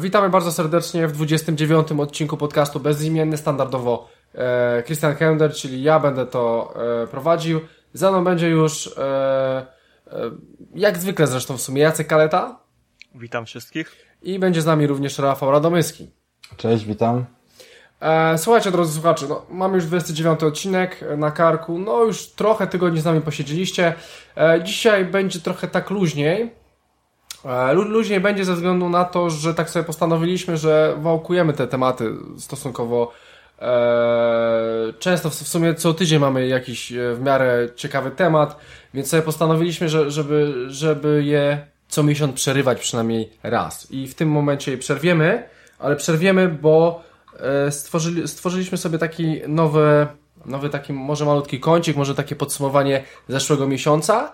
witamy bardzo serdecznie w 29 odcinku podcastu Bezimienny, standardowo e, Christian Hender, czyli ja będę to e, prowadził. Za mną będzie już, e, jak zwykle zresztą w sumie, Jacek Kaleta Witam wszystkich. i będzie z nami również Rafał Radomyski. Cześć, witam. Słuchajcie, drodzy słuchacze, no, mamy już 29 odcinek na karku, no już trochę tygodni z nami posiedzieliście. Dzisiaj będzie trochę tak luźniej. E, lu- luźniej będzie ze względu na to, że tak sobie postanowiliśmy, że wałkujemy te tematy stosunkowo e, często, w, sumie co tydzień mamy jakiś e, w miarę ciekawy temat, więc sobie postanowiliśmy, że, żeby, żeby je co miesiąc przerywać przynajmniej raz. I w tym momencie je przerwiemy, ale przerwiemy, bo e, stworzyli, stworzyliśmy sobie taki nowy, nowy taki może malutki kącik, może takie podsumowanie zeszłego miesiąca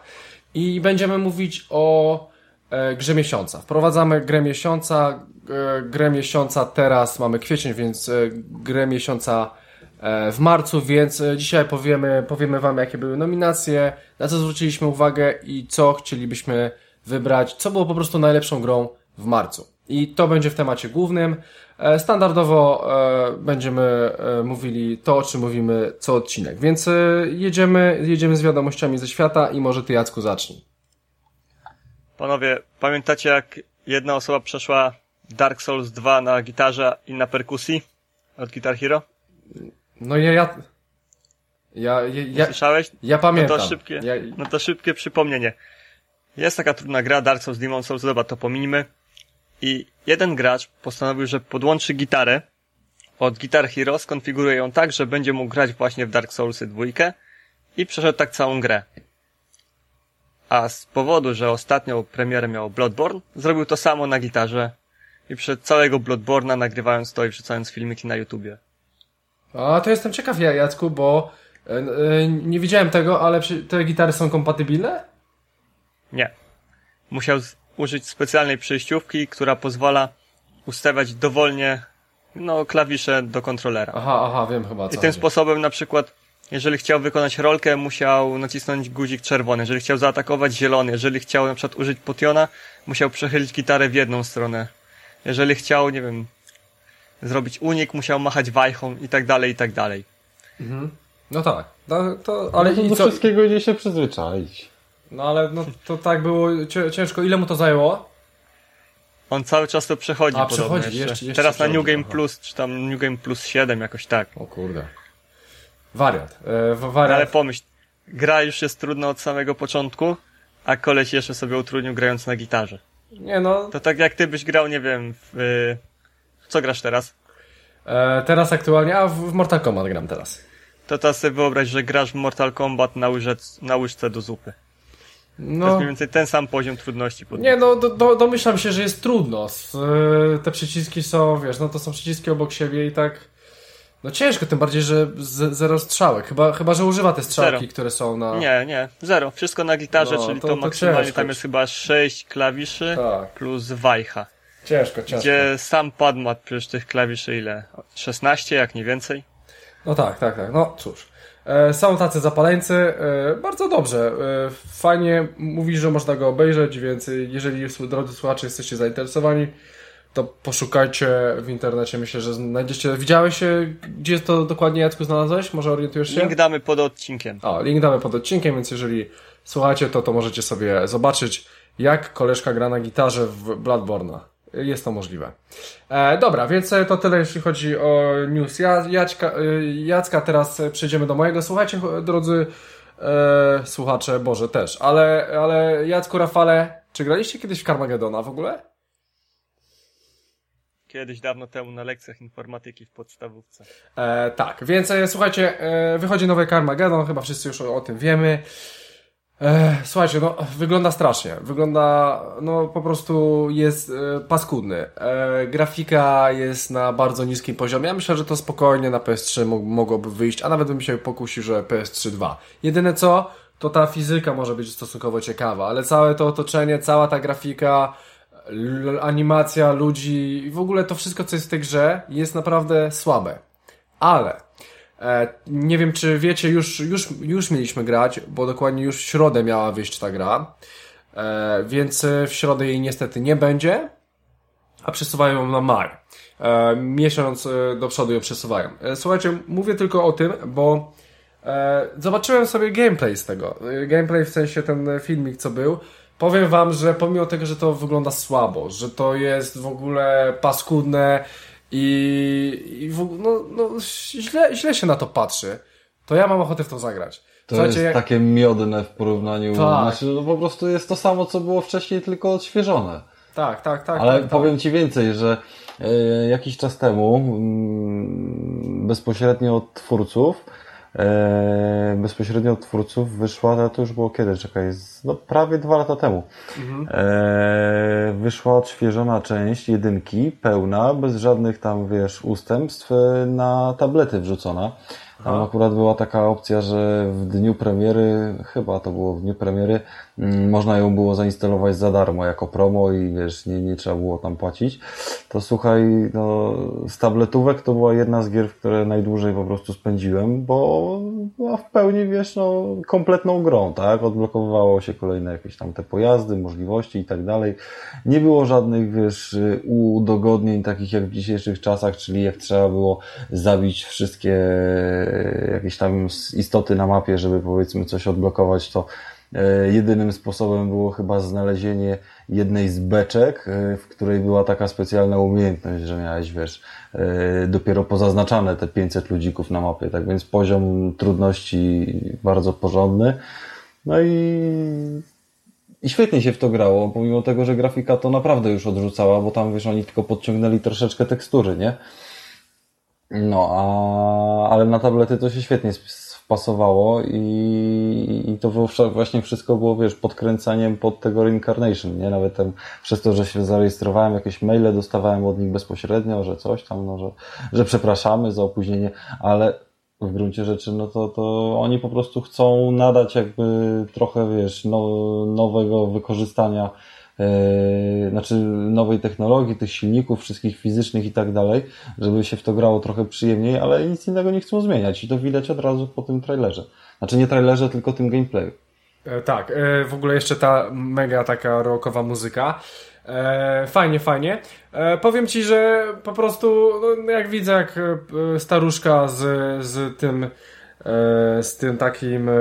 i będziemy mówić o grze miesiąca. Wprowadzamy grę miesiąca, e, grę miesiąca teraz mamy kwiecień, więc e, grę miesiąca e, w marcu, więc e, dzisiaj powiemy, powiemy Wam, jakie były nominacje, na co zwróciliśmy uwagę i co chcielibyśmy wybrać, co było po prostu najlepszą grą w marcu. I to będzie w temacie głównym. E, Standardowo e, będziemy e, mówili to, o czym mówimy co odcinek. Więc e, jedziemy, jedziemy z wiadomościami ze świata i może Ty, Jacku, zacznij. Panowie, pamiętacie jak jedna osoba przeszła Dark Souls 2 na gitarze i na perkusji od Guitar Hero? No ja, ja, ja, ja, ja, Słyszałeś? ja pamiętam. No to szybkie, Ja, no to szybkie przypomnienie. Jest taka trudna gra, Dark Souls, Demon Souls, dobra, to pominimy. I jeden gracz postanowił, że podłączy gitarę od Guitar Hero, skonfiguruje ją tak, że będzie mógł grać właśnie w Dark Soulsy 2 i przeszedł tak całą grę. A z powodu, że ostatnią premierę miał Bloodborne, zrobił to samo na gitarze i przed całego Bloodborna nagrywając to i wrzucając filmiki na YouTubie. A to jestem ciekaw, ja, Jacku, bo e, e, nie widziałem tego, ale te gitary są kompatybilne? Nie. Musiał użyć specjalnej przejściówki, która pozwala ustawiać dowolnie no, klawisze do kontrolera. Aha, aha, wiem chyba co I tym chodzi. sposobem na przykład, jeżeli chciał wykonać rolkę, musiał nacisnąć guzik czerwony, jeżeli chciał zaatakować zielony, jeżeli chciał na przykład użyć potiona, musiał przechylić gitarę w jedną stronę. Jeżeli chciał, nie wiem, zrobić unik, musiał machać wajchą i tak dalej, i tak dalej. No tak, to, to, ale i do co? wszystkiego idzie się przyzwyczaić. No ale no, to tak było ciężko. Ile mu to zajęło? On cały czas to przechodzi A, przechodzi, jeszcze. jeszcze- jeszcze Teraz na New Game aha. Plus, czy tam New Game Plus 7 jakoś tak. O kurde. Wariat. E, No, wariat. ale pomyśl, gra już jest trudna od samego początku, a koleś jeszcze sobie utrudnił grając na gitarze. Nie no, To tak jak ty byś grał, nie wiem, w... y, co grasz teraz? e, teraz aktualnie, a w, Mortal Kombat gram teraz. To teraz sobie wyobraź, że grasz w Mortal Kombat na, łyżec, na łyżce do zupy. To jest No, mniej więcej ten sam poziom trudności. Pod... nie no, do, do, domyślam się, że jest trudno. E, te przyciski są, wiesz, no to są przyciski obok siebie i tak... No ciężko, tym bardziej, że z, zero strzałek. Chyba, chyba, że używa te strzałki, Zero. które są na... Nie, nie, zero. Wszystko na gitarze, No, czyli to- to, maksymalnie ciężko. tam jest chyba 6 klawiszy Tak, plus wajcha. ciężko, ciężko. Gdzie sam pad ma przecież tych klawiszy ile? 16, jak nie więcej? No tak, tak, tak. No cóż. E, są tacy zapaleńcy. E, bardzo dobrze. E, fajnie mówisz, że można go obejrzeć, więc jeżeli, drodzy słuchacze, jesteście zainteresowani, to poszukajcie w internecie. Myślę, że znajdziecie. Widziałeś, e, gdzie to dokładnie, Jacku, znalazłeś? Może orientujesz się? Link damy pod odcinkiem. O, link damy pod odcinkiem, więc jeżeli słuchacie, to, to możecie sobie zobaczyć, jak koleżka gra na gitarze w Bloodborne'a. Jest to możliwe. E, dobra, więc e, to tyle, jeśli chodzi o news. Ja, Jaćka, e, Jacka, teraz przejdziemy do mojego. Słuchajcie, ch- drodzy e, słuchacze, Boże, też. Ale, ale Jacku, Rafale, czy graliście kiedyś w Carmagedona w ogóle? Kiedyś dawno temu na lekcjach informatyki w podstawówce. E, tak, więc e, słuchajcie, e, wychodzi nowy Carmageddon, chyba wszyscy już o, o tym wiemy. E, słuchajcie, no wygląda strasznie. Wygląda, no po prostu jest e, paskudny. E, grafika jest na bardzo niskim poziomie. Ja myślę, że to spokojnie na PS3 mo- mogłoby wyjść, a nawet bym się pokusił, że PS3 2. Jedyne co, to ta fizyka może być stosunkowo ciekawa, ale całe to otoczenie, cała ta grafika, animacja ludzi i w ogóle to wszystko, co jest w tej grze, jest naprawdę słabe. Ale e, nie wiem, czy wiecie, już, już, już mieliśmy grać, bo dokładnie już w środę miała wyjść ta gra, e, więc e, w środę jej niestety nie będzie. a przesuwają ją na maj. E, miesiąc e, do przodu ją przesuwają. E, słuchajcie, mówię tylko o tym, bo zobaczyłem sobie gameplay z tego. Gameplay w sensie ten filmik, co był. Powiem wam, że pomimo tego, że to wygląda słabo, że to jest w ogóle paskudne i, i w, ogóle- no, no źle, źle się na to patrzy, to ja mam ochotę w to zagrać. To Słuchajcie, jest jak- takie miodne w porównaniu. Tak. Znaczy, no po prostu jest to samo, co było wcześniej, tylko odświeżone. Tak, tak, tak. Ale tak, tak. powiem Ci więcej, że e, jakiś czas temu mm, bezpośrednio od twórców e, bezpośrednio od twórców wyszła, to już było kiedy, czekaj, z, no prawie dwa lata temu. E, wyszła odświeżona część jedynki, pełna, bez żadnych tam, wiesz, ustępstw, na tablety wrzucona. Tam akurat była taka opcja, że w dniu premiery, chyba to było w dniu premiery, mm, można ją było zainstalować za darmo jako promo i wiesz, nie, nie trzeba było tam płacić. To słuchaj, no, z tabletówek to była jedna z gier, w które najdłużej po prostu spędziłem, bo była w pełni, wiesz, no, kompletną grą, tak? Odblokowywało się kolejne jakieś tam te pojazdy, możliwości i tak dalej. Nie było żadnych, wiesz, udogodnień takich jak w dzisiejszych czasach, czyli jak trzeba było zabić wszystkie jakieś tam istoty na mapie, żeby powiedzmy coś odblokować, to e, jedynym sposobem było chyba znalezienie jednej z beczek, e, w której była taka specjalna umiejętność, że miałeś, wiesz, e, dopiero pozaznaczane te 500 ludzików na mapie, tak więc poziom trudności bardzo porządny. No i i świetnie się w to grało, pomimo tego, że grafika to naprawdę już odrzucała, bo tam wiesz, oni tylko podciągnęli troszeczkę tekstury, nie? No, a, ale na tablety to się świetnie wpasowało i, i to właśnie wszystko było, wiesz, podkręcaniem pod tego Reincarnation, nie? Nawet tam przez to, że się zarejestrowałem, jakieś maile dostawałem od nich bezpośrednio, że coś tam, no, że, że przepraszamy za opóźnienie, ale w gruncie rzeczy, no to, to oni po prostu chcą nadać jakby trochę, wiesz, no, nowego wykorzystania znaczy nowej technologii, tych silników wszystkich fizycznych i tak dalej, żeby się w to grało trochę przyjemniej, ale nic innego nie chcą zmieniać i to widać od razu po tym trailerze. Znaczy nie trailerze, tylko tym gameplayu. E, Tak, e, w ogóle jeszcze ta mega taka rockowa muzyka. E, Fajnie, fajnie. E, Powiem ci, że po prostu, no, jak widzę, jak e, staruszka z, z tym, e, z tym takim, e,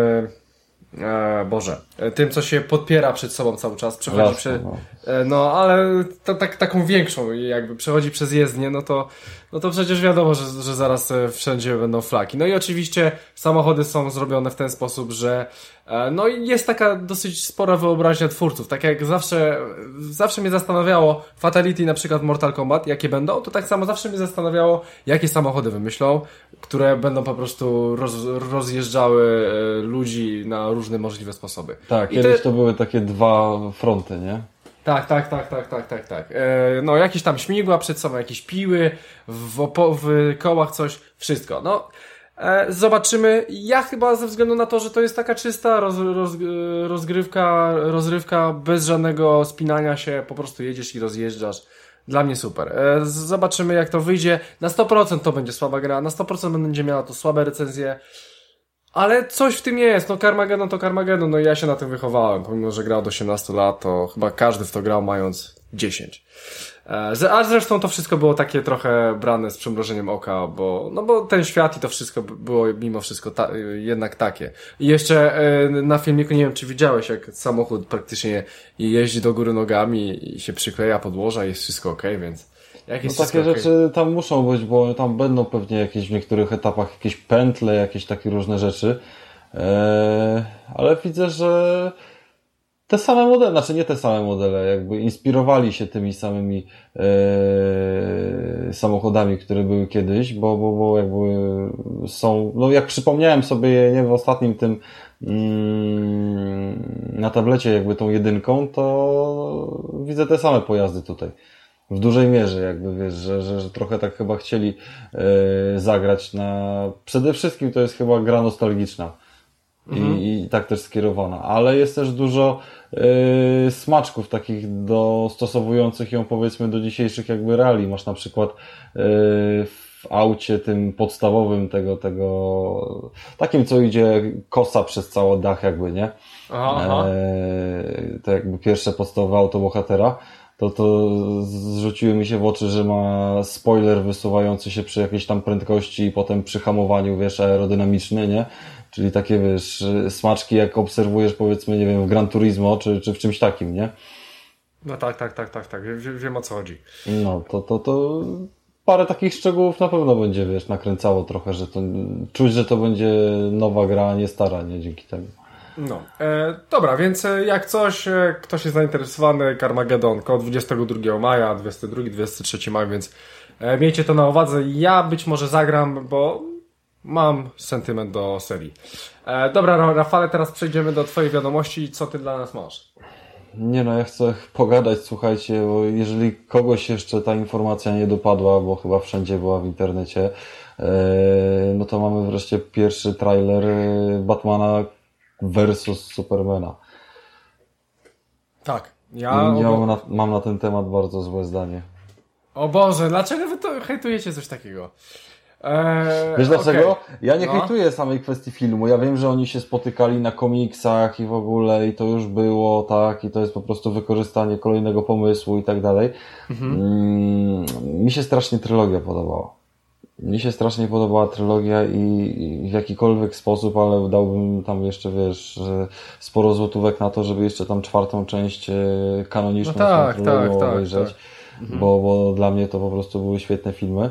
e, Boże, e, tym, co się podpiera przed sobą cały czas, przechodzi przez, no. E, No, ale to, tak, taką większą, jakby przechodzi przez jezdnię, no to, no to przecież wiadomo, że, że zaraz e, wszędzie będą flaki. No i oczywiście samochody są zrobione w ten sposób, że e, no i jest taka dosyć spora wyobraźnia twórców. Tak jak zawsze, zawsze mnie zastanawiało Fatality na przykład Mortal Kombat, jakie będą, to tak samo zawsze mnie zastanawiało, jakie samochody wymyślą, które będą po prostu roz, rozjeżdżały e, ludzi na różne możliwe sposoby. Tak, I kiedyś te- to były takie dwa fronty, nie? tak, tak, tak, tak, tak, tak, tak. E, no, jakieś tam śmigła przed sobą, jakieś piły, w, w kołach coś, wszystko. No, e, zobaczymy. Ja chyba ze względu na to, że to jest taka czysta roz, roz, rozgrywka, rozrywka bez żadnego spinania się, po prostu jedziesz i rozjeżdżasz. Dla mnie super. E, zobaczymy jak to wyjdzie. Na 100% to będzie słaba gra, na 100% będzie miała to słabe recenzje. Ale coś w tym jest, no Carmageddon to Carmageddon, no ja się na tym wychowałem, pomimo, że grał do 18 lat, to chyba każdy w to grał mając 10. E, A zresztą to wszystko było takie trochę brane z przymrożeniem oka, bo, no bo ten świat i to wszystko było mimo wszystko ta, y, jednak takie. I jeszcze e, na filmiku, nie wiem czy widziałeś, jak samochód praktycznie jeździ do góry nogami i się przykleja podłoża i jest wszystko ok, więc No takie rzeczy tam muszą być, bo tam będą pewnie jakieś w niektórych etapach jakieś pętle, jakieś takie różne rzeczy. Eee, ale widzę, że te same modele, znaczy nie te same modele, jakby inspirowali się tymi samymi eee, samochodami, które były kiedyś, bo, bo, bo jakby są, no jak przypomniałem sobie nie w ostatnim tym mm, na tablecie jakby tą jedynką, to widzę te same pojazdy tutaj. W dużej mierze, jakby wiesz, że, że, że trochę tak chyba chcieli e, zagrać na. Przede wszystkim to jest chyba gra nostalgiczna. I, I tak też skierowana. Ale jest też dużo e, smaczków takich dostosowujących ją powiedzmy do dzisiejszych jakby reali. Masz na przykład e, w aucie tym podstawowym tego, tego takim co idzie kosa przez cały dach jakby, nie? Aha. Eee, to jakby pierwsze podstawowe auto bohatera, to, to zrzuciły mi się w oczy, że ma spoiler wysuwający się przy jakiejś tam prędkości i potem przy hamowaniu, wiesz, aerodynamiczny, nie? Czyli takie, wiesz, smaczki jak obserwujesz powiedzmy, nie wiem, w Gran Turismo czy, czy w czymś takim, nie? No tak, tak, tak, tak, tak. Wiem, wiem o co chodzi. No, to, to, to parę takich szczegółów na pewno będzie, wiesz, nakręcało trochę, że to czuć, że to będzie nowa gra, a nie stara, nie dzięki temu. No, e, dobra, więc e, jak coś, e, ktoś jest zainteresowany, Carmageddon, koło 22 maja, 22, 23 maja, więc e, miejcie to na uwadze. Ja być może zagram, bo mam sentyment do serii. E, dobra, Rafale, teraz przejdziemy do Twojej wiadomości. Co Ty dla nas masz? Nie no, ja chcę pogadać, słuchajcie, bo jeżeli kogoś jeszcze ta informacja nie dopadła, bo chyba wszędzie była w internecie, e, no to mamy wreszcie pierwszy trailer Batmana versus Supermana. Tak. Ja, ja mam, na, mam na ten temat bardzo złe zdanie. O Boże, dlaczego wy to hejtujecie coś takiego? Eee, Wiesz dlaczego? Okay. Ja nie no. hejtuję samej kwestii filmu. Ja wiem, że oni się spotykali na komiksach i w ogóle i to już było, tak, i to jest po prostu wykorzystanie kolejnego pomysłu i tak dalej. Mhm. Mm, mi się strasznie trylogia podobała. Mi się strasznie podobała trylogia i, w jakikolwiek sposób, ale dałbym tam jeszcze, wiesz, sporo złotówek na to, żeby jeszcze tam czwartą część e, kanoniczną no tak, tak, tak, obejrzeć, tak. Mhm. Bo, bo dla mnie to po prostu były świetne filmy.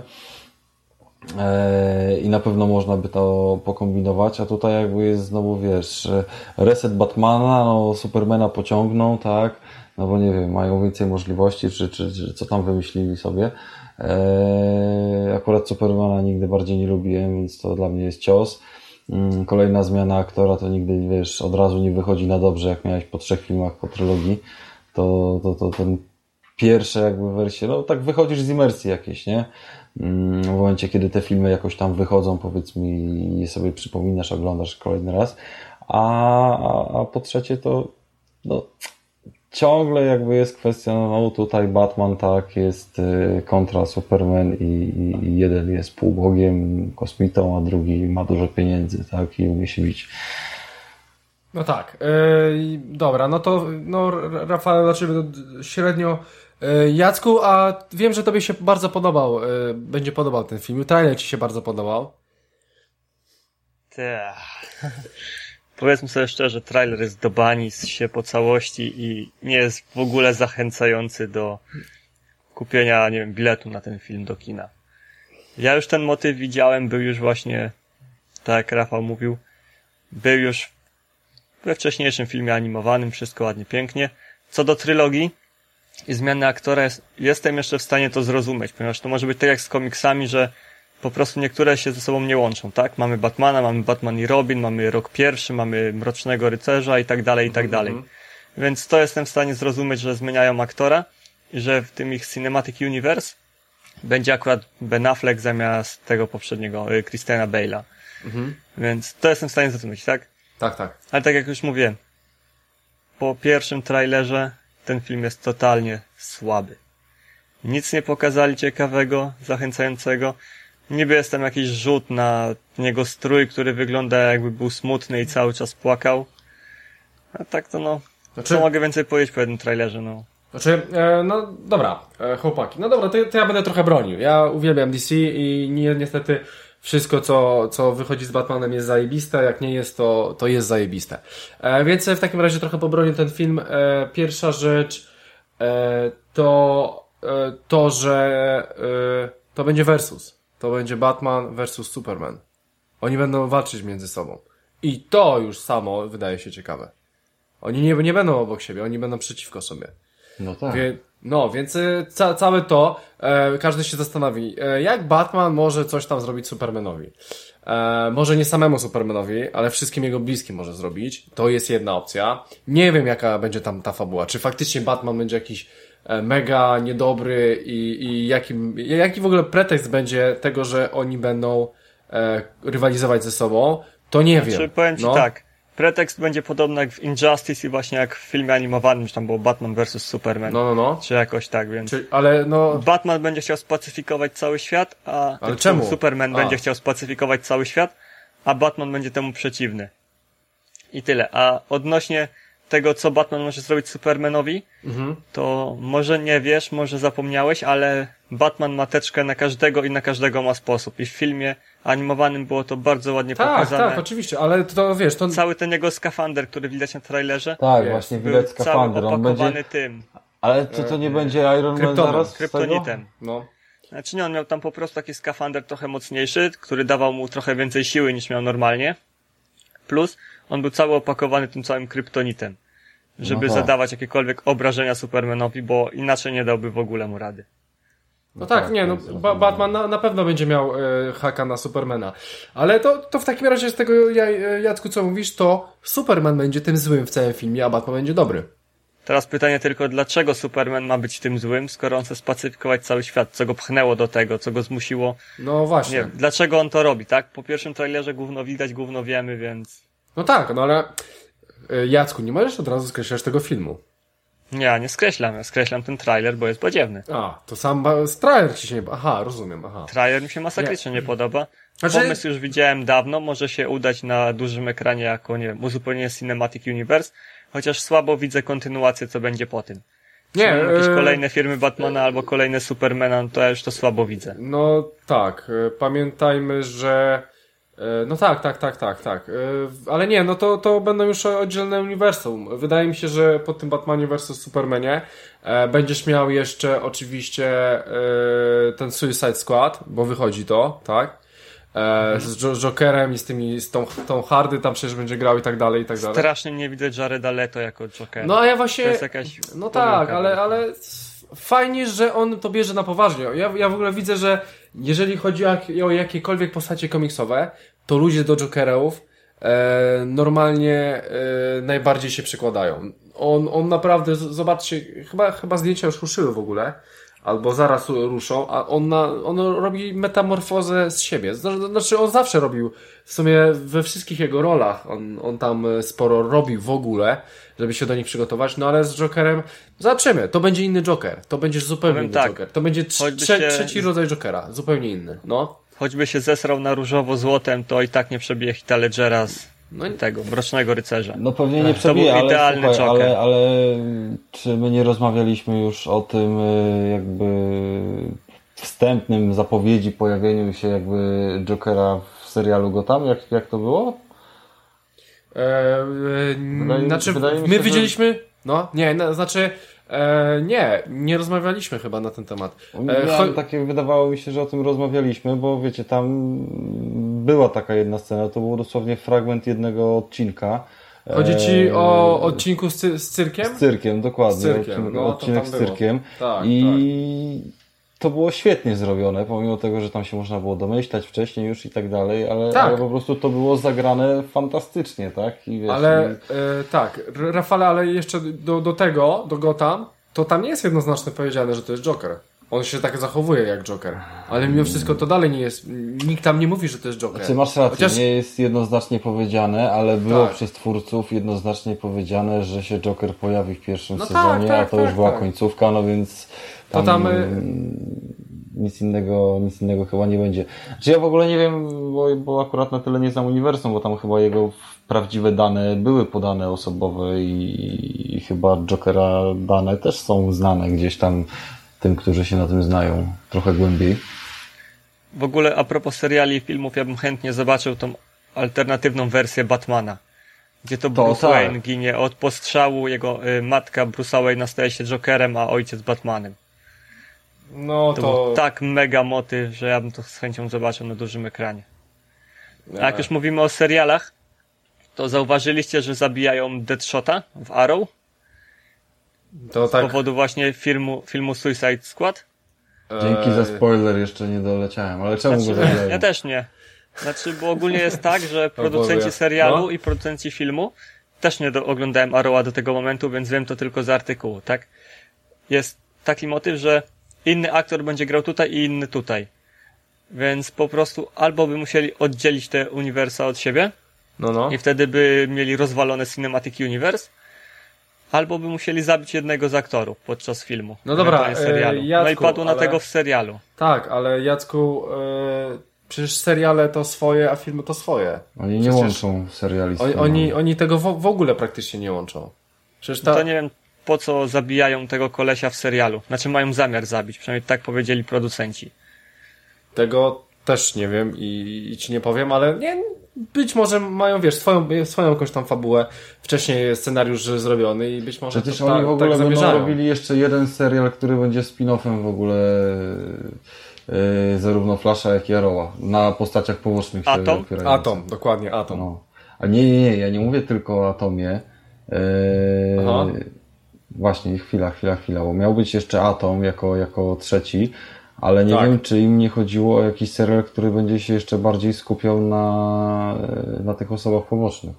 E, I na pewno można by to pokombinować, a tutaj jakby jest znowu, wiesz, reset Batmana, no Supermana pociągną, tak, no bo nie wiem, mają więcej możliwości, czy, czy, czy co tam wymyślili sobie. Eee, akurat Supermana nigdy bardziej nie lubiłem, więc to dla mnie jest cios. Mm, kolejna zmiana aktora to nigdy, wiesz, od razu nie wychodzi na dobrze, jak miałeś po trzech filmach, po trylogii. To, to, to ten pierwsze jakby wersje, no tak wychodzisz z imersji jakiejś, nie? Mm, w momencie, kiedy te filmy jakoś tam wychodzą, powiedz mi, je sobie przypominasz, oglądasz kolejny raz. A, a, a po trzecie to, no, ciągle jakby jest kwestia, no tutaj Batman tak, jest y, kontra Superman i, i, jeden jest półbogiem, kosmitą, a drugi ma dużo pieniędzy, tak, i umie się bić. No tak, yy, dobra, no to no, Rafał, znaczy średnio yy, Jacku, a wiem, że tobie się bardzo podobał, yy, będzie podobał ten film, trailer ci się bardzo podobał. Tak. powiedzmy sobie szczerze, trailer jest do bani się po całości i nie jest w ogóle zachęcający do kupienia, nie wiem, biletu na ten film do kina. Ja już ten motyw widziałem, był już właśnie, tak jak Rafał mówił, był już we wcześniejszym filmie animowanym, wszystko ładnie, pięknie. Co do trylogii i zmiany aktora, jestem jeszcze w stanie to zrozumieć, ponieważ to może być tak jak z komiksami, że po prostu niektóre się ze sobą nie łączą, tak? Mamy Batmana, mamy Batman i Robin, mamy Rok Pierwszy, mamy Mrocznego Rycerza i tak dalej, i tak dalej. Mm -hmm. Więc to jestem w stanie zrozumieć, że zmieniają aktora i że w tym ich Cinematic Universe będzie akurat Ben Affleck zamiast tego poprzedniego, y, Christiana Bale'a. Mhm. Więc to jestem w stanie zrozumieć, tak? Tak, tak. Ale tak jak już mówiłem, po pierwszym trailerze ten film jest totalnie słaby. Nic nie pokazali ciekawego, zachęcającego niby jest tam jakiś rzut na niego strój, który wygląda jakby był smutny i cały czas płakał. A tak to no, znaczy... co mogę więcej powiedzieć po jednym trailerze, no. Znaczy, e, no dobra, e, chłopaki, no dobra, to, to, ja będę trochę bronił. Ja uwielbiam DC i ni niestety wszystko, co, co wychodzi z Batmanem jest zajebiste, jak nie jest, to, to jest zajebiste. E, więc w takim razie trochę pobronię ten film. E, pierwsza rzecz e, to e, to, że to będzie versus to będzie Batman versus Superman. Oni będą walczyć między sobą. I to już samo wydaje się ciekawe. Oni nie, nie będą obok siebie, oni będą przeciwko sobie. No tak. Wie, no, więc y, ca, całe to, e, każdy się zastanowi, e, jak Batman może coś tam zrobić Supermanowi. E, może nie samemu Supermanowi, ale wszystkim jego bliskim może zrobić. To jest jedna opcja. Nie wiem, jaka będzie tam ta fabuła. Czy faktycznie Batman będzie jakiś mega niedobry i, i jaki, jaki w ogóle pretekst będzie tego, że oni będą e, rywalizować ze sobą, to nie znaczy, wiem. powiem Ci no. tak, pretekst będzie podobny jak w Injustice i właśnie jak w filmie animowanym, czy tam było Batman vs. Superman. No, no, no. Czy jakoś tak, więc. Czy, ale no. Batman będzie chciał spacyfikować cały świat, a ale czemu? Superman a. będzie chciał spacyfikować cały świat, a Batman będzie temu przeciwny. I tyle. A odnośnie tego, co Batman może zrobić Supermanowi, Mhm. to może nie wiesz, może zapomniałeś, ale Batman ma teczkę na każdego i na każdego ma sposób. I w filmie animowanym było to bardzo ładnie Tak, pokazane. tak, oczywiście, ale to wiesz, to... Cały ten jego skafander, który widać na trailerze, Tak, Jest. właśnie był widać cały skafander. On opakowany będzie... tym, Ale czy to nie będzie Iron Man Kryptonem, zaraz? z tego? kryptonitem. No. Znaczy nie, on miał tam po prostu taki skafander trochę mocniejszy, który dawał mu trochę więcej siły niż miał normalnie. Plus, on był cały opakowany tym całym kryptonitem. Żeby No tak. zadawać jakiekolwiek obrażenia Supermanowi, bo inaczej nie dałby w ogóle mu rady. No tak, nie, no to jest ba Batman na, na pewno będzie miał e, haka na Supermana. Ale to, to w takim razie z tego, ja, e, Jacku, co mówisz, to Superman będzie tym złym w całym filmie, a Batman będzie dobry. Teraz pytanie tylko, dlaczego Superman ma być tym złym, skoro on chce spacyfikować cały świat, co go pchnęło do tego, co go zmusiło. No właśnie. Nie, dlaczego on to robi, tak? Po pierwszym trailerze gówno widać, gówno wiemy, więc... No tak, no ale Jacku, nie możesz od razu skreślać tego filmu. Nie, ja nie skreślam, ja skreślam ten trailer, bo jest badziewny. A, to sam trailer ci się nie... Aha, rozumiem, aha. Trailer mi się masakrycznie nie, podoba. Znaczy- Pomysł już widziałem dawno, może się udać na dużym ekranie jako, nie wiem, uzupełnienie Cinematic Universe, chociaż słabo widzę kontynuację, co będzie po tym. Nie, Nie, jakieś e, kolejne firmy Batmana albo kolejne Supermana, no to ja już to słabo widzę. No tak, e, pamiętajmy, że. E, No tak, tak, tak, tak, tak. E, Ale nie, no to, to będą już oddzielne uniwersum. Wydaje mi się, że po tym Batmanie vs Supermanie e, będziesz miał jeszcze oczywiście ten Suicide Squad, bo wychodzi to, tak? E, z jo Jokerem i z tymi, z tą, tą Hardy tam przecież będzie grał i tak dalej, i tak dalej. Strasznie nie widzę Jareda Leto jako Jokera. No a ja właśnie. To jest jakaś No tak, ale, ale fajnie, że on to bierze na poważnie. Ja, ja w ogóle widzę, że jeżeli chodzi o jakiekolwiek postacie komiksowe, to ludzie do Jokerów e, normalnie e, najbardziej się przykładają. On, on naprawdę, zobaczcie, chyba, chyba zdjęcia już ruszyły w ogóle. Albo zaraz ruszą, a on, na, on robi metamorfozę z siebie. Zna- Znaczy, on zawsze robił, w sumie we wszystkich jego rolach, on, on tam e, sporo robił w ogóle, żeby się do nich przygotować, no ale z Jokerem zobaczymy, to będzie inny Joker, to będzie zupełnie Powiem inny tak, Joker, to będzie trze- się- trzeci rodzaj Jokera, zupełnie inny, no. Choćby się zesrał na różowo-złotem, to i tak nie przebije Hita Ledgera z No i- tego, Mrocznego Rycerza. No pewnie nie To przebije, był ale, idealny słuchaj, Joker. ale, ale czy my nie rozmawialiśmy już o tym y, jakby wstępnym zapowiedzi pojawieniu się jakby Jokera w serialu Gotham? Jak, jak to było? E, e, Wydaje- znaczy, wydaje mi my się, że- widzieliśmy, no, nie, no, znaczy, e, nie, nie rozmawialiśmy chyba na ten temat. E, Miałem cho- takie, wydawało mi się, że o tym rozmawialiśmy, bo wiecie, tam była taka jedna scena, to był dosłownie fragment jednego odcinka. Chodzi ci E, o odcinku z, cy- z cyrkiem? Z cyrkiem, dokładnie. Z cyrkiem, odcinek, no, odcinek z cyrkiem. Tak, I to było świetnie zrobione, pomimo tego, że tam się można było domyślać wcześniej już i tak dalej, ale, Tak. ale po prostu to było zagrane fantastycznie, tak? I wiesz, Ale i- e, tak, Rafale, ale jeszcze do, do tego, do Gotham, to tam nie jest jednoznacznie powiedziane, że to jest Joker. On się tak zachowuje jak Joker. Ale mimo wszystko to dalej nie jest. Nikt tam nie mówi, że to jest Joker. Ty masz rację, Chociaż- nie jest jednoznacznie powiedziane, ale było Tak. przez twórców jednoznacznie powiedziane, że się Joker pojawi w pierwszym No tak, sezonie, tak, a to tak, już była tak. końcówka, no więc tam, tam, y- mm, nic innego, nic innego chyba nie będzie. Czy ja w ogóle nie wiem, bo, bo akurat na tyle nie znam uniwersum, bo tam chyba jego prawdziwe dane były podane osobowe i, i chyba Jokera dane też są znane gdzieś tam tym, którzy się na tym znają trochę głębiej. W ogóle a propos seriali i filmów, ja bym chętnie zobaczył tą alternatywną wersję Batmana. Gdzie to To Bruce tak. Wayne ginie od postrzału, jego y, matka Bruce'a Wayne'a staje się Jokerem, a ojciec Batmanem. No To, to. był tak mega motyw, że ja bym to z chęcią zobaczył na dużym ekranie. A jak już mówimy o serialach, to zauważyliście, że zabijają Deadshota w Arrow to z tak. powodu właśnie filmu, filmu Suicide Squad? Dzięki za spoiler, jeszcze nie doleciałem, ale czemu go Znaczy, zabijają? ja też nie. Znaczy, bo ogólnie jest tak, że producenci serialu No. i producenci filmu też nie do, oglądałem Arrowa do tego momentu, więc wiem to tylko z artykułu, tak? Jest taki motyw, że inny aktor będzie grał tutaj i inny tutaj. Więc po prostu albo by musieli oddzielić te uniwersa od siebie No, no. i wtedy by mieli rozwalone Cinematic Universe, albo by musieli zabić jednego z aktorów podczas filmu. No dobra, ewentualnie e, serialu. no i Jacku, padło na ale- tego w serialu. Tak, ale Jacku, e, przecież seriale to swoje, a filmy to swoje. Oni nie Przecież- łączą seriali Oni, oni, oni tego w, w ogóle praktycznie nie łączą. Przecież ta... To nie wiem, po co zabijają tego kolesia w serialu. Znaczy mają zamiar zabić, przynajmniej tak powiedzieli producenci. Tego też nie wiem i, i ci nie powiem, ale nie, być może mają, wiesz, swoją, swoją jakąś tam fabułę, wcześniej scenariusz zrobiony i być może Przecież to oni tak, w ogóle tak będą robili jeszcze jeden serial, który będzie spin-offem w ogóle yy, zarówno Flasha, jak i Arrowa. Na postaciach pobocznych. Atom? Atom, dokładnie, Atom. No. A nie, nie, nie, ja nie mówię tylko o Atomie. Yy, Aha. Właśnie, chwila, chwila, chwila, bo miał być jeszcze Atom jako, jako trzeci, ale nie Tak. wiem, czy im nie chodziło o jakiś serial, który będzie się jeszcze bardziej skupiał na, na tych osobach pobocznych.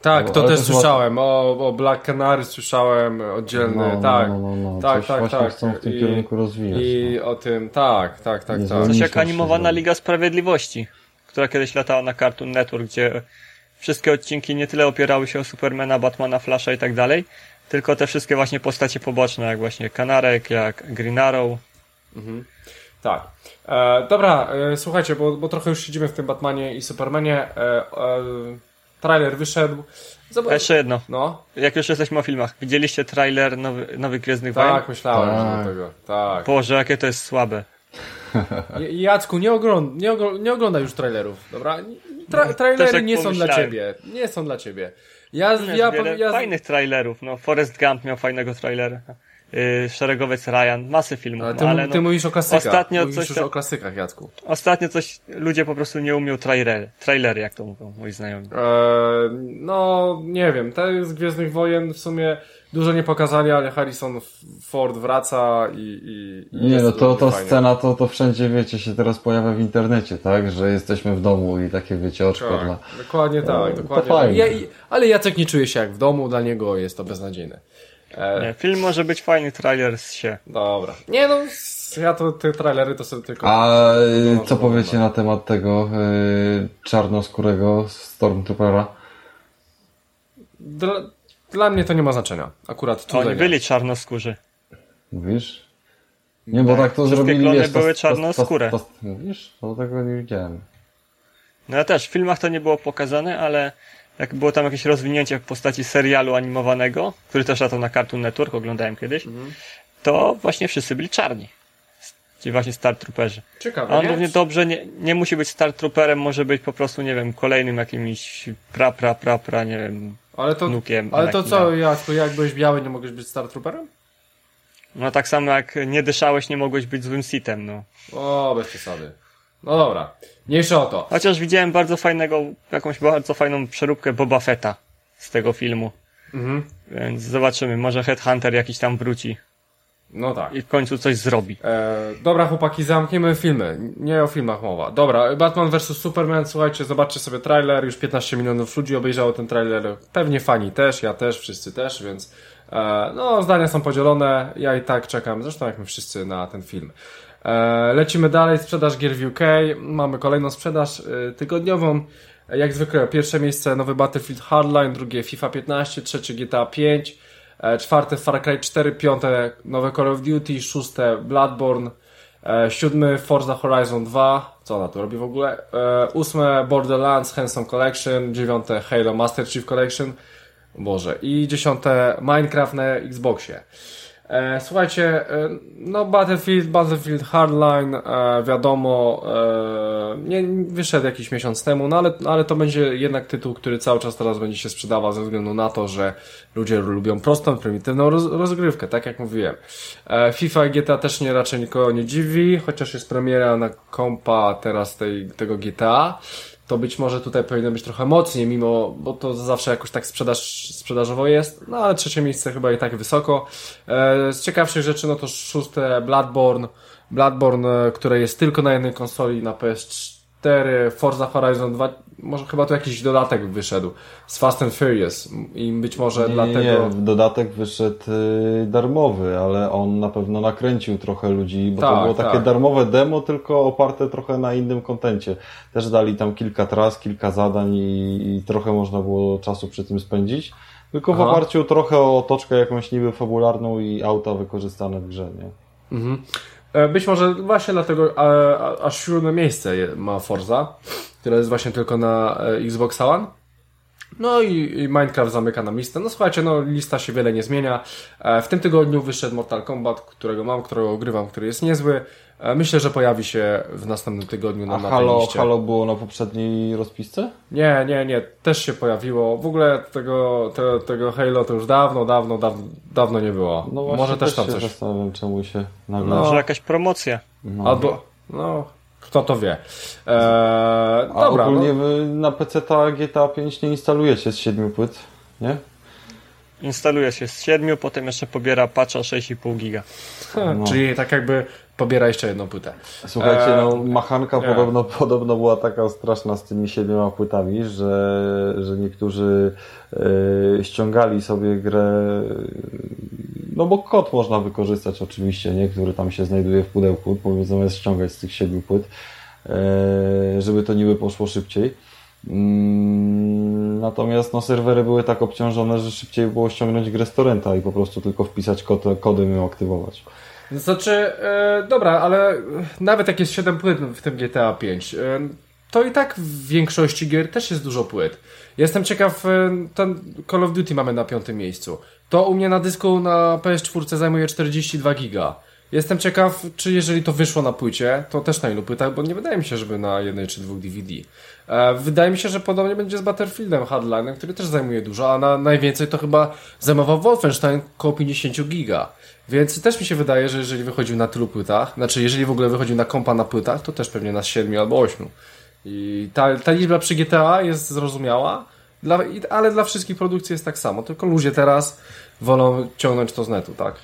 Tak, No, to też to słyszałem. O, o Black Canary słyszałem oddzielny, No, tak. no, no, no. Tak, Coś tak, właśnie tak. chcą w tym I- kierunku rozwijać. I o tym, tak, tak, tak, Nie tak. Coś jak animowana. Liga Sprawiedliwości, która kiedyś latała na Cartoon Network, gdzie wszystkie odcinki nie tyle opierały się o Supermana, Batmana, Flasha i tak dalej, tylko te wszystkie właśnie postacie poboczne, jak właśnie Kanarek, jak Green Arrow. Tak. E, dobra, e, słuchajcie, bo, bo trochę już siedzimy w tym Batmanie i Supermanie. E, e, trailer wyszedł. Zobacz. jeszcze jedno, No, jak już jesteśmy o filmach, widzieliście trailer nowy, Nowych Gwiezdnych Wojen? tak, myślałem, że Tak. do tego. Tak. Boże, jakie to jest słabe. Jacku, nie, ogląd nie, ogl nie oglądaj już trailerów, dobra? Tra trailery tak nie są dla ciebie. Nie są dla ciebie. Ja, Jest ja, wiele ja, fajnych trailerów, no Forrest Gump miał fajnego trailera. Yy, Szeregowiec Ryan, masy filmów, Ale no, ty, ale ty no, mówisz o klasykach. ostatnio mówisz coś już o klasykach, Jacku. ostatnio coś, ludzie po prostu nie umią trailery, trailery jak to mówią moi znajomi. Eee, no, nie wiem, te z Gwiezdnych Wojen w sumie dużo nie pokazali, ale Harrison Ford wraca i... i, i Nie, jest no to, to fajnie. scena to, to wszędzie, wiecie, się teraz pojawia w internecie, tak? Że jesteśmy w domu i takie, wiecie, oczko dla... Tak, dokładnie tak, to dokładnie fajnie. tak. Ja, i, ale Jacek nie czuje się jak w domu, dla niego jest to beznadziejne. E, Nie, film może być fajny, trailer z się. dobra. Nie no, ja to te trailery to sobie tylko... A No, co to powiecie dobra. na temat tego y, czarnoskórego Stormtroopera? Dla, dla mnie to nie ma znaczenia. Akurat tutaj Oni nie. byli czarnoskórzy. Mówisz? Nie, bo tak to Wszystkie zrobili, klony wiesz, to- były to- czarnoskóre. to- to- Mówisz? To tego nie widziałem. No ja też, w filmach to nie było pokazane, ale jak było tam jakieś rozwinięcie w postaci serialu animowanego, który też latał na Cartoon Network, oglądałem kiedyś, Mhm. to właśnie wszyscy byli czarni. Ci właśnie Star Trooperzy. Ciekawe, A on nie? równie dobrze nie, nie musi być Star Trooperem, może być po prostu, nie wiem, kolejnym jakimś pra, pra, pra, pra, nie wiem, Ale to, wnukiem. ale to co, Jacku, jak byłeś biały, nie mogłeś być Star Trooperem? No tak samo jak nie dyszałeś, nie mogłeś być złym Sithem, no. O, bez przesady. No dobra, mniejsza o to. Chociaż widziałem bardzo fajnego, jakąś bardzo fajną przeróbkę Boba Fetta z tego filmu. Mhm. Więc zobaczymy, może Headhunter jakiś tam wróci No tak. i w końcu coś zrobi. E, dobra, chłopaki, zamkniemy filmy. Nie o filmach mowa. Dobra, Batman vs Superman, słuchajcie, zobaczcie sobie trailer. Już 15 milionów ludzi obejrzało ten trailer. Pewnie fani też, ja też, wszyscy też, więc e, no, zdania są podzielone. Ja i tak czekam, zresztą jak my wszyscy, na ten film. E, lecimy dalej, sprzedaż gier w UK. Mamy kolejną sprzedaż e, tygodniową. Jak zwykle, pierwsze miejsce nowy Battlefield Hardline, drugie FIFA 15, trzecie GTA 5, e, czwarte Far Cry 4, piąte nowe Call of Duty, szóste Bloodborne, e, siódmy Forza Horizon 2, co ona tu robi w ogóle, e, ósme Borderlands Handsome Collection, dziewiąte Halo Master Chief Collection, Boże, i dziesiąte Minecraft na Xboxie. E, słuchajcie, e, no Battlefield, Battlefield Hardline, e, wiadomo, nie wyszedł jakiś miesiąc temu, no ale, ale to będzie jednak tytuł, który cały czas teraz będzie się sprzedawał ze względu na to, że ludzie lubią prostą, prymitywną roz, rozgrywkę, tak jak mówiłem. FIFA i GTA też nie raczej nikogo nie dziwi, chociaż jest premiera na kompa teraz tej, tego GTA to być może tutaj powinno być trochę mocniej, mimo, bo to zawsze jakoś tak sprzedaż, sprzedażowo jest, no ale trzecie miejsce chyba i tak wysoko. E, z ciekawszych rzeczy, no to szóste Bloodborne, Bloodborne, e, które jest tylko na jednej konsoli, na PS4, Forza Horizon 2, może chyba tu jakiś dodatek wyszedł z Fast and Furious i być może Nie, dlatego... nie, dodatek wyszedł y, darmowy, ale on na pewno nakręcił trochę ludzi, bo to Tak, było takie tak. darmowe demo, tylko oparte trochę na innym kontencie. Też dali tam kilka tras, kilka zadań i, i trochę można było czasu przy tym spędzić. Tylko w Aha. oparciu trochę o otoczkę jakąś niby fabularną i auta wykorzystane w grze, nie? Mhm. E, Być może właśnie dlatego a, aż siódme miejsce ma Forza, które jest właśnie tylko na e, Xbox One. No i, Minecraft zamyka nam listę. No słuchajcie, no lista się wiele nie zmienia. E, w tym tygodniu wyszedł Mortal Kombat, którego mam, którego ogrywam, który jest niezły. E, myślę, że pojawi się w następnym tygodniu na, A na tej Halo, liście. Halo było na poprzedniej rozpisce? Nie, nie, nie, też się pojawiło. W ogóle tego, te, tego Halo to już dawno, dawno, dawno, dawno nie było. No właśnie Może też tam się coś. zastanawiam, czemu się nagle... No. Może jakaś promocja. No. Albo, no, kto to wie. Eee, A dobra, ogólnie no, wy na PC ta GTA 5 nie instalujecie z 7 płyt, nie? Instaluje się z 7, potem jeszcze pobiera patcha 6,5 giga. no. czyli tak jakby pobiera jeszcze jedną płytę. Słuchajcie, Eee, no machanka nie. podobno, podobno była taka straszna z tymi siedmioma płytami, że, że niektórzy e, ściągali sobie grę, no bo kod można wykorzystać oczywiście, nie? który tam się znajduje w pudełku, zamiast ściągać z tych siedmiu płyt, e, żeby to niby poszło szybciej. Mm, Natomiast no, serwery były tak obciążone, że szybciej było ściągnąć grę z torrenta i po prostu tylko wpisać kod, kodem ją aktywować. Znaczy, e, dobra, ale nawet jak jest 7 płyt w tym GTA 5, e, to i tak w większości gier też jest dużo płyt. Jestem ciekaw, e, ten Call of Duty mamy na piątym miejscu. To u mnie na dysku na PS4 zajmuje 42 giga. Jestem ciekaw, czy jeżeli to wyszło na płycie, to też na ilu płytach, bo nie wydaje mi się, żeby na jednej czy dwóch DVD. E, wydaje mi się, że podobnie będzie z Battlefieldem Hardline, który też zajmuje dużo, a na najwięcej to chyba zajmował Wolfenstein około 50 giga. Więc też mi się wydaje, że jeżeli wychodził na tylu płytach, znaczy jeżeli w ogóle wychodził na kompa na płytach, to też pewnie na 7 albo 8. I ta, ta liczba przy GTA jest zrozumiała, dla, ale dla wszystkich produkcji jest tak samo, tylko ludzie teraz wolą ciągnąć to z netu, tak?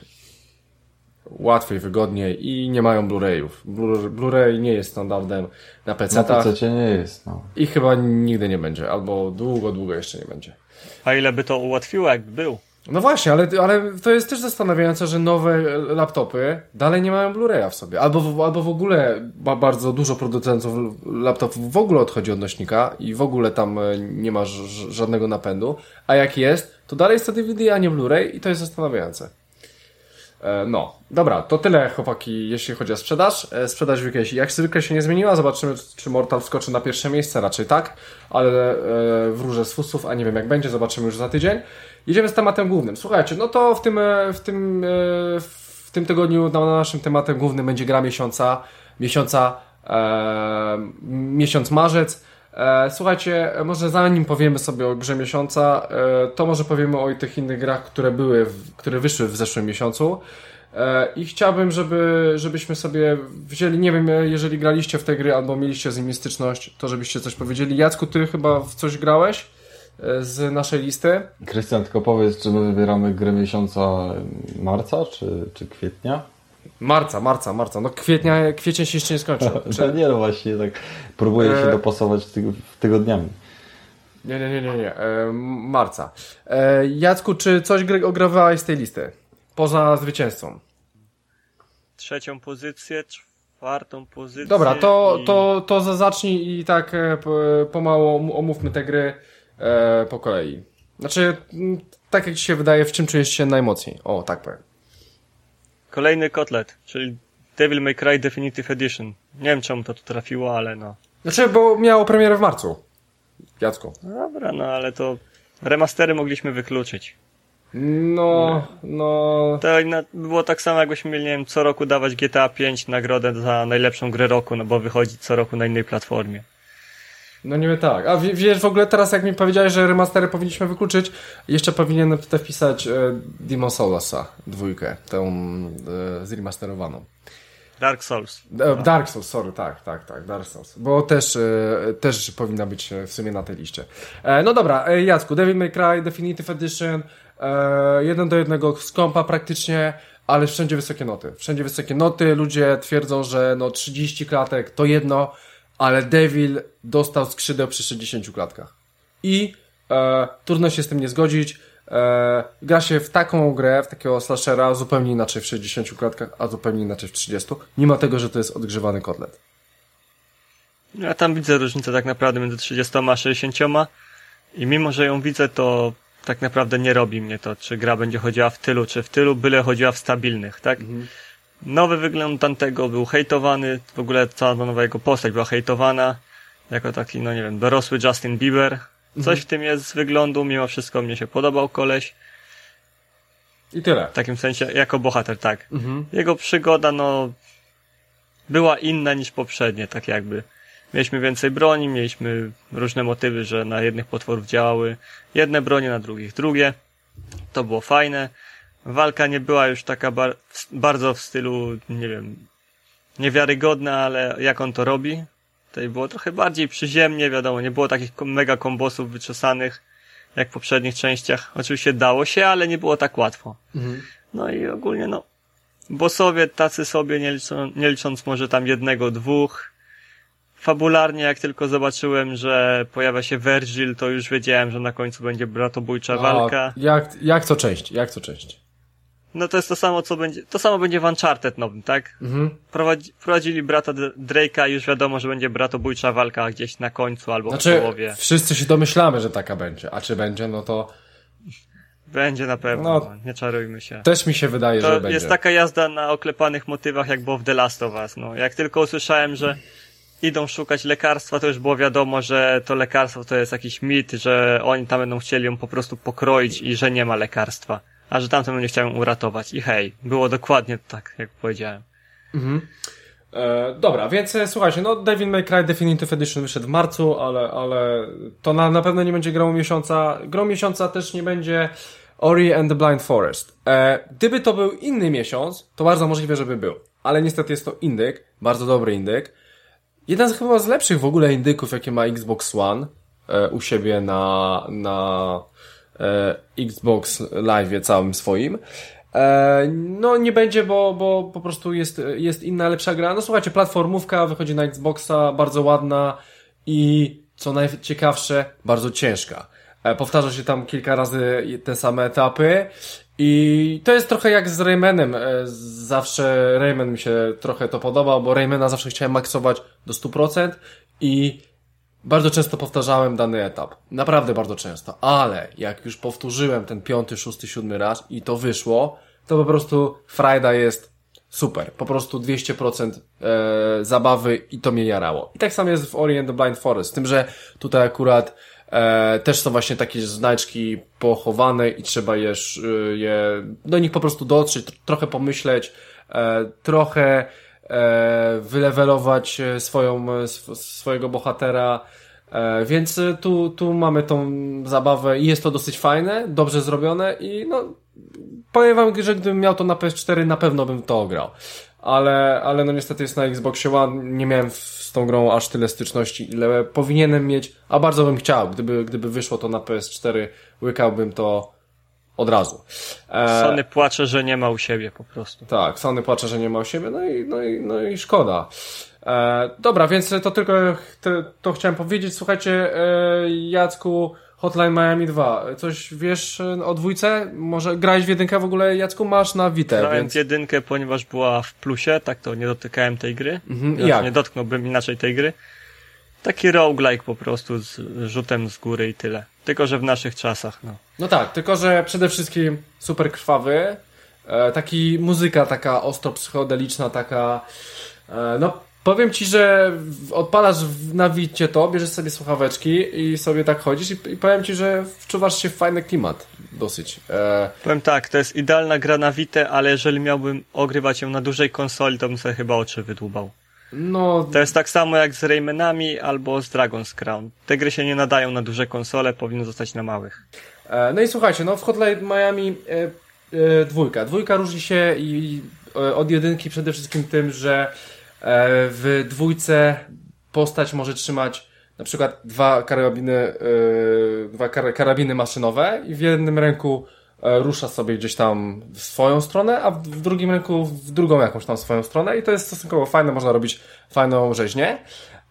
Łatwiej, wygodniej i nie mają Blu-rayów. Blu- Blu-ray nie jest standardem na Na PC-tach PC nie jest, no. i chyba nigdy nie będzie, albo długo, długo jeszcze nie będzie. A ile by to ułatwiło, jakby był? No właśnie, ale, ale to jest też zastanawiające, że nowe laptopy dalej nie mają Blu-raya w sobie. Albo, albo w ogóle ba, bardzo dużo producentów laptopów w ogóle odchodzi od nośnika i w ogóle tam e, nie ma żadnego napędu. A jak jest, to dalej jest to DVD, a nie Blu-ray i to jest zastanawiające. E, No, dobra, to tyle chłopaki, jeśli chodzi o sprzedaż. E, Sprzedaż w jak zwykle się nie zmieniła, zobaczymy czy Mortal wskoczy na pierwsze miejsce, raczej tak, ale wróżę z fusów, a nie wiem jak będzie, zobaczymy już za tydzień. Jedziemy z tematem głównym. Słuchajcie, no to w tym, e, w tym, e, w tym tygodniu na naszym tematem głównym będzie gra miesiąca, miesiąca, e, miesiąc marzec. E, słuchajcie, może zanim powiemy sobie o grze miesiąca, e, to może powiemy o tych innych grach, które były, w, które wyszły w zeszłym miesiącu. E, I chciałbym, żeby, żebyśmy sobie wzięli, nie wiem, jeżeli graliście w te gry albo mieliście z nimi styczność, to żebyście coś powiedzieli. Jacku, ty chyba w coś grałeś z naszej listy? Krystian, tylko powiedz, czy my wybieramy grę miesiąca marca, czy, czy kwietnia? Marca, marca, marca. No kwietnia, kwiecień się jeszcze nie skończył. No Czy... nie, no właśnie, tak próbuję się E, dopasować tyg- tygodniami. Nie, nie, nie, nie, nie. E, marca. E, Jacku, czy coś gry ogrywałeś z tej listy? Poza zwycięzcą. Trzecią pozycję, czwartą pozycję. Dobra, to, i... to, to za- zacznij i tak e, po- pomału om- omówmy te gry e, po kolei. Znaczy, tak jak ci się wydaje, w czym czujesz się najmocniej? O, tak powiem. Kolejny kotlet, czyli Devil May Cry Definitive Edition. Nie wiem czemu to tu trafiło, ale no. Znaczy, bo miało premierę w marcu. Jacku. Dobra, no ale to remastery mogliśmy wykluczyć. No, no... To było tak samo, jakbyśmy mieli, nie wiem, co roku dawać GTA 5 nagrodę za najlepszą grę roku, no bo wychodzi co roku na innej platformie. No niby tak. A wie- wiesz, w ogóle teraz jak mi powiedziałeś, że remastery powinniśmy wykluczyć, jeszcze powinienem tutaj wpisać e, Demon Soulsa dwójkę, tą e, zremasterowaną. Dark Souls. E, Dark Souls, sorry, tak, tak, tak, Dark Souls. Bo też, e, też powinna być e, w sumie na tej liście. E, no dobra, e, Jacku, Devil May Cry Definitive Edition, jeden do jednego z kompa praktycznie, ale wszędzie wysokie noty. Wszędzie wysokie noty, ludzie twierdzą, że no 30 klatek to jedno, ale Devil dostał skrzydeł przy 60 klatkach. I e, trudno się z tym nie zgodzić. E, gra się w taką grę, w takiego slashera zupełnie inaczej w 60 klatkach, a zupełnie inaczej w 30, mimo tego, że to jest odgrzewany kotlet. Ja tam widzę różnicę tak naprawdę między 30 a 60 i mimo, że ją widzę, to tak naprawdę nie robi mnie to, czy gra będzie chodziła w tylu, czy w tylu, byle chodziła w stabilnych, tak? Nowy wygląd tamtego był hejtowany, w ogóle cała nowa jego postać była hejtowana, jako taki, no nie wiem, dorosły Justin Bieber, Coś w tym jest z wyglądu, mimo wszystko mnie się podobał koleś. I tyle. W takim sensie, jako bohater, tak. Mhm. Jego przygoda, no, była inna niż poprzednie, tak jakby. Mieliśmy więcej broni, mieliśmy różne motywy, że na jednych potworów działały jedne bronie, na drugich drugie. To było fajne. Walka nie była już taka bar bardzo w stylu, nie wiem, niewiarygodna, ale jak on to robi. Tutaj było trochę bardziej przyziemnie, wiadomo, nie było takich mega kombosów wyczesanych jak w poprzednich częściach. Oczywiście dało się, ale nie było tak łatwo. Mhm. No i ogólnie no, bossowie tacy sobie, nie, liczą, nie licząc może tam jednego, dwóch. Fabularnie, jak tylko zobaczyłem, że pojawia się Virgil, to już wiedziałem, że na końcu będzie bratobójcza walka. A jak, jak co część? Jak co część? No to jest to samo, co będzie, to samo będzie w Uncharted nowym, tak? Mhm. Prowadzi, prowadzili brata Drake'a i już wiadomo, że będzie bratobójcza walka gdzieś na końcu albo w Znaczy, połowie. wszyscy się domyślamy, że taka będzie, a czy będzie, no to Będzie na pewno, No. no, nie czarujmy się. też mi się wydaje, że To będzie. jest taka jazda na oklepanych motywach, jak było w The Last of Us. No, jak tylko usłyszałem, że idą szukać lekarstwa, to już było wiadomo, że to lekarstwo to jest jakiś mit, że oni tam będą chcieli ją po prostu pokroić i że nie ma lekarstwa. A że tamten będzie chciał ją uratować. I hej, było dokładnie tak, jak powiedziałem. Mhm. E, dobra, więc e, słuchajcie, no Devil May Cry Definitive Edition wyszedł w marcu, ale, ale to na, na pewno nie będzie grą miesiąca. Grą miesiąca też nie będzie Ori and the Blind Forest. E, gdyby to był inny miesiąc, to bardzo możliwe, żeby był. Ale niestety jest to indyk, bardzo dobry indyk. Jeden z chyba z lepszych w ogóle indyków, jakie ma Xbox One e, u siebie na, na Xbox Live całym swoim. E, no nie będzie, bo, bo po prostu jest, jest inna, lepsza gra. No słuchajcie, platformówka wychodzi na Xboxa, bardzo ładna i co najciekawsze, bardzo ciężka. E, powtarza się tam kilka razy te same etapy i to jest trochę jak z Raymanem. E, zawsze Rayman mi się trochę to podobał, bo Raymana zawsze chciałem maksować do 100% i bardzo często powtarzałem dany etap. Naprawdę bardzo często. Ale jak już powtórzyłem ten piąty, szósty, siódmy raz i to wyszło, to po prostu frajda jest super. Po prostu 200% e, zabawy i to mnie jarało. I tak samo jest w Ori and the Blind Forest. Z tym, że tutaj akurat e, też są właśnie takie znaczki pochowane i trzeba je, je do nich po prostu dotrzeć, tr- trochę pomyśleć, e, trochę e, wylewelować e, swoją, e, sw swojego bohatera. E, więc e, tu, tu mamy tą zabawę i jest to dosyć fajne, dobrze zrobione i no, powiem wam, że gdybym miał to na PS4, na pewno bym to grał. Ale, ale no niestety jest na Xboxie One, nie miałem z tą grą aż tyle styczności, ile powinienem mieć, a bardzo bym chciał. Gdyby, gdyby wyszło to na PS4, łykałbym to od razu. E... Sony płacze, że nie ma u siebie po prostu. Tak, Sony płacze, że nie ma u siebie, no i, no i, no i szkoda. E, dobra, więc to tylko to, to chciałem powiedzieć. Słuchajcie, e, Jacku, Hotline Miami 2. Coś wiesz o dwójce? Może grałeś w jedynkę w ogóle, Jacku? Masz na Vita, Grałem więc... w jedynkę, ponieważ była w plusie, tak to nie dotykałem tej gry. Mhm, jak? Nie dotknąłbym inaczej tej gry. Taki roguelike po prostu z rzutem z góry i tyle. Tylko, że w naszych czasach, no. No tak, tylko, że przede wszystkim super krwawy. E, taki muzyka taka ostro psychodeliczna, taka... E, no, powiem ci, że odpalasz na wicie to, bierzesz sobie słuchaweczki i sobie tak chodzisz i, i powiem ci, że wczuwasz się w fajny klimat dosyć. E... Powiem tak, to jest idealna gra na Vita, ale jeżeli miałbym ogrywać ją na dużej konsoli, to bym sobie chyba oczy wydłubał. No... To jest tak samo jak z Raymanami albo z Dragon's Crown. Te gry się nie nadają na duże konsole, powinny zostać na małych. E, no i słuchajcie, no w Hotline Miami e, e, dwójka. Dwójka różni się i, od jedynki przede wszystkim tym, że w dwójce postać może trzymać na przykład dwa karabiny, dwa karabiny maszynowe i w jednym ręku rusza sobie gdzieś tam w swoją stronę, a w drugim ręku w drugą jakąś tam swoją stronę i to jest stosunkowo fajne, można robić fajną rzeźnię.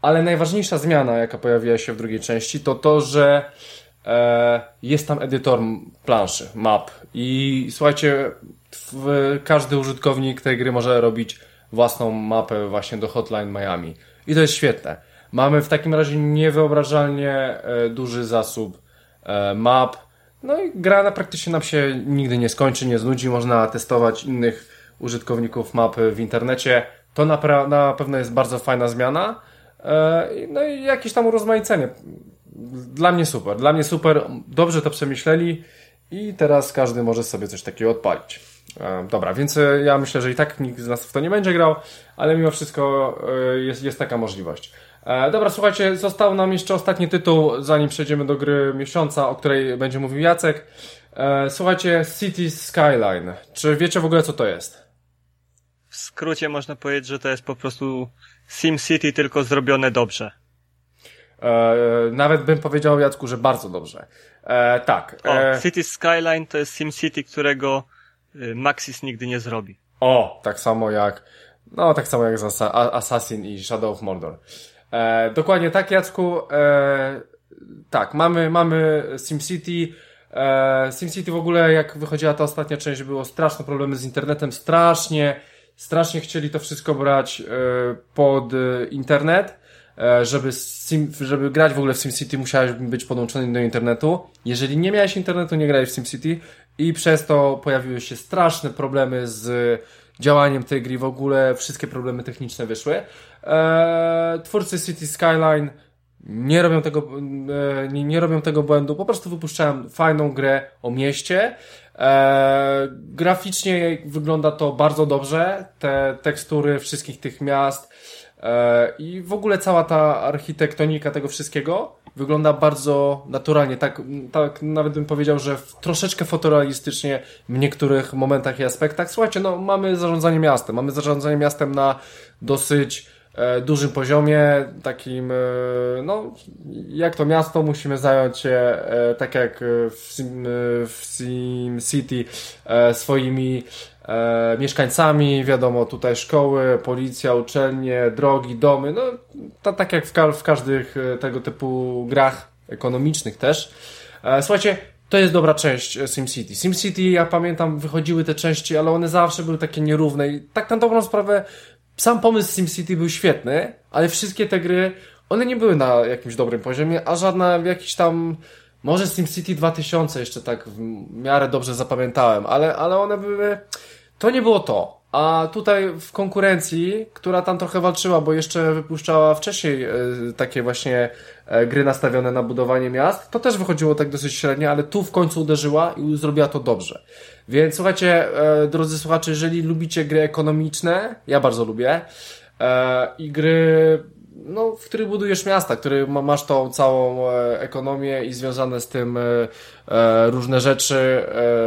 Ale najważniejsza zmiana, jaka pojawiła się w drugiej części, to to, że jest tam edytor planszy, map i słuchajcie, każdy użytkownik tej gry może robić własną mapę właśnie do Hotline Miami. I to jest świetne. Mamy w takim razie niewyobrażalnie e, duży zasób e, map. No i gra na praktycznie nam się nigdy nie skończy, nie znudzi. Można testować innych użytkowników mapy w internecie. To na, na pewno jest bardzo fajna zmiana. E, no i jakieś tam urozmaicenie. dla mnie super, dla mnie super, dobrze to przemyśleli i teraz każdy może sobie coś takiego odpalić. E, dobra, więc e, ja myślę, że i tak nikt z nas w to nie będzie grał, ale mimo wszystko jest, jest taka możliwość. E, dobra, słuchajcie, został nam jeszcze ostatni tytuł, zanim przejdziemy do gry miesiąca, o której będzie mówił Jacek. E, słuchajcie, City Skyline. Czy wiecie w ogóle, co to jest? W skrócie można powiedzieć, że to jest po prostu SimCity, tylko zrobione dobrze. E, nawet bym powiedział, Jacku, że bardzo dobrze. Tak. O, City Skyline to jest SimCity, którego y, Maxis nigdy nie zrobi. o, tak samo jak, no tak samo jak z Assassin i Shadow of Mordor. E, dokładnie tak, Jacku. E, tak, mamy, mamy SimCity. E, SimCity w ogóle, jak wychodziła ta ostatnia część, było straszne problemy z internetem, strasznie, strasznie chcieli to wszystko brać e, pod e, internet. E, żeby, sim, żeby grać w ogóle w SimCity musiałeś być podłączony do internetu. Jeżeli nie miałeś internetu, nie grałeś w SimCity i przez to pojawiły się straszne problemy z działaniem tej gry. W ogóle wszystkie problemy techniczne wyszły. E, twórcy City Skyline nie robią tego, e, nie, nie robią tego błędu. Po prostu wypuszczałem fajną grę o mieście. E, graficznie wygląda to bardzo dobrze. Te tekstury wszystkich tych miast e, i w ogóle cała ta architektonika tego wszystkiego wygląda bardzo naturalnie. Tak, tak nawet bym powiedział, że w, troszeczkę fotorealistycznie w niektórych momentach i aspektach. Słuchajcie, no mamy zarządzanie miastem. Mamy zarządzanie miastem na dosyć dużym poziomie, takim, e, no, jak to miasto musimy zająć się, e, tak jak e, w, Sim, e, w Sim City, e, swoimi e, mieszkańcami, wiadomo, tutaj szkoły, policja, uczelnie, drogi, domy, no, tak jak w, w każdych e, tego typu grach ekonomicznych też. E, słuchajcie, to jest dobra część e, SimCity. SimCity, ja pamiętam, wychodziły te części, ale one zawsze były takie nierówne i tak na dobrą sprawę sam pomysł SimCity był świetny, ale wszystkie te gry, one nie były na jakimś dobrym poziomie, a żadna w jakiś tam, może SimCity 2000 jeszcze tak w miarę dobrze zapamiętałem, ale, ale one były, to nie było to. A tutaj w konkurencji, która tam trochę walczyła, bo jeszcze wypuszczała wcześniej e, takie właśnie e, gry nastawione na budowanie miast, to też wychodziło tak dosyć średnio, ale tu w końcu uderzyła i zrobiła to dobrze. Więc słuchajcie, e, drodzy słuchacze, jeżeli lubicie gry ekonomiczne, ja bardzo lubię, i gry, no, w których budujesz miasta, który ma, masz tą całą e, ekonomię i związane z tym e, e, różne rzeczy,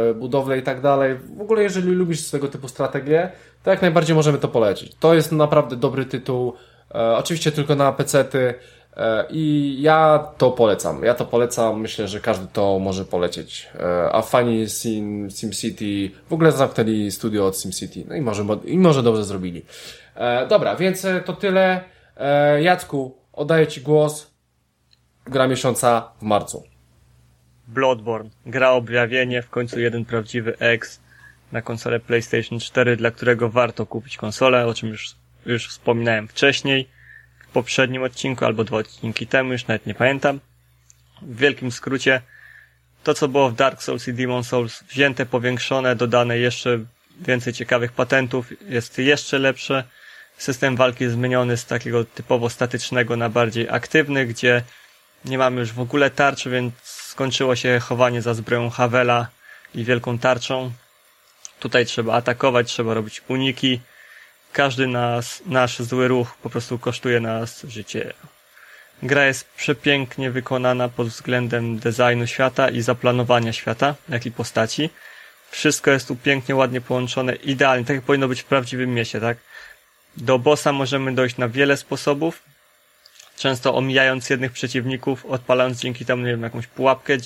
e, budowle i tak dalej. W ogóle, jeżeli lubisz tego typu strategię, to jak najbardziej możemy to polecić. To jest naprawdę dobry tytuł, e, oczywiście tylko na PC-ty, E, I ja to polecam. Ja to polecam. Myślę, że każdy to może polecieć. E, A fani Sim, SimCity w ogóle zamknęli studio od SimCity. No i może, i może dobrze zrobili. Dobra, więc to tyle. E, Jacku, oddaję Ci głos. Gra miesiąca w marcu. Bloodborne. Gra objawienie, w końcu jeden prawdziwy X na konsolę PlayStation 4, dla którego warto kupić konsolę, o czym już, już wspominałem wcześniej, w poprzednim odcinku albo dwa odcinki temu, już nawet nie pamiętam. W wielkim skrócie, to co było w Dark Souls i Demon Souls, wzięte, powiększone, dodane jeszcze więcej ciekawych patentów, jest jeszcze lepsze. System walki zmieniony z takiego typowo statycznego na bardziej aktywny, gdzie nie mamy już w ogóle tarczy, więc skończyło się chowanie za zbroją Havela i wielką tarczą. Tutaj trzeba atakować, trzeba robić uniki. Każdy nas, nasz zły ruch po prostu kosztuje nas życie. Gra jest przepięknie wykonana pod względem designu świata i zaplanowania świata, jak i postaci. Wszystko jest tu pięknie, ładnie połączone, idealnie, tak jak powinno być w prawdziwym mieście, tak? Do bossa możemy dojść na wiele sposobów, często omijając jednych przeciwników, odpalając dzięki temu, nie wiem, jakąś pułapkę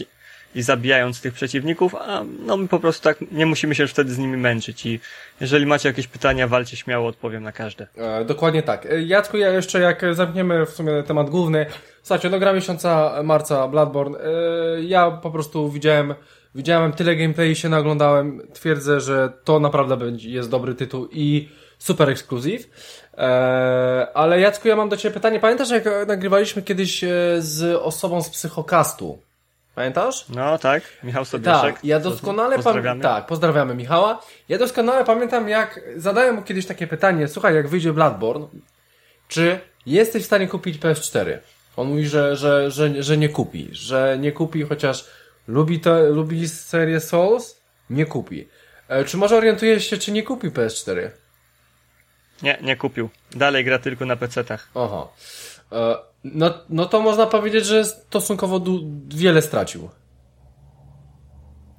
i zabijając tych przeciwników, a no my po prostu tak nie musimy się już wtedy z nimi męczyć i jeżeli macie jakieś pytania, walcie śmiało, odpowiem na każde. E, dokładnie tak. E, Jacku, ja jeszcze jak zamkniemy w sumie temat główny, słuchajcie, no gra miesiąca marca Bloodborne, e, ja po prostu widziałem, widziałem tyle gameplay i się naglądałem, twierdzę, że to naprawdę będzie, jest dobry tytuł i super ekskluzyw. E, ale Jacku, ja mam do Ciebie pytanie. Pamiętasz, jak nagrywaliśmy kiedyś e, z osobą z Psychokastu? Pamiętasz? No tak, Michał Sobieszek. Tak, ja doskonale pamiętam. Tak, pozdrawiamy Michała. Ja doskonale pamiętam, jak zadałem mu kiedyś takie pytanie: Słuchaj, jak wyjdzie Bloodborne, czy jesteś w stanie kupić PS4? On mówi, że, że, że, że nie kupi, że nie kupi, chociaż lubi, to, lubi serię Souls, nie kupi. E, czy może orientuje się, czy nie kupi PS4? Nie, nie kupił. Dalej gra tylko na PC-tach. Aha. E, no, no to można powiedzieć, że stosunkowo du- wiele stracił.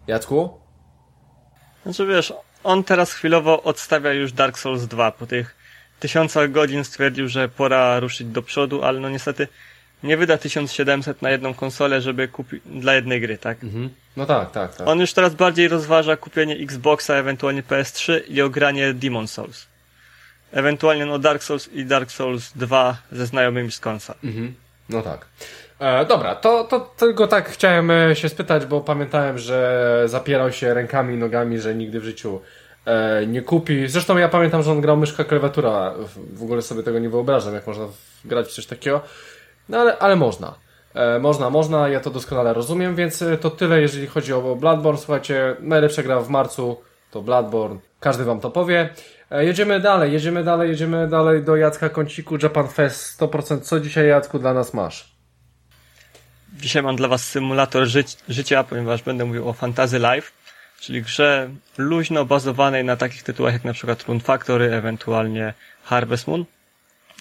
Jacku? Znaczy wiesz, on teraz chwilowo odstawia już Dark Souls 2. Po tych tysiącach godzin stwierdził, że pora ruszyć do przodu, ale no niestety nie wyda 1700 na jedną konsolę, żeby kupić dla jednej gry, tak? Mhm. No tak, tak, tak. On już teraz bardziej rozważa kupienie Xboxa, ewentualnie PS3 i ogranie Demon Souls. Ewentualnie no Dark Souls i Dark Souls 2 ze znajomymi z konsa. Mhm. No tak. E, dobra, to, to tylko tak chciałem e, się spytać, bo pamiętałem, że zapierał się rękami i nogami, że nigdy w życiu e, nie kupi. Zresztą ja pamiętam, że on grał myszka klawiatura. W, ogóle sobie tego nie wyobrażam, jak można grać w coś takiego. No ale, ale można. E, można, można, ja to doskonale rozumiem, więc e, to tyle, jeżeli chodzi o Bloodborne. Słuchajcie, najlepsza gra w marcu to Bloodborne. Każdy wam to powie. E, jedziemy dalej, jedziemy dalej, jedziemy dalej do Jacka Kąciku, Japan Fest 100%. Co dzisiaj, Jacku, dla nas masz? Dzisiaj mam dla Was symulator żyć, życia, ponieważ będę mówił o Fantasy Life, czyli grze luźno bazowanej na takich tytułach jak na przykład Rune Factory, ewentualnie Harvest Moon.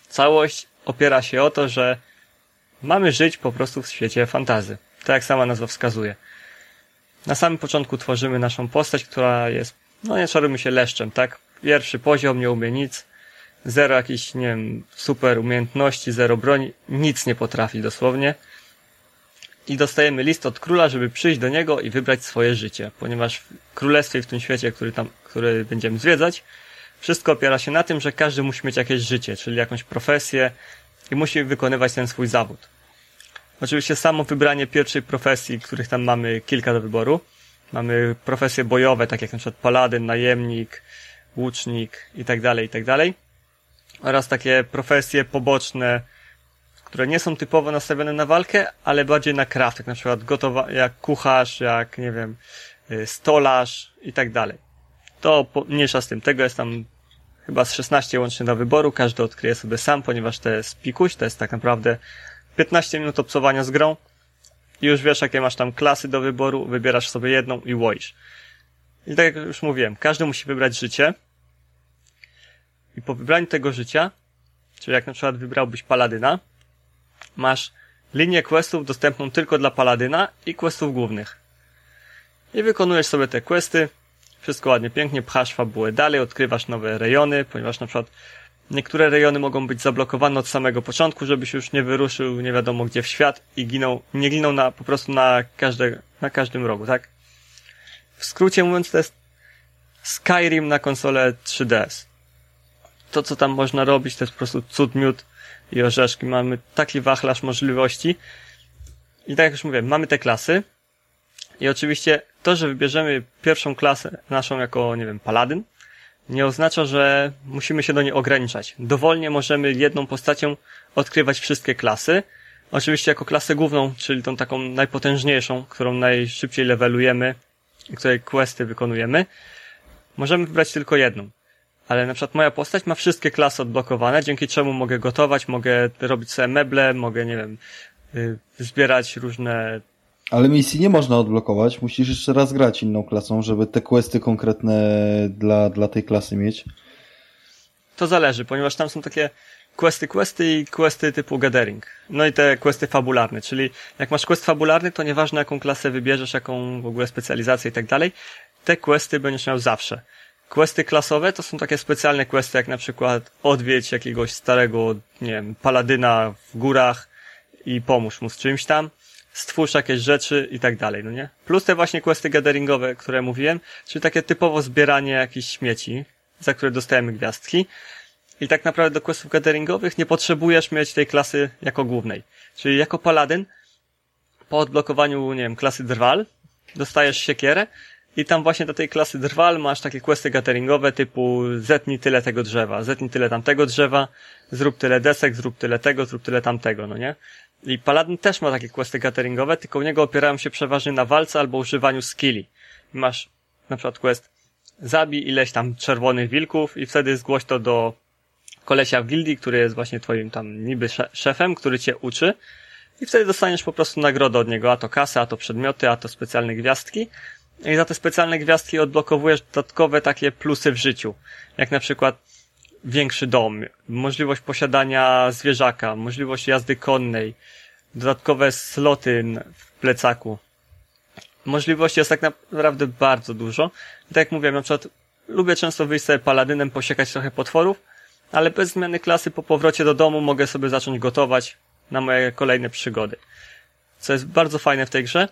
Całość opiera się o to, że mamy żyć po prostu w świecie fantazy. Tak jak sama nazwa wskazuje. Na samym początku tworzymy naszą postać, która jest, no nie czarujmy się leszczem, tak? Pierwszy poziom, nie umie nic, zero jakichś, nie wiem, super umiejętności, zero broni, nic nie potrafi dosłownie i dostajemy list od króla, żeby przyjść do niego i wybrać swoje życie, ponieważ w królestwie, w tym świecie, który tam, który będziemy zwiedzać, wszystko opiera się na tym, że każdy musi mieć jakieś życie, czyli jakąś profesję i musi wykonywać ten swój zawód. Oczywiście samo wybranie pierwszej profesji, których tam mamy kilka do wyboru. Mamy profesje bojowe, tak jak na przykład paladyn, najemnik, łucznik tak tak dalej. Oraz takie profesje poboczne, które nie są typowo nastawione na walkę, ale bardziej na craft, jak na przykład gotowa, jak kucharz, jak, nie wiem, y, stolarz i tak dalej. To mniejsza z tym. Tego jest tam chyba z 16 łącznie do wyboru. Każdy odkryje sobie sam, ponieważ to jest pikuś, to jest tak naprawdę 15 minut obcowania z grą. I już wiesz, jakie masz tam klasy do wyboru, wybierasz sobie jedną i łoisz. I tak jak już mówiłem, każdy musi wybrać życie. I po wybraniu tego życia, czyli jak na przykład wybrałbyś paladyna, masz linię questów dostępną tylko dla paladyna i questów głównych. I wykonujesz sobie te questy, wszystko ładnie, pięknie, pchasz fabułę dalej, odkrywasz nowe rejony, ponieważ na przykład niektóre rejony mogą być zablokowane od samego początku, żebyś już nie wyruszył nie wiadomo gdzie w świat i ginął, nie ginął na, po prostu na, każde, na każdym rogu, tak? W skrócie mówiąc, to jest Skyrim na konsolę 3DS. To, co tam można robić, to jest po prostu cud miód i orzeszki. Mamy taki wachlarz możliwości. I tak jak już mówię, mamy te klasy. I oczywiście to, że wybierzemy pierwszą klasę naszą jako, nie wiem, paladyn, nie oznacza, że musimy się do niej ograniczać. Dowolnie możemy jedną postacią odkrywać wszystkie klasy. Oczywiście jako klasę główną, czyli tą taką najpotężniejszą, którą najszybciej levelujemy i której questy wykonujemy, możemy wybrać tylko jedną. Ale na przykład moja postać ma wszystkie klasy odblokowane, dzięki czemu mogę gotować, mogę robić sobie meble, mogę, nie wiem, y, zbierać różne Ale misji nie można odblokować, musisz jeszcze raz grać inną klasą, żeby te questy konkretne dla, dla tej klasy mieć. To zależy, ponieważ tam są takie questy, questy i questy typu gathering. No i te questy fabularne, czyli jak masz quest fabularny, to nieważne jaką klasę wybierzesz, jaką w ogóle specjalizację i tak dalej, te questy będziesz miał zawsze. Questy klasowe to są takie specjalne questy, jak na przykład odwiedź jakiegoś starego, nie wiem, paladyna w górach i pomóż mu z czymś tam, stwórz jakieś rzeczy i tak dalej, no nie? Plus te właśnie questy gatheringowe, które mówiłem, czyli takie typowo zbieranie jakichś śmieci, za które dostajemy gwiazdki. I tak naprawdę do questów gatheringowych nie potrzebujesz mieć tej klasy jako głównej. Czyli jako paladyn, po odblokowaniu, nie wiem, klasy drwal, dostajesz siekierę i tam właśnie do tej klasy drwal masz takie questy gatheringowe typu zetnij tyle tego drzewa, zetnij tyle tamtego drzewa, zrób tyle desek, zrób tyle tego, zrób tyle tamtego, no nie? I paladyn też ma takie questy gatheringowe, tylko u niego opierają się przeważnie na walce albo używaniu skilli. Masz na przykład quest zabij ileś tam czerwonych wilków i wtedy zgłoś to do kolesia w gildii, który jest właśnie twoim tam niby sze- szefem, który cię uczy. i wtedy dostaniesz po prostu nagrodę od niego, a to kasę, a to przedmioty, a to specjalne gwiazdki. I za te specjalne gwiazdki odblokowujesz dodatkowe takie plusy w życiu, jak na przykład większy dom, możliwość posiadania zwierzaka, możliwość jazdy konnej, dodatkowe sloty w plecaku. Możliwości jest tak naprawdę bardzo dużo. Tak jak mówiłem, na przykład lubię często wyjść sobie paladynem, posiekać trochę potworów, ale bez zmiany klasy po powrocie do domu mogę sobie zacząć gotować na moje kolejne przygody. Co jest bardzo fajne w tej grze,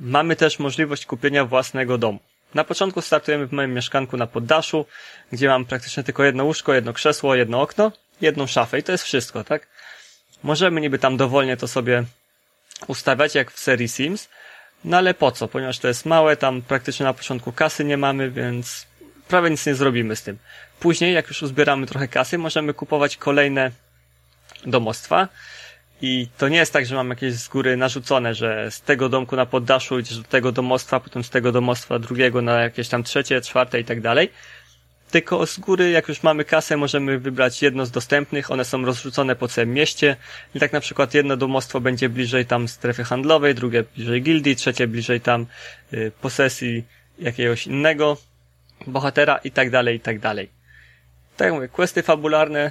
mamy też możliwość kupienia własnego domu. Na początku startujemy w moim mieszkanku na poddaszu, gdzie mam praktycznie tylko jedno łóżko, jedno krzesło, jedno okno, jedną szafę i to jest wszystko, tak? Możemy niby tam dowolnie to sobie ustawiać, jak w serii Sims, no ale po co? Ponieważ to jest małe, tam praktycznie na początku kasy nie mamy, więc prawie nic nie zrobimy z tym. Później, jak już uzbieramy trochę kasy, możemy kupować kolejne domostwa. I to nie jest tak, że mam jakieś z góry narzucone, że z tego domku na poddaszu idziesz do tego domostwa, potem z tego domostwa drugiego na jakieś tam trzecie, czwarte i tak dalej. Tylko z góry, jak już mamy kasę, możemy wybrać jedno z dostępnych. One są rozrzucone po całym mieście. I tak na przykład jedno domostwo będzie bliżej tam strefy handlowej, drugie bliżej gildii, trzecie bliżej tam y, posesji jakiegoś innego bohatera i tak dalej, i tak dalej. Tak jak mówię, questy fabularne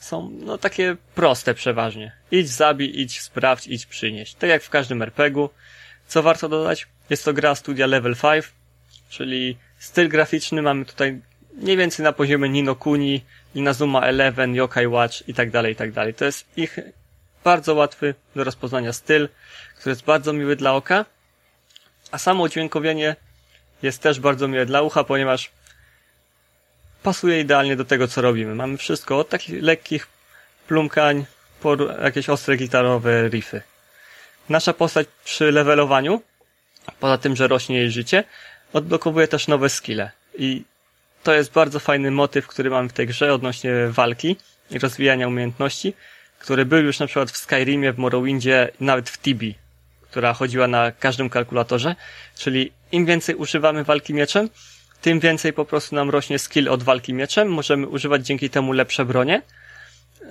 są no takie proste przeważnie. Idź, zabij, idź, sprawdź, idź, przynieść. Tak jak w każdym RPG-u. Co warto dodać? Jest to gra studia Level 5, czyli styl graficzny mamy tutaj mniej więcej na poziomie Nino Kuni, Inazuma Eleven, Yokai Watch i tak dalej, i tak dalej. To jest ich bardzo łatwy do rozpoznania styl, który jest bardzo miły dla oka, a samo udźwiękowienie jest też bardzo miłe dla ucha, ponieważ pasuje idealnie do tego, co robimy. Mamy wszystko od takich lekkich plumkań po jakieś ostre gitarowe riffy. Nasza postać przy levelowaniu, poza tym, że rośnie jej życie, odblokowuje też nowe skille. I to jest bardzo fajny motyw, który mamy w tej grze odnośnie walki i rozwijania umiejętności, który był już na przykład w Skyrimie, w Morrowindzie, nawet w Tibi, która chodziła na każdym kalkulatorze, czyli im więcej używamy walki mieczem, tym więcej po prostu nam rośnie skill od walki mieczem, możemy używać dzięki temu lepsze bronie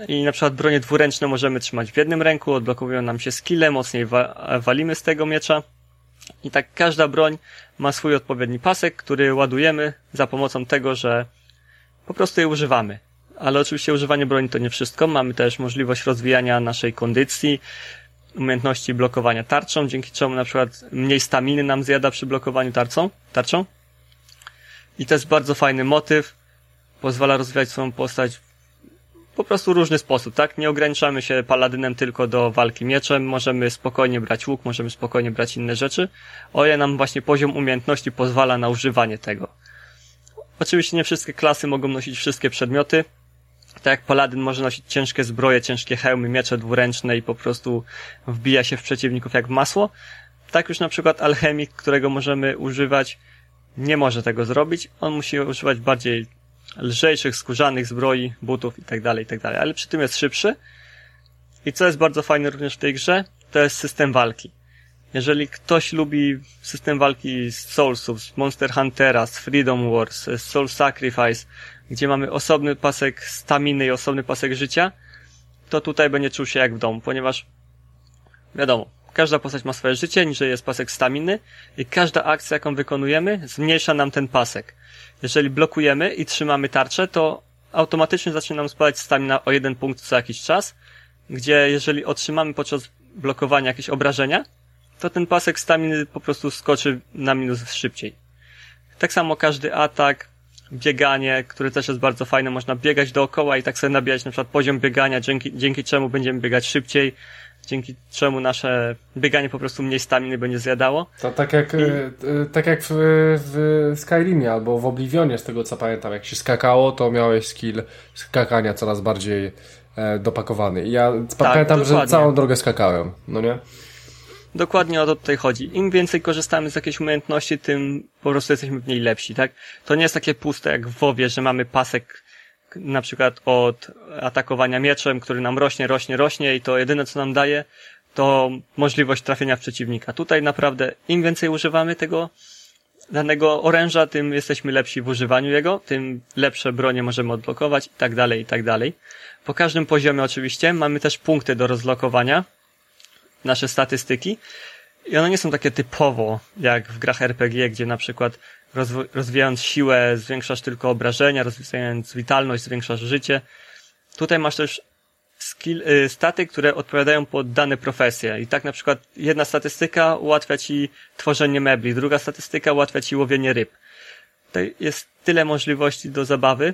i na przykład bronie dwuręczne możemy trzymać w jednym ręku, odblokowują nam się skille, mocniej wa walimy z tego miecza i tak każda broń ma swój odpowiedni pasek, który ładujemy za pomocą tego, że po prostu je używamy. Ale oczywiście używanie broni to nie wszystko. Mamy też możliwość rozwijania naszej kondycji, umiejętności blokowania tarczą, dzięki czemu na przykład mniej staminy nam zjada przy blokowaniu tarczą, tarczą. I to jest bardzo fajny motyw. Pozwala rozwijać swoją postać po prostu różny sposób, tak? Nie ograniczamy się paladynem tylko do walki mieczem, możemy spokojnie brać łuk, możemy spokojnie brać inne rzeczy, o ile nam właśnie poziom umiejętności pozwala na używanie tego. Oczywiście nie wszystkie klasy mogą nosić wszystkie przedmioty, tak jak paladyn może nosić ciężkie zbroje, ciężkie hełmy, miecze dwuręczne i po prostu wbija się w przeciwników jak masło, tak już na przykład alchemik, którego możemy używać, nie może tego zrobić. On musi używać bardziej lżejszych, skórzanych zbroi, butów itd., tak itd., tak ale przy tym jest szybszy. I co jest bardzo fajne również w tej grze, to jest system walki. Jeżeli ktoś lubi system walki z Soulsów, z Monster Huntera, z Freedom Wars, z Soul Sacrifice, gdzie mamy osobny pasek staminy i osobny pasek życia, to tutaj będzie czuł się jak w domu, ponieważ wiadomo, każda postać ma swoje życie, niżej jest pasek staminy i każda akcja, jaką wykonujemy, zmniejsza nam ten pasek. Jeżeli blokujemy i trzymamy tarczę, to automatycznie zacznie nam spadać stamina o jeden punkt co jakiś czas, gdzie jeżeli otrzymamy podczas blokowania jakieś obrażenia, to ten pasek staminy po prostu skoczy na minus szybciej. Tak samo każdy atak, bieganie, które też jest bardzo fajne, można biegać dookoła i tak sobie nabijać na przykład poziom biegania, dzięki, dzięki czemu będziemy biegać szybciej, dzięki czemu nasze bieganie po prostu mniej staminy będzie zjadało. To tak jak, I... E, tak jak w, w Skyrimie albo w Oblivionie, z tego co pamiętam, jak się skakało, to miałeś skill skakania coraz bardziej e, dopakowany. I ja tak, pamiętam, dokładnie. że całą drogę skakałem, no nie? Dokładnie o to tutaj chodzi. Im więcej korzystamy z jakiejś umiejętności, tym po prostu jesteśmy w niej lepsi, tak? To nie jest takie puste jak w WoWie, że mamy pasek na przykład od atakowania mieczem, który nam rośnie, rośnie, rośnie i to jedyne co nam daje, to możliwość trafienia w przeciwnika. Tutaj naprawdę im więcej używamy tego danego oręża, tym jesteśmy lepsi w używaniu jego, tym lepsze bronie możemy odblokować i tak dalej, i tak dalej. Po każdym poziomie oczywiście mamy też punkty do rozlokowania, nasze statystyki i one nie są takie typowo jak w grach RPG, gdzie na przykład rozwijając siłę zwiększasz tylko obrażenia, rozwijając witalność zwiększasz życie. Tutaj masz też skill, y, staty, które odpowiadają pod dane profesje. I tak na przykład jedna statystyka ułatwia ci tworzenie mebli, druga statystyka ułatwia ci łowienie ryb. Tutaj jest tyle możliwości do zabawy,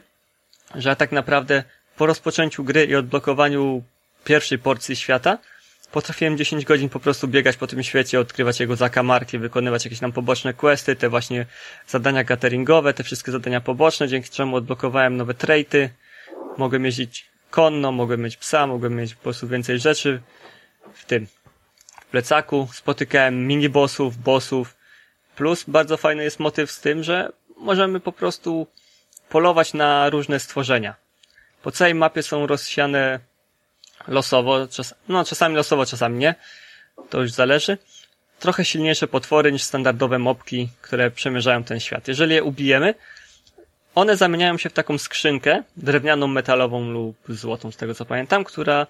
że tak naprawdę po rozpoczęciu gry i odblokowaniu pierwszej porcji świata potrafiłem 10 godzin po prostu biegać po tym świecie, odkrywać jego zakamarki, wykonywać jakieś tam poboczne questy, te właśnie zadania cateringowe, te wszystkie zadania poboczne, dzięki czemu odblokowałem nowe traity, mogłem jeździć konno, mogłem mieć psa, mogłem mieć po prostu więcej rzeczy w tym w plecaku, spotykałem mini-bossów, bossów, plus bardzo fajny jest motyw z tym, że możemy po prostu polować na różne stworzenia. Po całej mapie są rozsiane losowo, czas, no czasami losowo, czasami nie. To już zależy. Trochę silniejsze potwory niż standardowe mopki, które przemierzają ten świat. Jeżeli je ubijemy, one zamieniają się w taką skrzynkę, drewnianą, metalową lub złotą, z tego co pamiętam, która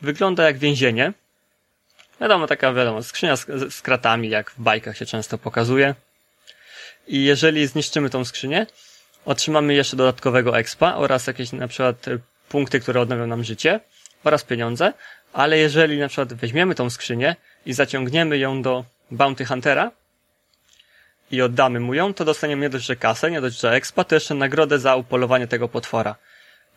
wygląda jak więzienie. Wiadomo, taka wiadomo, skrzynia z, z kratami, jak w bajkach się często pokazuje. I jeżeli zniszczymy tą skrzynię, otrzymamy jeszcze dodatkowego expa oraz jakieś na przykład punkty, które odnowią nam życie oraz pieniądze, ale jeżeli na przykład weźmiemy tą skrzynię i zaciągniemy ją do Bounty Huntera i oddamy mu ją, to dostaniemy nie dość, że kasę, nie dość, że expa, to jeszcze nagrodę za upolowanie tego potwora.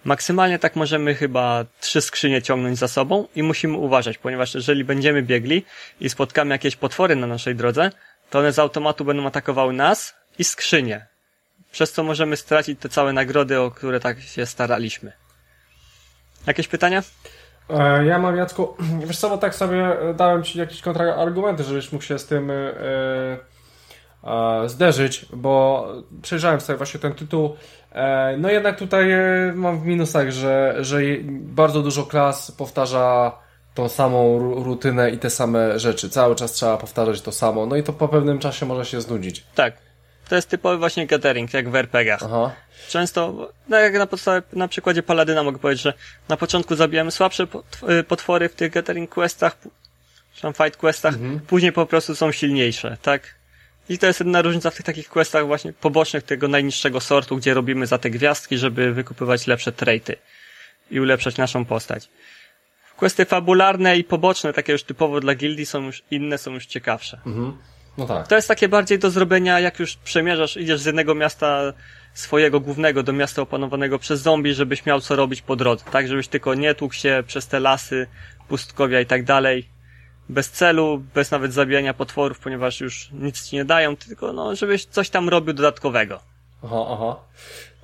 Maksymalnie tak możemy chyba trzy skrzynie ciągnąć za sobą i musimy uważać, ponieważ jeżeli będziemy biegli i spotkamy jakieś potwory na naszej drodze, to one z automatu będą atakowały nas i skrzynie. Przez co możemy stracić te całe nagrody, o które tak się staraliśmy. Jakieś pytania? E, Ja mam, Jacku, wiesz co, bo tak sobie dałem Ci jakieś kontrargumenty, żebyś mógł się z tym e, e, zderzyć, bo przejrzałem sobie właśnie ten tytuł. No jednak tutaj mam w minusach, że, że bardzo dużo klas powtarza tą samą ru- rutynę i te same rzeczy. Cały czas trzeba powtarzać to samo, no i to po pewnym czasie może się znudzić. Tak. To jest typowy właśnie gathering, jak w RPG-ach. Aha. Często, no jak na podstawie, na przykładzie Paladyna mogę powiedzieć, że na początku zabijamy słabsze y, potwory w tych gathering questach, czy tam fight questach, później po prostu są silniejsze, tak? I to jest jedna różnica w tych takich questach właśnie pobocznych tego najniższego sortu, gdzie robimy za te gwiazdki, żeby wykupywać lepsze traity i ulepszać naszą postać. Questy fabularne i poboczne, takie już typowo dla gildii są już inne, są już ciekawsze. No tak. To jest takie bardziej do zrobienia, jak już przemierzasz, idziesz z jednego miasta swojego głównego do miasta opanowanego przez zombie, żebyś miał co robić po drodze, tak? Żebyś tylko nie tłukł się przez te lasy, pustkowia i tak dalej. Bez celu, bez nawet zabijania potworów, ponieważ już nic ci nie dają, tylko no, żebyś coś tam robił dodatkowego. Aha, aha.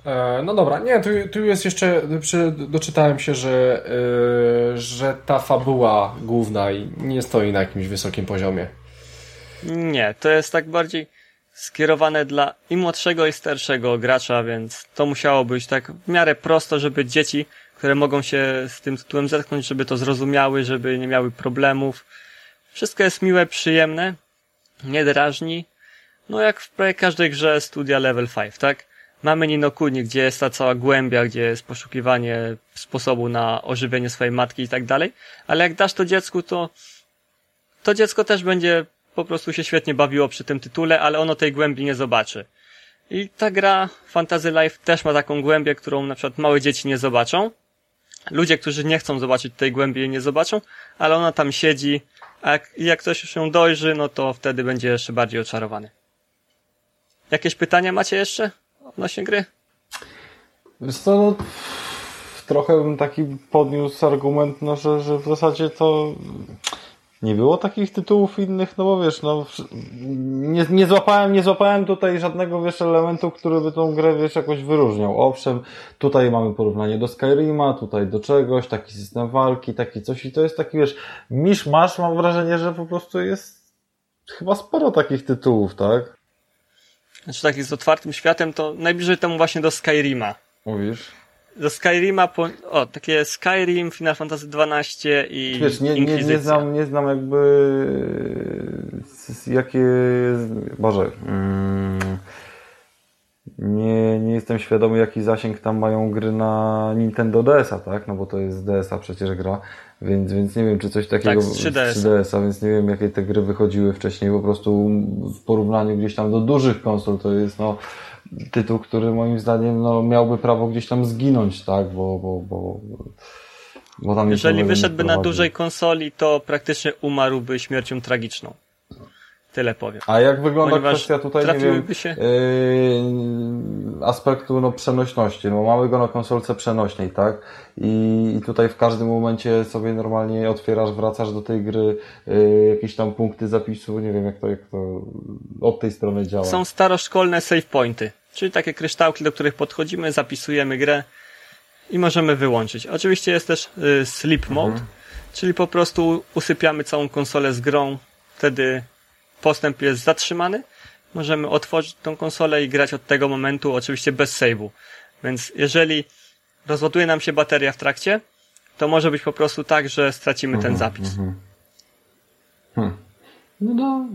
E, no dobra, nie, tu, tu jest jeszcze, przy, doczytałem się, że, e, że ta fabuła główna nie stoi na jakimś wysokim poziomie. Nie, to jest tak bardziej skierowane dla i młodszego i starszego gracza, więc to musiało być tak w miarę prosto, żeby dzieci, które mogą się z tym tytułem zetknąć, żeby to zrozumiały, żeby nie miały problemów. Wszystko jest miłe, przyjemne, nie drażni. No jak w prawie każdej grze studia level 5, tak? Mamy Ninokuni, gdzie jest ta cała głębia, gdzie jest poszukiwanie sposobu na ożywienie swojej matki i tak dalej, ale jak dasz to dziecku, to to dziecko też będzie po prostu się świetnie bawiło przy tym tytule, ale ono tej głębi nie zobaczy. I ta gra Fantasy Life też ma taką głębię, którą na przykład małe dzieci nie zobaczą. Ludzie, którzy nie chcą zobaczyć tej głębi, jej nie zobaczą, ale ona tam siedzi, a jak, jak ktoś już ją dojrzy, no to wtedy będzie jeszcze bardziej oczarowany. Jakieś pytania macie jeszcze odnośnie gry? Wiesz co, no, trochę bym taki podniósł argument, no, że, że w zasadzie to nie było takich tytułów innych, no bo wiesz, no, nie, nie złapałem, nie złapałem tutaj żadnego, wiesz, elementu, który by tą grę, wiesz, jakoś wyróżniał. Owszem, tutaj mamy porównanie do Skyrima, tutaj do czegoś, taki system walki, taki coś i to jest taki, wiesz, misz masz, mam wrażenie, że po prostu jest chyba sporo takich tytułów, tak? Znaczy takich z otwartym światem, to najbliżej temu właśnie do Skyrima. Mówisz? Do Skyrima, po, o, takie Skyrim, Final Fantasy XII i Wiesz, nie, nie, nie, znam, nie znam jakby z- jakie, Boże, mm, nie, nie, jestem świadomy, jaki zasięg tam mają gry na Nintendo DS-a, tak? No bo to jest DS-a przecież gra, więc, więc nie wiem, czy coś takiego Tak, z 3DS-a. 3DS-a, więc nie wiem, jakie te gry wychodziły wcześniej. Po prostu w porównaniu gdzieś tam do dużych konsol to jest no tytuł, który moim zdaniem no, miałby prawo gdzieś tam zginąć, tak? Bo, bo, bo, bo tam Jeżeli wyszedłby na dużej konsoli, to praktycznie umarłby śmiercią tragiczną. Tyle powiem. A jak wygląda Ponieważ kwestia tutaj, nie wiem, się- yy, aspektu no, przenośności? No, mamy go na konsolce przenośnej, tak? I, I tutaj w każdym momencie sobie normalnie otwierasz, wracasz do tej gry, yy, jakieś tam punkty zapisu, nie wiem jak to, jak to od tej strony działa. Są staroszkolne save pointy, czyli takie kryształki, do których podchodzimy, zapisujemy grę i możemy wyłączyć. Oczywiście jest też y, sleep mode, czyli po prostu usypiamy całą konsolę z grą, wtedy postęp jest zatrzymany, możemy otworzyć tą konsolę i grać od tego momentu, oczywiście bez save'u. Więc jeżeli rozładuje nam się bateria w trakcie, to może być po prostu tak, że stracimy ten zapis. No, no,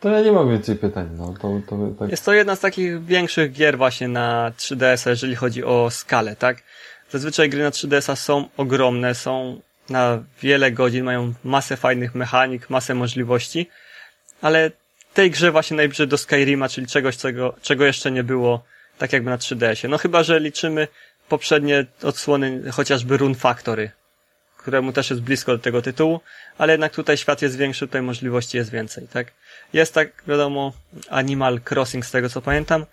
to ja nie mam więcej pytań, no, to, to tak. Jest to jedna z takich większych gier właśnie na 3DS-a, jeżeli chodzi o skalę, tak? Zazwyczaj gry na 3DS-a są ogromne, są na wiele godzin, mają masę fajnych mechanik, masę możliwości, ale tej grze właśnie najbliżej do Skyrima, czyli czegoś, czego, czego jeszcze nie było, tak jakby na 3DS-ie. No chyba, że liczymy poprzednie odsłony, chociażby Rune Factory, któremu też jest blisko do tego tytułu, ale jednak tutaj świat jest większy, tutaj możliwości jest więcej, tak? Jest tak, wiadomo, Animal Crossing z tego co pamiętam,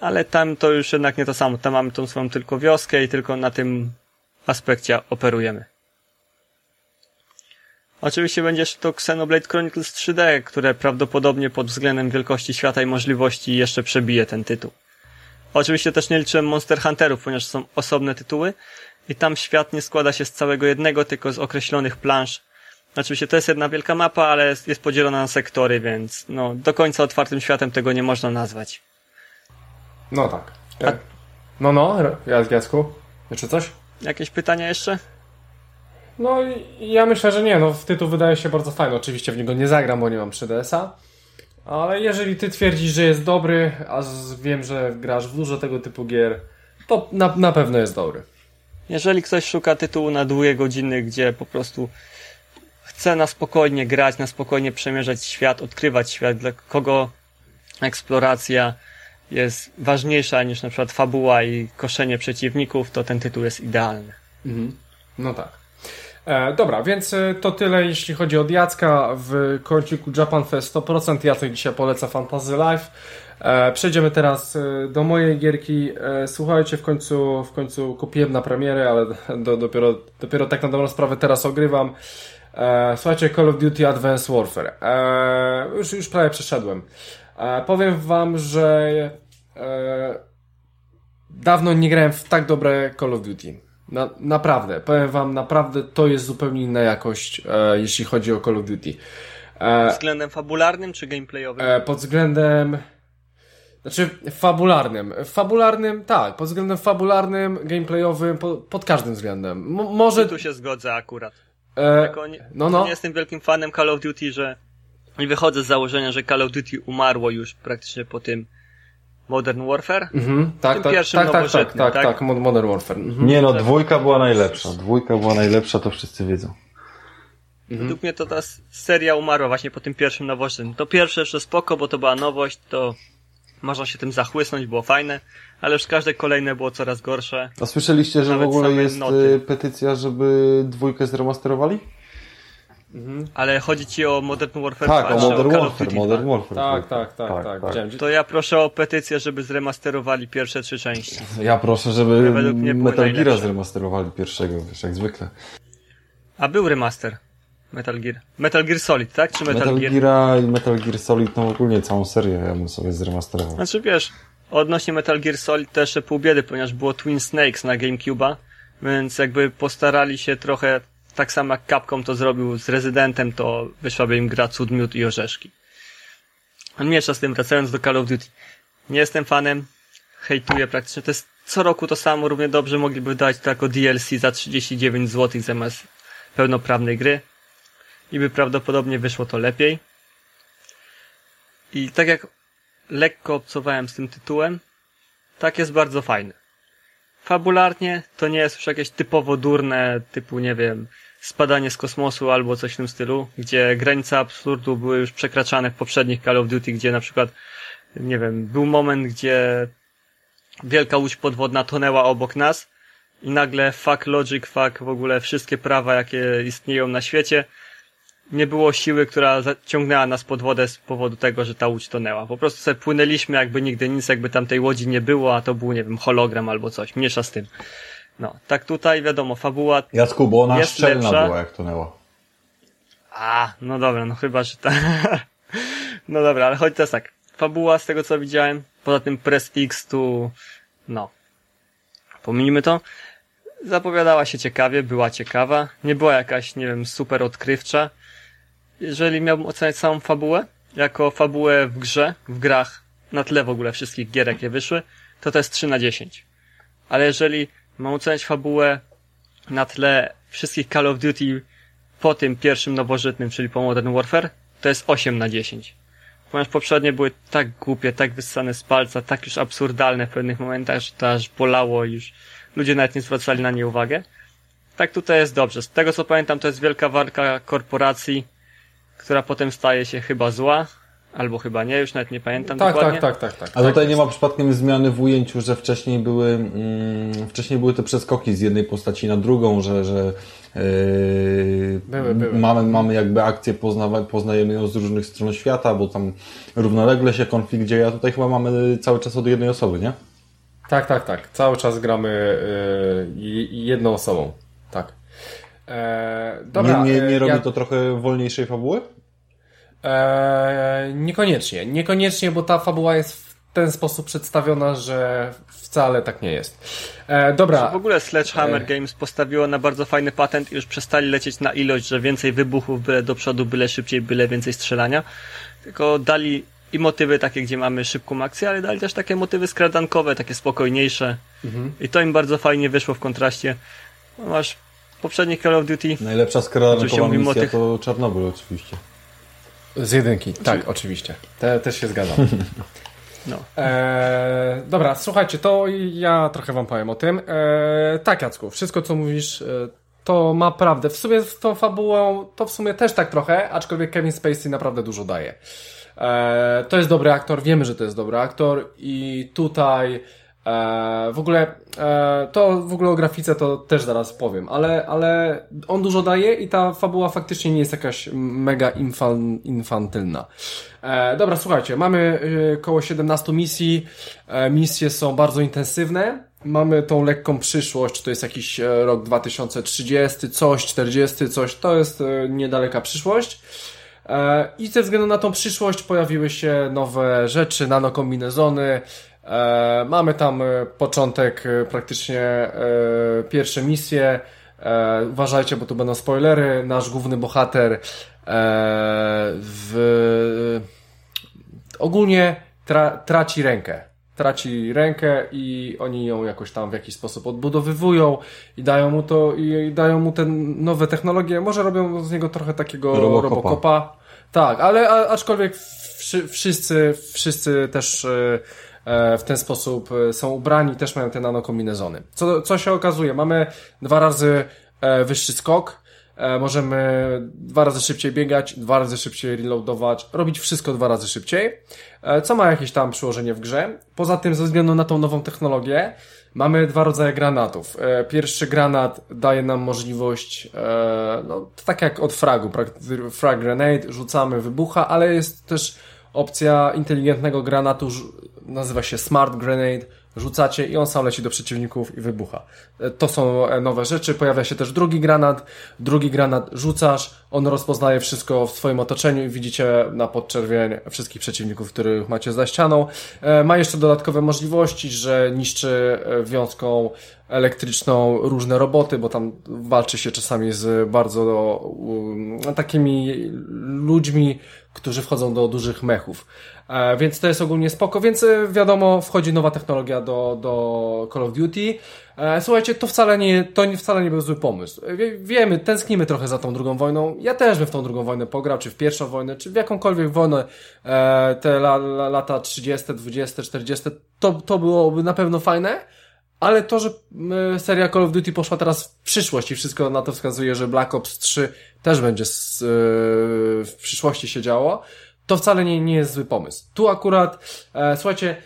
ale tam to już jednak nie to samo. Tam mamy tą swoją tylko wioskę i tylko na tym aspekcie operujemy. Oczywiście będzie jeszcze to Xenoblade Chronicles 3D, które prawdopodobnie pod względem wielkości świata i możliwości jeszcze przebije ten tytuł. Oczywiście też nie liczyłem Monster Hunterów, ponieważ są osobne tytuły i tam świat nie składa się z całego jednego, tylko z określonych plansz. Oczywiście to jest jedna wielka mapa, ale jest, podzielona na sektory, więc no, do końca otwartym światem tego nie można nazwać. No tak. No, no, Jac- Jacku, jeszcze coś? Jakieś pytania jeszcze? No i ja myślę, że nie, no tytuł wydaje się bardzo fajny. Oczywiście w niego nie zagram, bo nie mam 3DS-a. Ale jeżeli ty twierdzisz, że jest dobry, a wiem, że grasz w dużo tego typu gier, to na, na pewno jest dobry. Jeżeli ktoś szuka tytułu na długie godziny, gdzie po prostu chce na spokojnie grać, na spokojnie przemierzać świat, odkrywać świat, dla kogo eksploracja jest ważniejsza niż na przykład fabuła i koszenie przeciwników, to ten tytuł jest idealny. No tak. E, dobra, więc e, to tyle jeśli chodzi o Jacka w kąciku Japan Fest 100%. Jacek dzisiaj poleca Fantasy Life. E, przejdziemy teraz e, do mojej gierki. E, słuchajcie, w końcu, w końcu kupiłem na premierę, ale do, dopiero, dopiero tak na dobrą sprawę teraz ogrywam. E, słuchajcie, Call of Duty Advanced Warfare. Już, już prawie przeszedłem. Powiem wam, że dawno nie grałem w tak dobre Call of Duty. Na, naprawdę, powiem wam, naprawdę to jest zupełnie inna jakość, e, jeśli chodzi o Call of Duty. E, Względem fabularnym czy gameplayowym? e, pod względem. Znaczy, fabularnym. Fabularnym, tak, pod względem fabularnym, gameplayowym, po, pod każdym względem. M- może. Tu się zgodzę akurat. E, Jako nie, no, no. nie jestem wielkim fanem Call of Duty, że i wychodzę z założenia, że Call of Duty umarło już praktycznie po tym Modern Warfare. mhm, tak, tak, pierwszym tak, tak, tak, nowożytnym, tak, tak? tak, Mod- Modern Warfare. Mhm. Nie no, dwójka była najlepsza. Dwójka była najlepsza, to wszyscy wiedzą. Według mnie to ta seria umarła właśnie po tym pierwszym nowościem. To pierwsze jeszcze spoko, bo to była nowość, to można się tym zachłysnąć, było fajne, ale już każde kolejne było coraz gorsze. A słyszeliście, że w Nawet ogóle same jest noty. y, petycja, żeby dwójkę zremasterowali? Ale chodzi ci o Modern Warfare Tak, 2, o Modern Warfare, Modern 2? Warfare. Tak, tak, tak, tak. tak. Widziałem. To ja proszę o petycję, żeby zremasterowali pierwsze trzy części. Ja proszę, żeby Metal najlepsze. zremasterowali pierwszego, wiesz, jak zwykle. A był remaster Metal Gear. Metal Gear Solid, tak? Czy Metal, Metal Gear? I Metal Gear Solid, no ogólnie całą serię ja bym sobie zremasterował. Znaczy wiesz, odnośnie Metal Gear Solid jeszcze pół biedy, ponieważ było Twin Snakes na GameCube'a, więc jakby postarali się trochę, tak samo jak Capcom to zrobił z Rezydentem, to wyszłaby im gra Cud, Miód i Orzeszki. Miesza z tym, wracając do Call of Duty. Nie jestem fanem, hejtuję praktycznie, to jest co roku to samo, równie dobrze mogliby dać to jako DLC za 39 zł zamiast pełnoprawnej gry i by prawdopodobnie wyszło to lepiej. I tak jak lekko obcowałem z tym tytułem, tak jest bardzo fajny. Fabularnie to nie jest już jakieś typowo durne, typu, nie wiem, spadanie z kosmosu albo coś w tym stylu, gdzie granice absurdu były już przekraczane w poprzednich Call of Duty, gdzie na przykład, nie wiem, był moment, gdzie wielka łódź podwodna tonęła obok nas i nagle fuck logic, fuck w ogóle wszystkie prawa, jakie istnieją na świecie, nie było siły, która ciągnęła nas pod wodę z powodu tego, że ta łódź tonęła. Po prostu sobie płynęliśmy jakby nigdy nic, jakby tam tej łodzi nie było, a to był, nie wiem, hologram albo coś. Mniejsza z tym. No, tak tutaj wiadomo, fabuła Jacku, bo ona jest szczelna lepsza. była, jak tonęła. A, no dobra, no chyba, że tak. no dobra, ale choć teraz tak. Fabuła z tego co widziałem, poza tym Press X tu, no. Pomijmy to. Zapowiadała się ciekawie, była ciekawa. Nie była jakaś, nie wiem, super odkrywcza. Jeżeli miałbym oceniać samą fabułę, jako fabułę w grze, w grach, na tle w ogóle wszystkich gier, jakie wyszły, to to jest 3 na 10. Ale jeżeli mam oceniać fabułę na tle wszystkich Call of Duty po tym pierwszym nowożytnym, czyli po Modern Warfare, to jest 8 na 10. Ponieważ poprzednie były tak głupie, tak wyssane z palca, tak już absurdalne w pewnych momentach, że to aż bolało już ludzie nawet nie zwracali na nie uwagę. Tak tutaj jest dobrze. Z tego co pamiętam, to jest wielka walka korporacji, która potem staje się chyba zła, albo chyba nie, już nawet nie pamiętam Tak, dokładnie. tak, tak, tak, tak. A tutaj nie ma przypadkiem zmiany w ujęciu, że wcześniej były, mm, wcześniej były te przeskoki z jednej postaci na drugą, że, że yy, Były, były. Mamy, mamy jakby akcję, poznawa, poznajemy ją z różnych stron świata, bo tam równolegle się konflikt dzieje, a tutaj chyba mamy cały czas od jednej osoby, nie? Tak, tak, tak. Cały czas gramy y, i- jedną osobą. Tak. E, dobra, nie nie, e, nie robi ja- to trochę wolniejszej fabuły? E, niekoniecznie. Niekoniecznie, bo ta fabuła jest w ten sposób przedstawiona, że wcale tak nie jest. E, dobra. W ogóle Sledgehammer E. Games postawiło na bardzo fajny patent i już przestali lecieć na ilość, że więcej wybuchów, byle do przodu, byle szybciej, byle więcej strzelania. Tylko dali i motywy takie, gdzie mamy szybką akcję, ale dali też takie motywy skradankowe, takie spokojniejsze. Mhm. I to im bardzo fajnie wyszło w kontraście. Masz poprzednich Call of Duty, Najlepsza skradankowa misja tych- to Czarnobyl oczywiście. Z jedynki. Tak, oczywiście. Te, też się zgadzam. no. E, dobra, słuchajcie, to ja trochę wam powiem o tym. E, tak, Jacku, wszystko co mówisz, e, to ma prawdę. W sumie z tą fabułą to w sumie też tak trochę, aczkolwiek Kevin Spacey naprawdę dużo daje. E, to jest dobry aktor, wiemy, że to jest dobry aktor i tutaj e, w ogóle e, to w ogóle o grafice to też zaraz powiem, ale, ale on dużo daje i ta fabuła faktycznie nie jest jakaś mega infan, infantylna. E, dobra, słuchajcie, mamy e, koło 17 misji. E, misje są bardzo intensywne. Mamy tą lekką przyszłość, to jest jakiś e, rok 2030, coś, 40, coś, to jest niedaleka przyszłość. I ze względu na tą przyszłość pojawiły się nowe rzeczy, nanokombinezony. E, mamy tam e, początek, e, praktycznie e, pierwsze misje. E, uważajcie, bo tu będą spoilery. Nasz główny bohater e, w, ogólnie tra, traci rękę. Traci rękę i oni ją jakoś tam w jakiś sposób odbudowywują i dają mu to, i dają mu te nowe technologie. Może robią z niego trochę takiego Robocopa. robocopa. Tak, ale a, aczkolwiek wszy, wszyscy, wszyscy też e, e, w ten sposób e, są ubrani, też mają te nanokombinezony. Co, co się okazuje? Mamy dwa razy e, wyższy skok, e, możemy dwa razy szybciej biegać, dwa razy szybciej reloadować, robić wszystko dwa razy szybciej, e, co ma jakieś tam przyłożenie w grze. Poza tym, ze względu na tą nową technologię, mamy dwa rodzaje granatów. E, Pierwszy granat daje nam możliwość, e, no, tak jak od fragu, frag grenade, rzucamy, wybucha, ale jest też opcja inteligentnego granatu, nazywa się smart grenade, rzucacie i on sam leci do przeciwników i wybucha. E, To są e, nowe rzeczy. Pojawia się też drugi granat. Drugi granat rzucasz, on rozpoznaje wszystko w swoim otoczeniu i widzicie na podczerwień wszystkich przeciwników, których macie za ścianą. E, Ma jeszcze dodatkowe możliwości, że niszczy wiązką elektryczną różne roboty, bo tam walczy się czasami z bardzo um, takimi ludźmi, którzy wchodzą do dużych mechów. E, więc to jest ogólnie spoko, więc e, wiadomo, wchodzi nowa technologia do, do Call of Duty. E, słuchajcie, to wcale nie, to wcale nie był zły pomysł. Wie, wiemy, tęsknimy trochę za tą drugą wojną. Ja też bym w tą drugą wojnę pograł, czy w pierwszą wojnę, czy w jakąkolwiek wojnę, te la, la, lata 30, 20, 40, to, to byłoby na pewno fajne. Ale to, że seria Call of Duty poszła teraz w przyszłość i wszystko na to wskazuje, że Black Ops 3 też będzie z, y, w przyszłości się działo, to wcale nie, nie jest zły pomysł. Tu akurat, e, słuchajcie,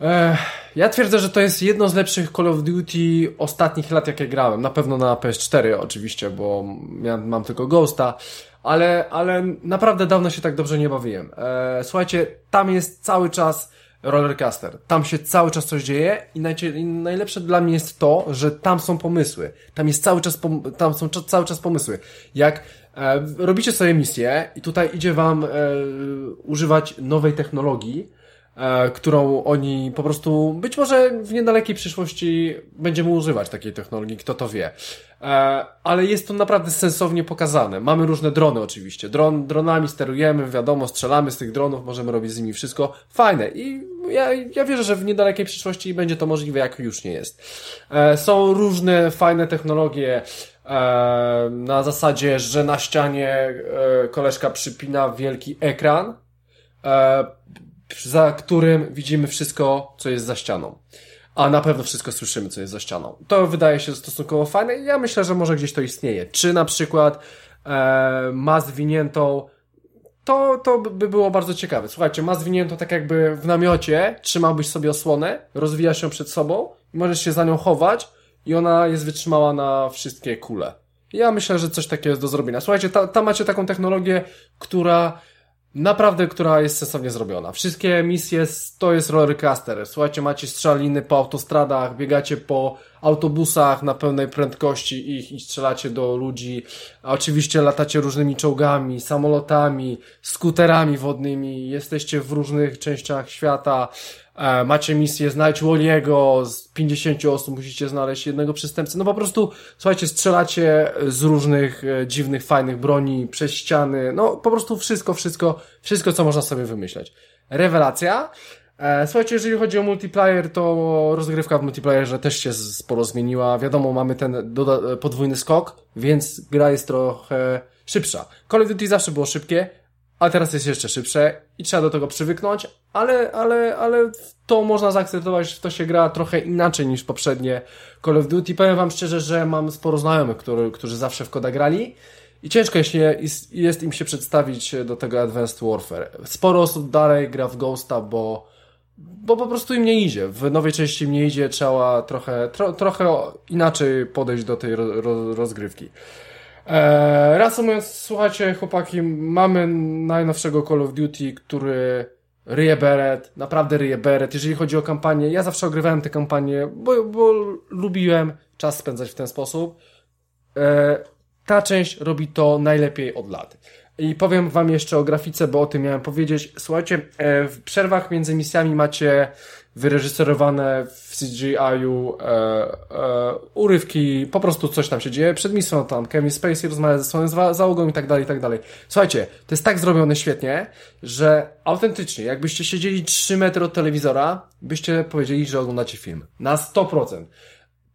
e, ja twierdzę, że to jest jedno z lepszych Call of Duty ostatnich lat, jakie grałem. Na pewno na PS4 oczywiście, bo ja mam tylko Ghosta, ale, ale naprawdę dawno się tak dobrze nie bawiłem. E, słuchajcie, tam jest cały czas rollercaster. Tam się cały czas coś dzieje i, i najlepsze dla mnie jest to, że tam są pomysły. Tam jest cały czas, tam są cały czas pomysły. Jak robicie sobie misję i tutaj idzie wam e, używać nowej technologii, e, którą oni po prostu, być może w niedalekiej przyszłości będziemy używać takiej technologii, kto to wie. E, ale jest to naprawdę sensownie pokazane. Mamy różne drony oczywiście. Dron, dronami sterujemy, wiadomo, strzelamy z tych dronów, możemy robić z nimi wszystko. Fajne. I ja, ja wierzę, że w niedalekiej przyszłości będzie to możliwe, jak już nie jest. E, są różne fajne technologie, e, na zasadzie, że na ścianie koleżka przypina wielki ekran, za którym widzimy wszystko, co jest za ścianą a na pewno wszystko słyszymy, co jest za ścianą. To wydaje się stosunkowo fajne i ja myślę, że może gdzieś to istnieje. Czy na przykład e, ma zwiniętą to, to by było bardzo ciekawe. Słuchajcie, ma zwiniętą tak jakby w namiocie, trzymałbyś sobie osłonę, rozwijasz ją przed sobą możesz się za nią chować i ona jest wytrzymała na wszystkie kule. Ja myślę, że coś takiego jest do zrobienia. Słuchajcie, tam macie taką technologię, która Naprawdę, która jest sensownie zrobiona. Wszystkie misje to jest rollercaster. Słuchajcie, macie strzeliny po autostradach, biegacie po autobusach na pełnej prędkości ich i strzelacie do ludzi. A oczywiście latacie różnymi czołgami, samolotami, skuterami wodnymi. Jesteście w różnych częściach świata. E, macie misję znajdź Woliego, z 50 osób musicie znaleźć jednego przestępcę. No po prostu, słuchajcie, strzelacie z różnych e, dziwnych, fajnych broni, przez ściany, no po prostu wszystko, wszystko, wszystko, co można sobie wymyśleć. Rewelacja. E, słuchajcie, jeżeli chodzi o multiplayer, to rozgrywka w multiplayerze też się sporo zmieniła. Wiadomo, mamy ten podwójny skok, więc gra jest trochę szybsza. Call of Duty zawsze było szybkie, a teraz jest jeszcze szybsze i trzeba do tego przywyknąć, ale, ale, ale to można zaakceptować, w to się gra trochę inaczej niż poprzednie Call of Duty. Powiem wam szczerze, że mam sporo znajomych, który, którzy zawsze w koda grali i ciężko jest, jest im się przedstawić do tego Advanced Warfare. Sporo osób dalej gra w Ghosta, bo, bo po prostu im nie idzie. W nowej części im nie idzie, trzeba trochę, tro, trochę inaczej podejść do tej ro, ro, rozgrywki. Eee, reasumując, słuchajcie, chłopaki, mamy najnowszego Call of Duty, który ryje beret, naprawdę ryje beret. Jeżeli chodzi o kampanię, ja zawsze ogrywałem te kampanie, bo, bo lubiłem czas spędzać w ten sposób. Eee, ta część robi to najlepiej od lat. I powiem wam jeszcze o grafice, bo o tym miałem powiedzieć. Słuchajcie, e, w przerwach między misjami macie wyreżyserowane w CGI-u e, e, urywki, po prostu coś tam się dzieje. Przed misją tam Kevin Spacey rozmawia ze swoją załogą i tak dalej, i tak dalej. Słuchajcie, to jest tak zrobione świetnie, że autentycznie, jakbyście siedzieli 3 metry od telewizora, byście powiedzieli, że oglądacie film. Na 100%.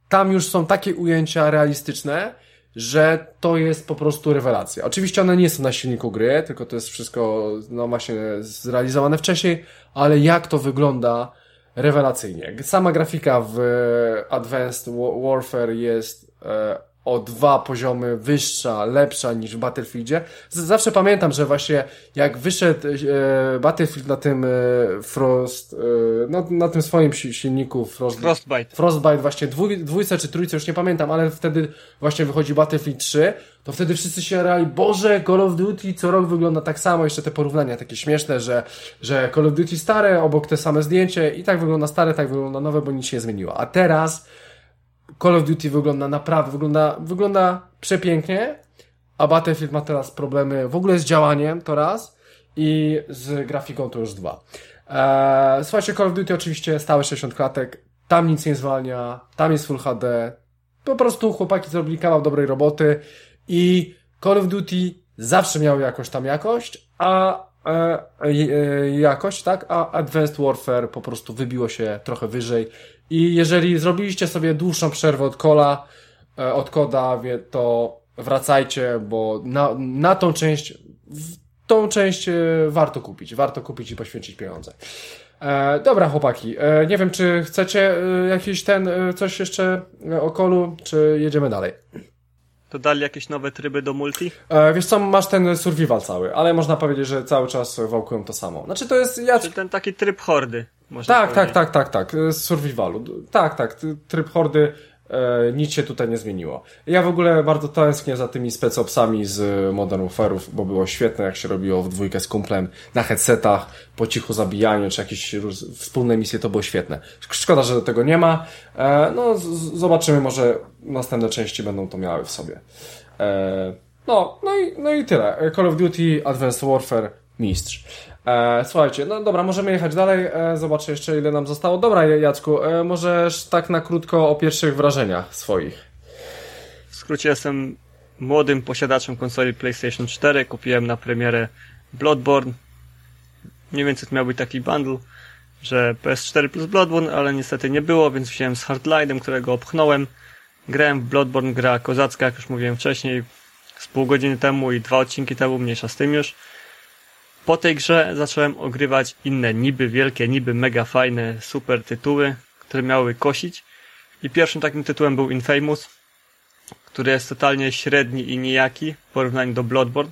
Tam już są takie ujęcia realistyczne, że to jest po prostu rewelacja. Oczywiście one nie są na silniku gry, tylko to jest wszystko, no właśnie, zrealizowane wcześniej, ale jak to wygląda rewelacyjnie. Sama grafika w Advanced Warfare jest e, o dwa poziomy wyższa, lepsza niż w Battlefieldzie. Zawsze pamiętam, że właśnie jak wyszedł e, Battlefield na tym e, Frost, e, no, na tym swoim silniku Frost, Frostbite. Frostbite właśnie dwój, dwójce czy trójce, już nie pamiętam, ale wtedy właśnie wychodzi Battlefield 3, to wtedy wszyscy się rali, Boże, Call of Duty co rok wygląda tak samo, jeszcze te porównania takie śmieszne, że, że Call of Duty stare, obok te same zdjęcie i tak wygląda stare, tak wygląda nowe, bo nic się nie zmieniło. A teraz Call of Duty wygląda naprawdę, wygląda, wygląda przepięknie, a Battlefield ma teraz problemy w ogóle z działaniem, to raz, i z grafiką to już dwa. Eee, słuchajcie, Call of Duty oczywiście stałe 60 klatek, tam nic nie zwalnia, tam jest Full HD, po prostu chłopaki zrobili kawał dobrej roboty i Call of Duty zawsze miał jakąś tam jakość, a e, e, jakość, tak? A Advanced Warfare po prostu wybiło się trochę wyżej. I jeżeli zrobiliście sobie dłuższą przerwę od kola, e, od koda, to wracajcie, bo na, na tą część, tą część e, warto kupić. Warto kupić i poświęcić pieniądze. E, dobra, chłopaki. E, nie wiem, czy chcecie e, jakiś ten, e, coś jeszcze o kolu, czy jedziemy dalej? Dodali jakieś nowe tryby do multi? Wiesz co, masz ten survival cały, ale można powiedzieć, że cały czas wałkują to samo. Znaczy to jest... Ja... Czy ten taki tryb hordy? Można Tak, tak, tak, tak, tak, e, z survivalu. Tak, tak, tryb hordy, e, nic się tutaj nie zmieniło. Ja w ogóle bardzo tęsknię za tymi specopsami z Modern Warfare'ów, bo było świetne, jak się robiło w dwójkę z kumplem, na headsetach, po cichu zabijaniu, czy jakieś wspólne misje, to było świetne. Szk- Szkoda, że tego nie ma. E, no, zobaczymy, może następne części będą to miały w sobie. E, no, no i, no i tyle. Call of Duty, Advanced Warfare, mistrz. E, słuchajcie, no dobra, możemy jechać dalej. E, zobaczę jeszcze, ile nam zostało. Dobra, Jacku, e, możesz tak na krótko o pierwszych wrażeniach swoich. W skrócie jestem młodym posiadaczem konsoli PlayStation 4. Kupiłem na premierę Bloodborne. Mniej więcej to miał być taki bundle, że PS4 plus Bloodborne, ale niestety nie było, więc wziąłem z Hardline'em, którego opchnąłem. Grałem w Bloodborne, gra kozacka, jak już mówiłem wcześniej, z pół godziny temu i dwa odcinki temu, mniejsza z tym już. Po tej grze zacząłem ogrywać inne niby wielkie, niby mega fajne, super tytuły, które miały kosić. I pierwszym takim tytułem był Infamous, który jest totalnie średni i nijaki w porównaniu do Bloodborne.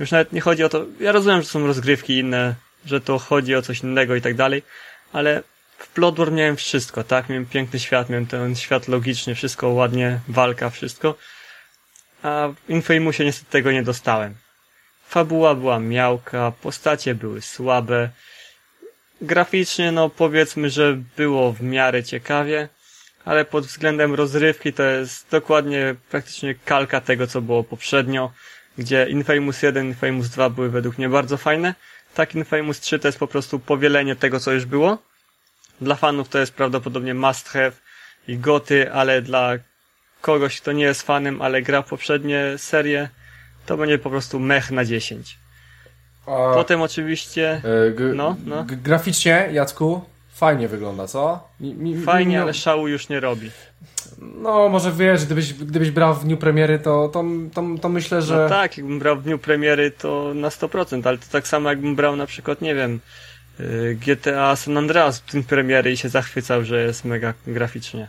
Już nawet nie chodzi o to, ja rozumiem, że są rozgrywki inne, że to chodzi o coś innego i tak dalej, ale w Bloodborne miałem wszystko, tak? Miałem piękny świat, miałem ten świat logiczny, wszystko ładnie, walka, wszystko. A w Infamousie niestety tego nie dostałem. Fabuła była miałka, postacie były słabe. Graficznie, no powiedzmy, że było w miarę ciekawie, ale pod względem rozrywki to jest dokładnie praktycznie kalka tego, co było poprzednio, gdzie Infamous 1 i Infamous 2 były według mnie bardzo fajne. Tak Infamous 3 to jest po prostu powielenie tego, co już było. Dla fanów to jest prawdopodobnie must have i goty, ale dla kogoś, kto nie jest fanem, ale gra poprzednie serie, to będzie po prostu mech na 10. A, Potem oczywiście e, g- no, no. graficznie, Jacku, fajnie wygląda, co? Mi, mi, mi- fajnie, no, ale szału już nie robi. No, może wiesz, gdybyś, gdybyś brał w dniu premiery, to, to, to, to myślę, że... No tak, jakbym brał w dniu premiery to na 100%, ale to tak samo jakbym brał na przykład, nie wiem, y, GTA San Andreas w dniu premiery i się zachwycał, że jest mega graficznie.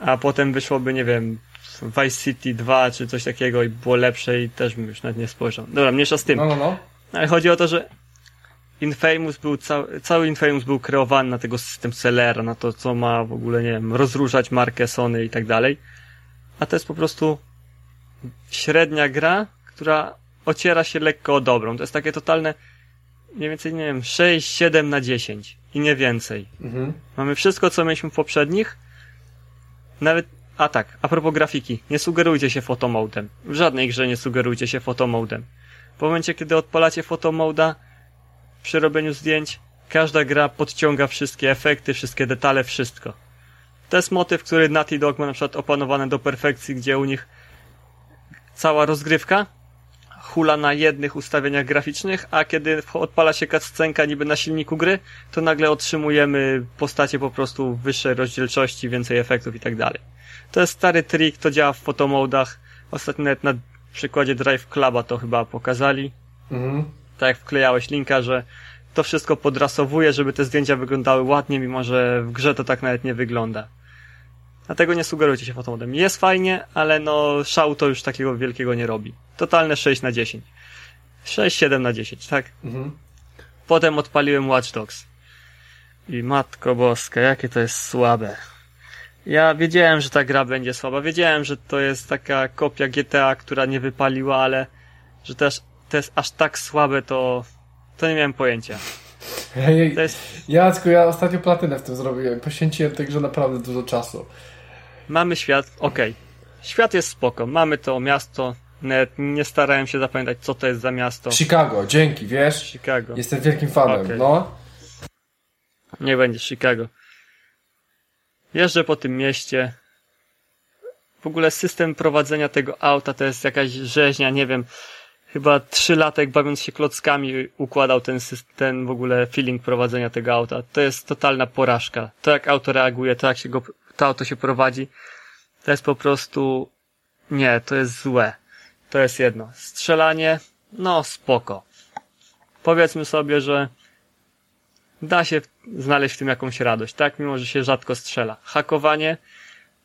A potem wyszłoby, nie wiem, Vice City 2 czy coś takiego i było lepsze i też bym już nawet nie spojrzał. Dobra, mniejsza z tym. No, no, no. Ale chodzi o to, że Infamous był, cały, cały Infamous był kreowany na tego system sellera, na to, co ma w ogóle, nie wiem, rozróżać markę Sony i tak dalej. A to jest po prostu średnia gra, która ociera się lekko o dobrą. To jest takie totalne, mniej więcej, nie wiem, 6, 7 na 10 i nie więcej. Mhm. Mamy wszystko, co mieliśmy w poprzednich. Nawet, a tak, a propos grafiki, nie sugerujcie się fotomodem. W żadnej grze nie sugerujcie się fotomodem. W momencie, kiedy odpalacie fotomoda, przy robieniu zdjęć, każda gra podciąga wszystkie efekty, wszystkie detale, wszystko. To jest motyw, który Naughty Dog ma na przykład opanowany do perfekcji, gdzie u nich cała rozgrywka hula na jednych ustawieniach graficznych, a kiedy odpala się cutscenka niby na silniku gry, to nagle otrzymujemy postacie po prostu wyższej rozdzielczości, więcej efektów i tak dalej. To jest stary trik, to działa w fotomodach. Ostatnio nawet na przykładzie Drive Cluba to chyba pokazali. Mhm. Tak jak wklejałeś linka, że to wszystko podrasowuje, żeby te zdjęcia wyglądały ładnie, mimo że w grze to tak nawet nie wygląda. Dlatego nie sugerujcie się fotomodem. Jest fajnie, ale no szału to już takiego wielkiego nie robi. Totalne 6 na 10. 6-7 na 10, tak? Mhm. Potem odpaliłem Watch Dogs. I matko boska, jakie to jest słabe. Ja wiedziałem, że ta gra będzie słaba. Wiedziałem, że to jest taka kopia GTA, która nie wypaliła, ale że też to jest aż tak słabe, to, to nie miałem pojęcia. To jest, Jacku, ja ostatnio platynę w tym zrobiłem. Poświęciłem tej grze naprawdę dużo czasu. mamy świat, okej. Świat jest spoko, mamy to miasto, nawet nie starałem się zapamiętać, co to jest za miasto. Chicago, dzięki, wiesz? Chicago. Jestem wielkim fanem, Okej. no. Nie będzie Chicago. Jeżdżę po tym mieście. W ogóle system prowadzenia tego auta to jest jakaś rzeźnia, nie wiem. chyba trzy latek bawiąc się klockami układał ten, ten w ogóle feeling prowadzenia tego auta. To jest totalna porażka. To jak auto reaguje, to jak się go, to auto się prowadzi, to jest po prostu, nie, to jest złe. To jest jedno. Strzelanie, no spoko. Powiedzmy sobie, że da się znaleźć w tym jakąś radość, tak? Mimo, że się rzadko strzela. Hakowanie,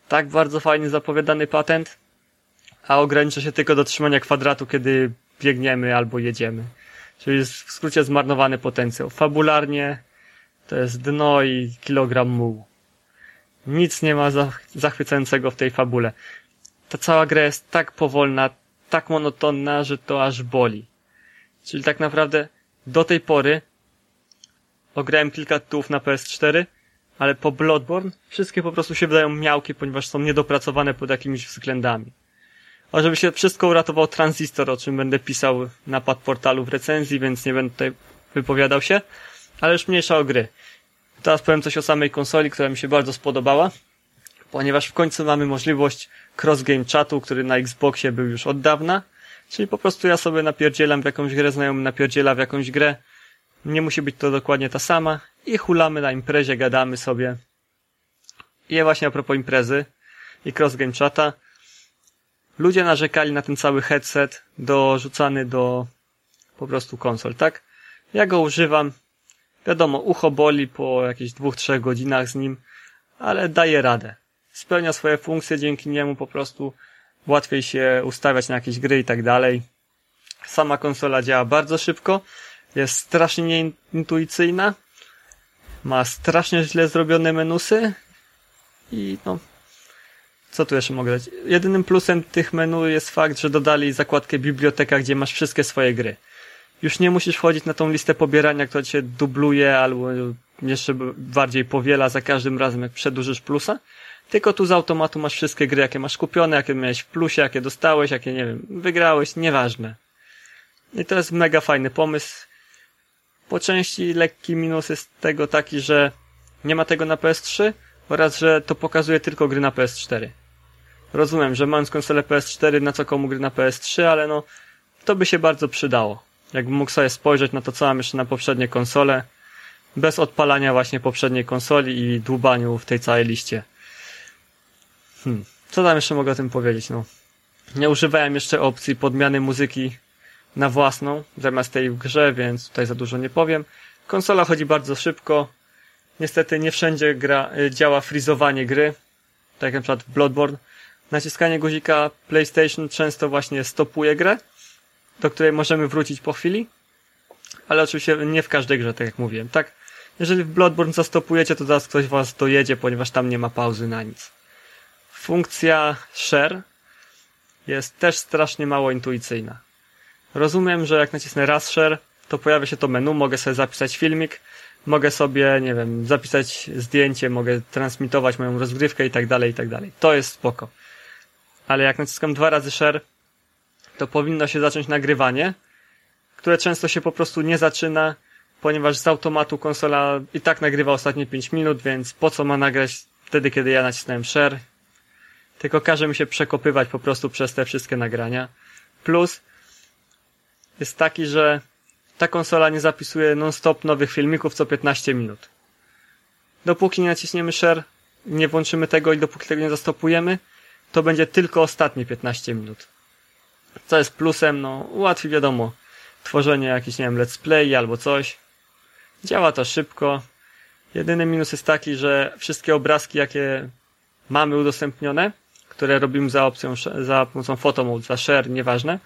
tak bardzo fajnie zapowiadany patent, a ogranicza się tylko do trzymania kwadratu, kiedy biegniemy albo jedziemy. Czyli jest w skrócie zmarnowany potencjał. Fabularnie to jest dno i kilogram mułu. Nic nie ma zachwycającego w tej fabule. Ta cała gra jest tak powolna, tak monotonna, że to aż boli. Czyli tak naprawdę do tej pory ograłem kilka tytułów na PS4, ale po Bloodborne wszystkie po prostu się wydają miałkie, ponieważ są niedopracowane pod jakimiś względami. A żeby się wszystko uratował Transistor, o czym będę pisał na portalu w recenzji, więc nie będę tutaj wypowiadał się, ale już mniejsza o gry. Teraz powiem coś o samej konsoli, która mi się bardzo spodobała, ponieważ w końcu mamy możliwość cross-game chatu, który na Xboxie był już od dawna, czyli po prostu ja sobie napierdzielam w jakąś grę, znajomy napierdziela w jakąś grę, nie musi być to dokładnie ta sama i hulamy na imprezie, gadamy sobie. I właśnie a propos imprezy i cross-game chata, ludzie narzekali na ten cały headset dorzucany do po prostu konsol, tak? Ja go używam. Wiadomo, ucho boli po jakichś dwóch, trzech godzinach z nim, ale daje radę. Spełnia swoje funkcje, dzięki niemu po prostu łatwiej się ustawiać na jakieś gry i tak dalej. Sama konsola działa bardzo szybko, jest strasznie nieintuicyjna, ma strasznie źle zrobione menusy i no, co tu jeszcze mogę dać? Jedynym plusem tych menu jest fakt, że dodali zakładkę biblioteka, gdzie masz wszystkie swoje gry. Już nie musisz wchodzić na tą listę pobierania, która cię dubluje albo jeszcze bardziej powiela za każdym razem, jak przedłużysz plusa. Tylko tu z automatu masz wszystkie gry, jakie masz kupione, jakie miałeś w plusie, jakie dostałeś, jakie, nie wiem, wygrałeś, nieważne. I to jest mega fajny pomysł. Po części lekki minus jest tego taki, że nie ma tego na PS3 oraz, że to pokazuje tylko gry na PS4. Rozumiem, że mając konsolę PS4 na co komu gry na PS3, ale no to by się bardzo przydało. Jakbym mógł sobie spojrzeć na to, co mam jeszcze na poprzednie konsole, bez odpalania właśnie poprzedniej konsoli i dłubaniu w tej całej liście. Hmm. Co tam jeszcze mogę o tym powiedzieć, no. Nie używałem jeszcze opcji podmiany muzyki na własną, zamiast tej w grze, więc tutaj za dużo nie powiem. Konsola chodzi bardzo szybko. Niestety nie wszędzie gra, y, działa frizowanie gry, tak jak na przykład w Bloodborne naciskanie guzika PlayStation często właśnie stopuje grę, do której możemy wrócić po chwili, ale oczywiście nie w każdej grze, tak jak mówiłem, tak? Jeżeli w Bloodborne zastopujecie, to zaraz ktoś was dojedzie, ponieważ tam nie ma pauzy na nic. Funkcja share jest też strasznie mało intuicyjna. Rozumiem, że jak nacisnę raz share, to pojawia się to menu, mogę sobie zapisać filmik, mogę sobie, nie wiem, zapisać zdjęcie, mogę transmitować moją rozgrywkę i tak dalej, i tak dalej. To jest spoko ale jak naciskam dwa razy share, to powinno się zacząć nagrywanie, które często się po prostu nie zaczyna, ponieważ z automatu konsola i tak nagrywa ostatnie 5 minut, więc po co ma nagrać wtedy, kiedy ja nacisnąłem share? Tylko każe mi się przekopywać po prostu przez te wszystkie nagrania. Plus jest taki, że ta konsola nie zapisuje non-stop nowych filmików co 15 minut. Dopóki nie naciśniemy share, nie włączymy tego i dopóki tego nie zastopujemy, to będzie tylko ostatnie 15 minut. Co jest plusem, no ułatwi wiadomo tworzenie jakichś, nie wiem, let's play albo coś. Działa to szybko. Jedyny minus jest taki, że wszystkie obrazki, jakie mamy udostępnione, które robimy za opcją, za pomocą photomode, za share, nieważne,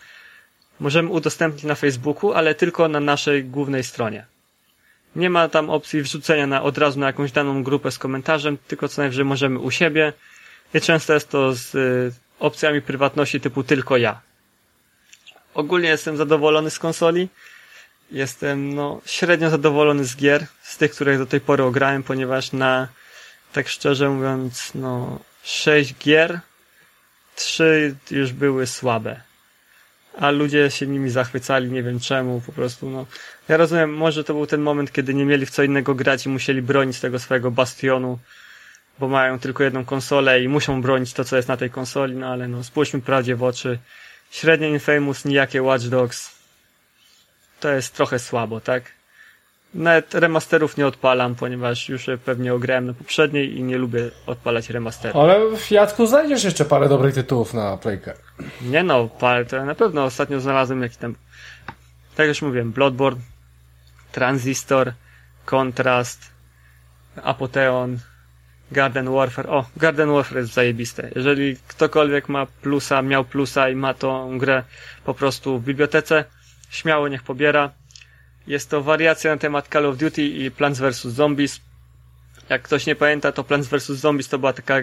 możemy udostępnić na Facebooku, ale tylko na naszej głównej stronie. Nie ma tam opcji wrzucenia na, od razu na jakąś daną grupę z komentarzem, tylko co najwyżej możemy u siebie i często jest to z y, opcjami prywatności typu tylko ja. Ogólnie jestem zadowolony z konsoli. Jestem no, średnio zadowolony z gier, z tych, których do tej pory ograłem, ponieważ na, tak szczerze mówiąc, no, sześć gier, trzy już były słabe. A ludzie się nimi zachwycali, nie wiem czemu, po prostu, no. Ja rozumiem, może to był ten moment, kiedy nie mieli w co innego grać i musieli bronić tego swojego bastionu, bo mają tylko jedną konsolę i muszą bronić to, co jest na tej konsoli, no ale no spójrzmy prawdzie w oczy. Średnie Infamous, nijakie Watch Dogs. to jest trochę słabo, tak? Nawet remasterów nie odpalam, ponieważ już pewnie ograłem na poprzedniej i nie lubię odpalać remasterów. Ale w Jacku znajdziesz jeszcze parę dobrych tytułów na Playkę. Nie no, parę, to ja na pewno ostatnio znalazłem jakiś tam, tak już mówiłem, Bloodborne, Transistor, Contrast, Apotheon, Garden Warfare. O, Garden Warfare jest zajebiste. Jeżeli ktokolwiek ma plusa, miał plusa i ma tą grę po prostu w bibliotece, śmiało niech pobiera. Jest to wariacja na temat Call of Duty i Plants vs. Zombies. Jak ktoś nie pamięta, to Plants vs. Zombies to była taka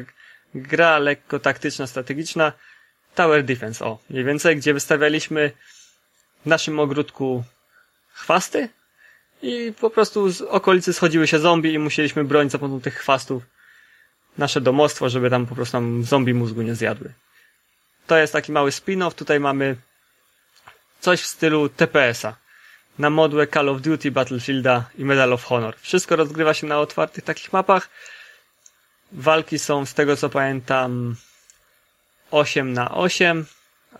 gra lekko taktyczna, strategiczna. Tower Defense, o, mniej więcej, gdzie wystawialiśmy w naszym ogródku chwasty i po prostu z okolicy schodziły się zombie i musieliśmy bronić za pomocą tych chwastów nasze domostwo, żeby tam po prostu nam zombie mózgu nie zjadły. To jest taki mały spin-off. Tutaj mamy coś w stylu TPS-a. Na modłę Call of Duty, Battlefielda i Medal of Honor. Wszystko rozgrywa się na otwartych takich mapach. Walki są, z tego co pamiętam, 8 na 8,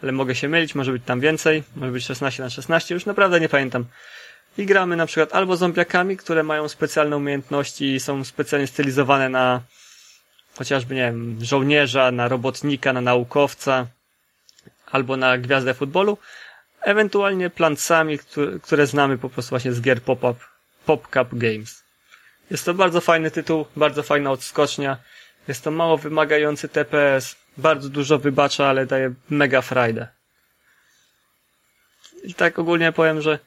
ale mogę się mylić, może być tam więcej, może być 16 na 16, już naprawdę nie pamiętam. I gramy na przykład albo zombiakami, które mają specjalne umiejętności i są specjalnie stylizowane na chociażby, nie wiem, żołnierza, na robotnika, na naukowca, albo na gwiazdę futbolu, ewentualnie plantsami, które znamy po prostu właśnie z gier pop-up, pop-cup games. Jest to bardzo fajny tytuł, bardzo fajna odskocznia. Jest to mało wymagający TPS, bardzo dużo wybacza, ale daje mega frajdę. I tak ogólnie powiem, że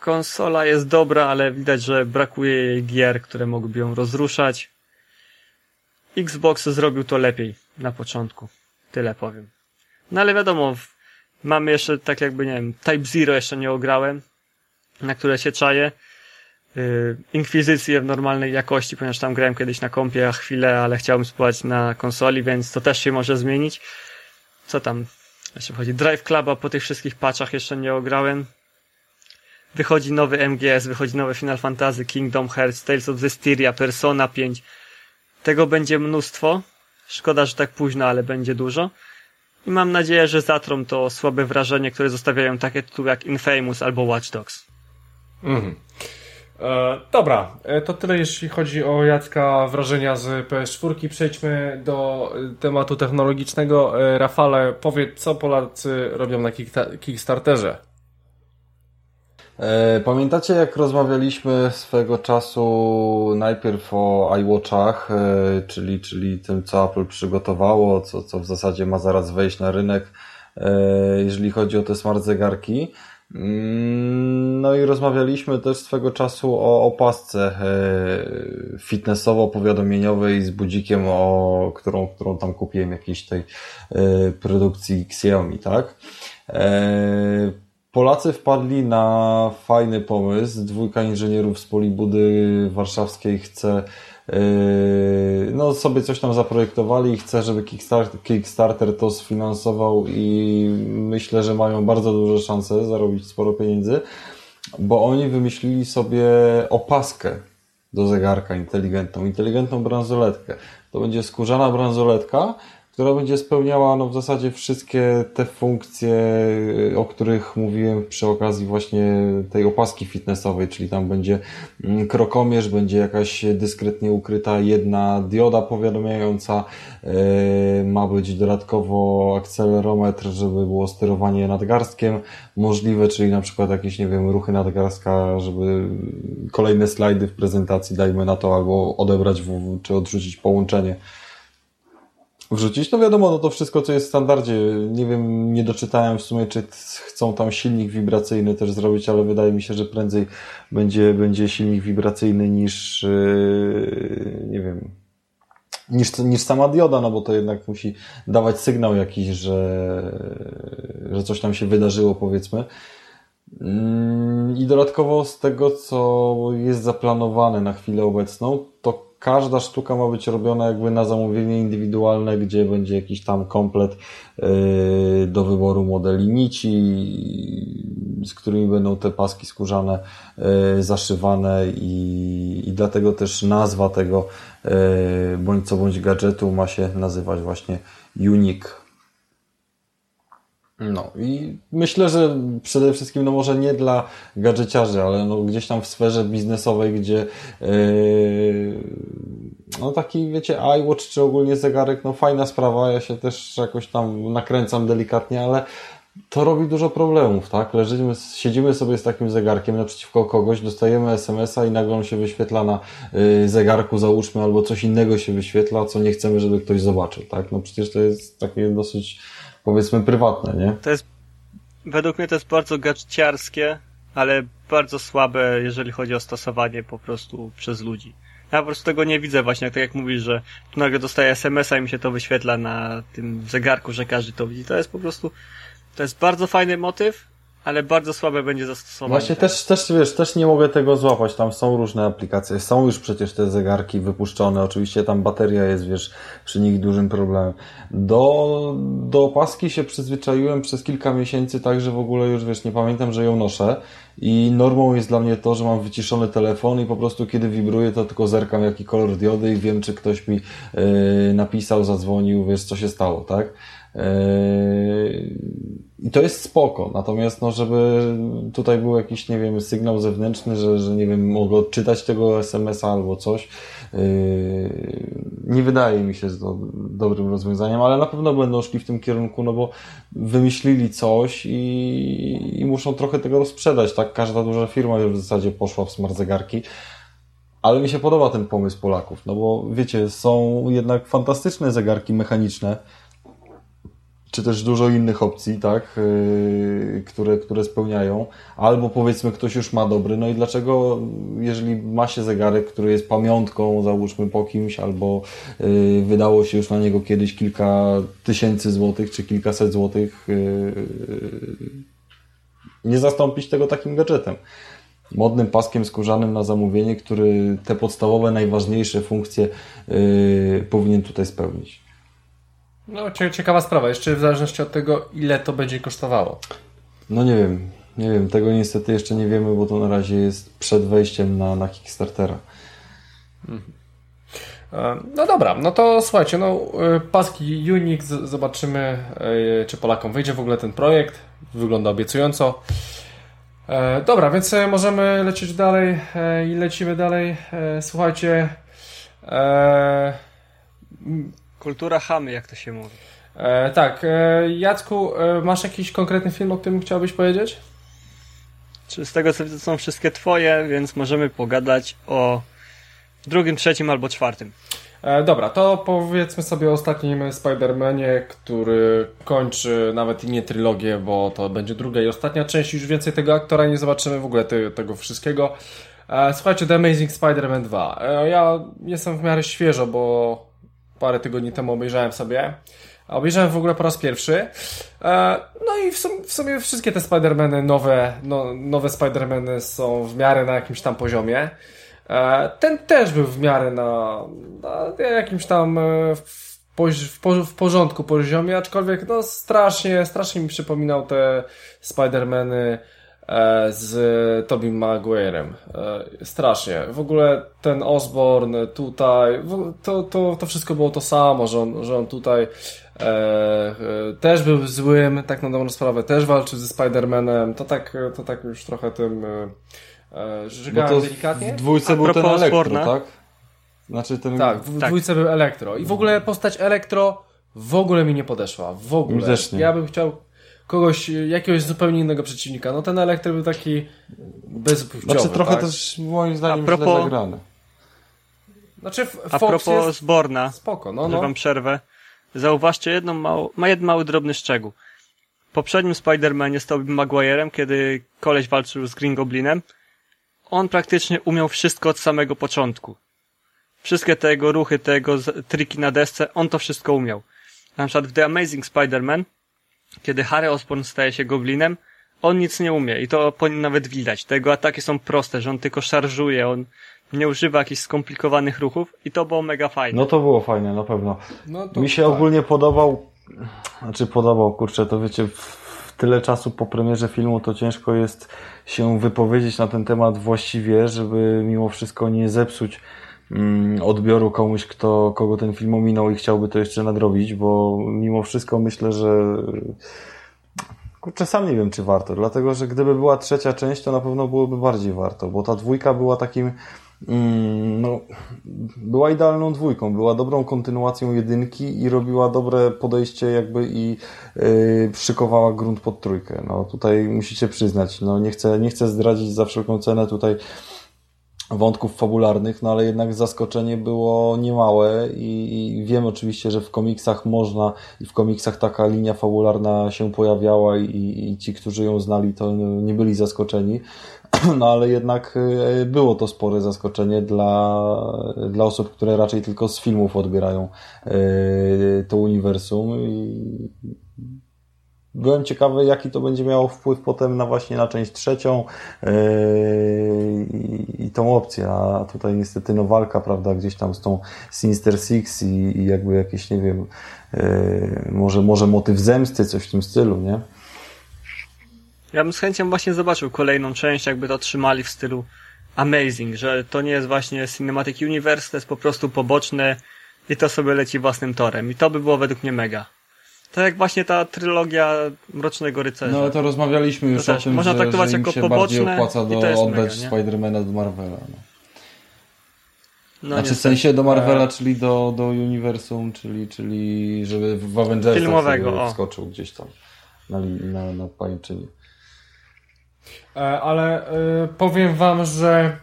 konsola jest dobra, ale widać, że brakuje jej gier, które mogłyby ją rozruszać. Xbox zrobił to lepiej na początku. Tyle powiem. No ale wiadomo, mamy jeszcze tak jakby, nie wiem, Type Zero jeszcze nie ograłem, na które się czaję. Yy, Inkwizycję w normalnej jakości, ponieważ tam grałem kiedyś na kompie, chwilę, ale chciałbym spróbować na konsoli, więc to też się może zmienić. Co tam jeszcze wchodzi? Drive Cluba po tych wszystkich patchach jeszcze nie ograłem. Wychodzi nowy MGS, wychodzi nowe Final Fantasy, Kingdom Hearts, Tales of Zestiria, Persona 5. Tego będzie mnóstwo. Szkoda, że tak późno, ale będzie dużo. I mam nadzieję, że zatrą to słabe wrażenie, które zostawiają takie tytuły jak Infamous albo Watch Dogs. Mhm. E, dobra, e, to tyle jeśli chodzi o Jacka wrażenia z PS4. Przejdźmy do e, tematu technologicznego. E, Rafale, powiedz, co Polacy robią na Kickstarterze? E, pamiętacie, jak rozmawialiśmy swego czasu najpierw o iWatchach, e, czyli, czyli tym, co Apple przygotowało, co, co w zasadzie ma zaraz wejść na rynek, e, jeżeli chodzi o te smart zegarki. Mm, no i rozmawialiśmy też swego czasu o opasce fitnessowo-powiadomieniowej z budzikiem, o którą, którą tam kupiłem jakiejś tej produkcji Xiaomi, tak? Polacy wpadli na fajny pomysł. Dwójka inżynierów z Polibudy Warszawskiej chce yy, no sobie coś tam zaprojektowali i chce, żeby Kickstarter, Kickstarter to sfinansował i myślę, że mają bardzo duże szanse zarobić sporo pieniędzy, bo oni wymyślili sobie opaskę do zegarka inteligentną, inteligentną bransoletkę. To będzie skórzana bransoletka, która będzie spełniała no, w zasadzie wszystkie te funkcje, y, o których mówiłem przy okazji właśnie tej opaski fitnessowej, czyli tam będzie mm, krokomierz, będzie jakaś dyskretnie ukryta jedna dioda powiadamiająca, y, ma być dodatkowo akcelerometr, żeby było sterowanie nadgarstkiem możliwe, czyli na przykład jakieś, nie wiem, ruchy nadgarstka, żeby kolejne slajdy w prezentacji, dajmy na to, albo odebrać czy odrzucić połączenie wrzucić. No wiadomo, no to wszystko, co jest w standardzie. Nie wiem, nie doczytałem w sumie, czy chcą tam silnik wibracyjny też zrobić, ale wydaje mi się, że prędzej będzie, będzie silnik wibracyjny niż, yy, nie wiem, niż, niż sama dioda, no bo to jednak musi dawać sygnał jakiś, że, że coś tam się wydarzyło, powiedzmy. Mm, I dodatkowo z tego, co jest zaplanowane na chwilę obecną, to każda sztuka ma być robiona jakby na zamówienie indywidualne, gdzie będzie jakiś tam komplet yy, do wyboru modeli nici, z którymi będą te paski skórzane yy, zaszywane i, i dlatego też nazwa tego yy, bądź co bądź gadżetu ma się nazywać właśnie Unique. No i myślę, że przede wszystkim, no może nie dla gadżeciarzy, ale no gdzieś tam w sferze biznesowej, gdzie yy, no taki, wiecie, iWatch czy ogólnie zegarek, no fajna sprawa, ja się też jakoś tam nakręcam delikatnie, ale to robi dużo problemów, tak? Leżymy, siedzimy sobie z takim zegarkiem naprzeciwko kogoś, dostajemy SMS-a i nagle on się wyświetla na y, zegarku, załóżmy, albo coś innego się wyświetla, co nie chcemy, żeby ktoś zobaczył, tak? No przecież to jest takie dosyć, powiedzmy, prywatne, nie? To jest, według mnie to jest bardzo gadżeciarskie, ale bardzo słabe, jeżeli chodzi o stosowanie po prostu przez ludzi. Ja po prostu tego nie widzę właśnie, tak jak mówisz, że tu nagle dostaję SMS-a i mi się to wyświetla na tym zegarku, że każdy to widzi. To jest po prostu to jest bardzo fajny motyw, ale bardzo słabe będzie zastosowanie. Właśnie też, też, wiesz, też nie mogę tego złapać. Tam są różne aplikacje. Są już przecież te zegarki wypuszczone. Oczywiście tam bateria jest, wiesz, przy nich dużym problemem. Do, do opaski się przyzwyczaiłem przez kilka miesięcy, tak, że w ogóle już, wiesz, nie pamiętam, że ją noszę. I normą jest dla mnie to, że mam wyciszony telefon i po prostu kiedy wibruje, to tylko zerkam jaki kolor diody i wiem, czy ktoś mi yy, napisał, zadzwonił, wiesz, co się stało, tak? Yy, I to jest spoko, natomiast no, żeby tutaj był jakiś, nie wiem, sygnał zewnętrzny, że, że nie wiem, mogę odczytać tego SMS-a albo coś, yy, nie wydaje mi się to dobrym rozwiązaniem, ale na pewno będą szli w tym kierunku, no bo wymyślili coś i, i muszą trochę tego rozprzedać, tak? Każda duża firma już w zasadzie poszła w smart zegarki, ale mi się podoba ten pomysł Polaków, no bo wiecie, są jednak fantastyczne zegarki mechaniczne, czy też dużo innych opcji, tak, yy, które, które spełniają, albo powiedzmy ktoś już ma dobry, no i dlaczego, jeżeli ma się zegarek, który jest pamiątką, załóżmy po kimś, albo yy, wydało się już na niego kiedyś kilka tysięcy złotych, czy kilkaset złotych, yy, nie zastąpić tego takim gadżetem. Modnym paskiem skórzanym na zamówienie, który te podstawowe, najważniejsze funkcje powinien tutaj spełnić. No, ciekawa sprawa. Jeszcze w zależności od tego, ile to będzie kosztowało. No nie wiem. Nie wiem. Tego niestety jeszcze nie wiemy, bo to na razie jest przed wejściem na, na Kickstartera. Mhm. E, no dobra, no to słuchajcie, no e, paski Unix, zobaczymy e, czy Polakom wyjdzie w ogóle ten projekt. Wygląda obiecująco. Dobra, więc możemy lecieć dalej i lecimy dalej. Słuchajcie, Kultura chamy, jak to się mówi. E, tak. E, Jacku, e, masz jakiś konkretny film, o którym chciałbyś powiedzieć? Czy z tego co widzę, są wszystkie twoje, więc możemy pogadać o drugim, trzecim albo czwartym. E, dobra, to powiedzmy sobie o ostatnim Spider-Manie, który kończy nawet i nie trylogię, bo to będzie druga i ostatnia część. Już więcej tego aktora nie zobaczymy, w ogóle te, tego wszystkiego. E, słuchajcie, The Amazing Spider-Man 2. E, ja jestem w miarę świeżo, bo parę tygodni temu obejrzałem sobie. Obejrzałem w ogóle po raz pierwszy. E, no i w sumie, w sumie wszystkie te Spider-Many, nowe, no, nowe Spider-Many są w miarę na jakimś tam poziomie. E, ten też był w miarę na, na jakimś tam e, w, w, w porządku poziomie, aczkolwiek no strasznie, strasznie mi przypominał te Spider-Many z Tobim Maguire'em. E, strasznie. W ogóle ten Osborne tutaj, to, to, to wszystko było to samo, że on, że on tutaj e, e, też był złym, tak na dobrą sprawę, też walczył ze Spider-Manem. To tak, to tak już trochę tym e, żygałem delikatnie. W dwójce był ten Elektro, tak? Znaczy ten... Tak, w tak. dwójce był Elektro. I w ogóle postać Elektro w ogóle mi nie podeszła. W ogóle. Ja bym chciał kogoś, jakiegoś zupełnie innego przeciwnika. No ten elektryk był taki bezpłciowy. Znaczy trochę tak? też moim zdaniem propos... źle zagrany. Znaczy A propos jest... Zborna, spoko, no, no. wam przerwę. Zauważcie jedną małą, ma jeden mały drobny szczegół. W poprzednim Spider-Manie z Tobey Maguire'em, kiedy koleś walczył z Green Goblinem, on praktycznie umiał wszystko od samego początku. Wszystkie te jego ruchy, te jego triki na desce, on to wszystko umiał. Na przykład w The Amazing Spider-Man kiedy Harry Osborn staje się goblinem, on nic nie umie i to po nim nawet widać. Te jego ataki są proste, że on tylko szarżuje, on nie używa jakichś skomplikowanych ruchów i to było mega fajne. No to było fajne, na pewno. No Mi się tak. ogólnie podobał, znaczy podobał, kurczę, to wiecie, w tyle czasu po premierze filmu to ciężko jest się wypowiedzieć na ten temat właściwie, żeby mimo wszystko nie zepsuć odbioru komuś, kto, kogo ten film ominął i chciałby to jeszcze nadrobić, bo mimo wszystko myślę, że Kurczę, sam nie wiem, czy warto, dlatego, że gdyby była trzecia część, to na pewno byłoby bardziej warto, bo ta dwójka była takim, mm, no, była idealną dwójką, była dobrą kontynuacją jedynki i robiła dobre podejście jakby i yy, szykowała grunt pod trójkę. No tutaj musicie przyznać, no nie chcę, nie chcę zdradzić za wszelką cenę tutaj wątków fabularnych, no ale jednak zaskoczenie było niemałe i, i wiem oczywiście, że w komiksach można i w komiksach taka linia fabularna się pojawiała i, i ci, którzy ją znali, to nie byli zaskoczeni, no ale jednak e, było to spore zaskoczenie dla, dla osób, które raczej tylko z filmów odbierają e, to uniwersum i byłem ciekawy, jaki to będzie miało wpływ potem na właśnie na część trzecią yy, i, tą opcję, a tutaj niestety no walka, prawda, gdzieś tam z tą Sinister Six i, i jakby jakieś, nie wiem, yy, może, może motyw zemsty, coś w tym stylu, nie? Ja bym z chęcią właśnie zobaczył kolejną część, jakby to trzymali w stylu Amazing, że to nie jest właśnie Cinematic Universe, to jest po prostu poboczne i to sobie leci własnym torem. I to by było według mnie mega. To jak właśnie ta trylogia Mrocznego Rycerza. No ale to rozmawialiśmy już To o tym, można że, traktować że im jako się poboczne bardziej opłaca do oddać? Spidermana do Marvela. No. no, znaczy w sensie do Marvela, E, czyli do, do uniwersum, czyli, czyli żeby w Avengersach Filmowego, wskoczył gdzieś tam na, na, na pańczynie. E, ale e, powiem wam, że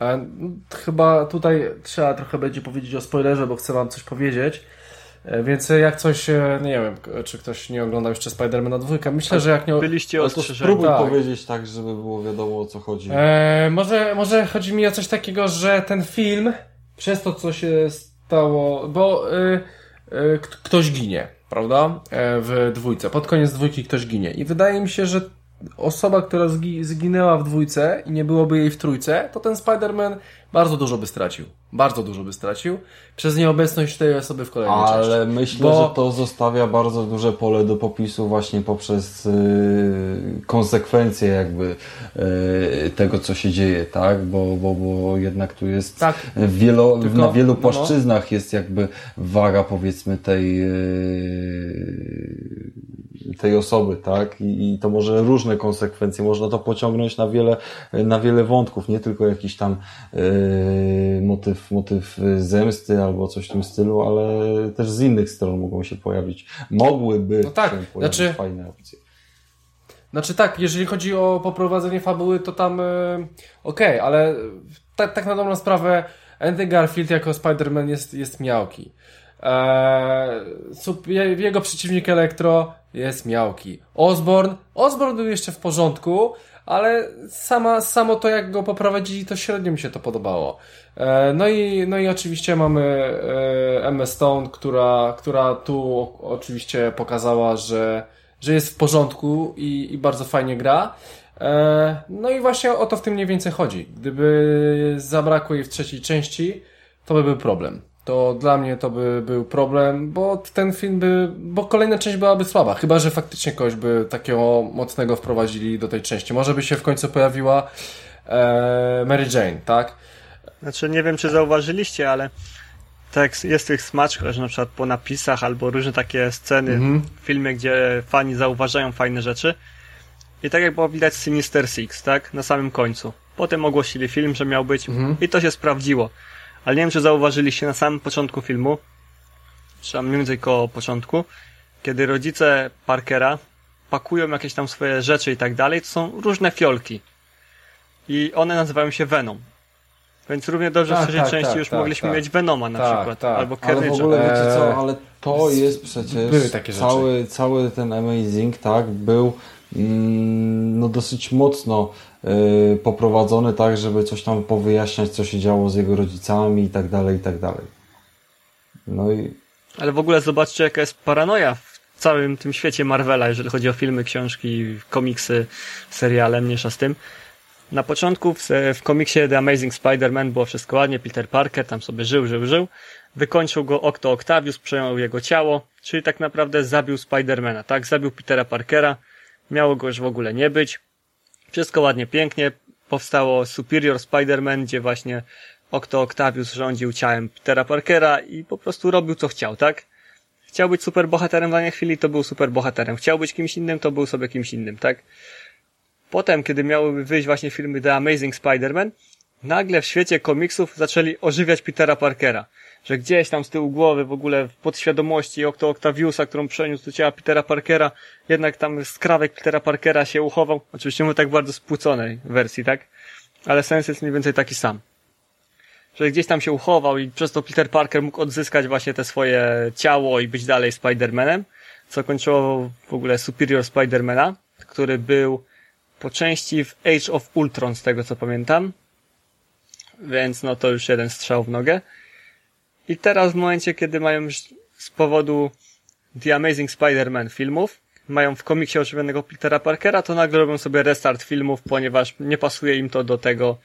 e, chyba tutaj trzeba trochę będzie powiedzieć o spoilerze, bo chcę wam coś powiedzieć. E, Więc jak coś, e, nie wiem, czy ktoś nie oglądał jeszcze Spidermana 2, myślę, że jak nie... Byliście ostrzeżeni. spróbuj tak. powiedzieć tak, żeby było wiadomo o co chodzi. E, może, może chodzi mi o coś takiego, że ten film, przez to co się stało, bo e, e, k- ktoś ginie, prawda? E, w dwójce. Pod koniec dwójki ktoś ginie. I wydaje mi się, że osoba, która zgi- zginęła w dwójce i nie byłoby jej w trójce, to ten Spider-Man bardzo dużo by stracił. Bardzo dużo by stracił przez nieobecność tej osoby w kolejnej części. Ale myślę, Bo- że to zostawia bardzo duże pole do popisu właśnie poprzez y, konsekwencje jakby y, tego, co się dzieje, tak? Bo, bo, bo jednak tu jest Tak. wielo, Tylko- na wielu no, no. płaszczyznach jest jakby waga powiedzmy tej y, tej osoby, tak? I, I to może różne konsekwencje, można to pociągnąć na wiele, na wiele wątków, nie tylko jakiś tam y, motyw, motyw zemsty albo coś w tym stylu, ale też z innych stron mogą się pojawić. Mogłyby No tak, się pojawić znaczy- fajne opcje. Znaczy tak, jeżeli chodzi o poprowadzenie fabuły, to tam e, okej, ale tak, tak na dobrą sprawę Andy Garfield jako Spider-Man jest, jest miałki. Eee, jego przeciwnik Elektro jest miałki. Osborn, Osborn był jeszcze w porządku, ale sama, samo to jak go poprowadzili, to średnio mi się to podobało. E, no, i, no i oczywiście mamy e, Emma Stone, która, która tu oczywiście pokazała, że, że jest w porządku i, i bardzo fajnie gra. E, no i właśnie o to w tym mniej więcej chodzi. Gdyby zabrakło jej w trzeciej części, to by był problem. To dla mnie to by był problem, bo ten film by, bo kolejna część byłaby słaba. Chyba, że faktycznie kogoś by takiego mocnego wprowadzili do tej części. Może by się w końcu pojawiła e, Mary Jane, tak? Znaczy, nie wiem, czy zauważyliście, ale tak jest tych smaczków, że na przykład po napisach albo różne takie sceny Mhm. w filmie, gdzie fani zauważają fajne rzeczy. I tak jak było widać Sinister Six, tak? Na samym końcu. Potem ogłosili film, że miał być Mhm. i to się sprawdziło. Ale nie wiem, czy zauważyliście na samym początku filmu, czy tam mniej więcej koło początku, kiedy rodzice Parkera pakują jakieś tam swoje rzeczy i tak dalej, to są różne fiolki. I one nazywają się Venom. Więc równie dobrze Tak, w trzeciej tak, części tak, już tak, mogliśmy tak. mieć Venoma na Tak, przykład. tak. Albo Ale w Carnage'a. ogóle wiecie co, Eee, ale to jest przecież były takie rzeczy. cały, cały ten Amazing, tak, był no dosyć mocno y, poprowadzony tak, żeby coś tam powyjaśniać, co się działo z jego rodzicami i tak dalej, i tak dalej. No i Ale w ogóle zobaczcie, jaka jest paranoja w całym tym świecie Marvela, jeżeli chodzi o filmy, książki, komiksy, seriale, mniejsza z tym. Na początku w, w komiksie The Amazing Spider-Man było wszystko ładnie, Peter Parker tam sobie żył, żył, żył. Wykończył go Octo Octavius, przejął jego ciało, czyli tak naprawdę zabił Spidermana, tak? Zabił Petera Parkera, miało go już w ogóle nie być. Wszystko ładnie, pięknie. Powstało Superior Spider-Man, gdzie właśnie Octo Octavius rządził ciałem Petera Parkera i po prostu robił co chciał, tak? Chciał być super bohaterem w danej chwili, to był super bohaterem. Chciał być kimś innym, to był sobie kimś innym, tak? Potem, kiedy miały wyjść właśnie filmy The Amazing Spider-Man, nagle w świecie komiksów zaczęli ożywiać Petera Parkera. Że gdzieś tam z tyłu głowy, w ogóle w podświadomości Octo Octaviusa, którą przeniósł do ciała Petera Parkera, jednak tam skrawek Petera Parkera się uchował. Oczywiście mówię tak bardzo spłuconej wersji, tak? Ale sens jest mniej więcej taki sam. Że gdzieś tam się uchował i przez to Peter Parker mógł odzyskać właśnie te swoje ciało i być dalej Spider-Manem, co kończyło w ogóle Superior Spider-Mana, który był po części w Age of Ultron, z tego co pamiętam. Więc no to już jeden strzał w nogę. I teraz w momencie, kiedy mają już z powodu The Amazing Spider-Man filmów, mają w komiksie ożywionego Petera Parkera, to nagle robią sobie restart filmów, ponieważ nie pasuje im to do tego,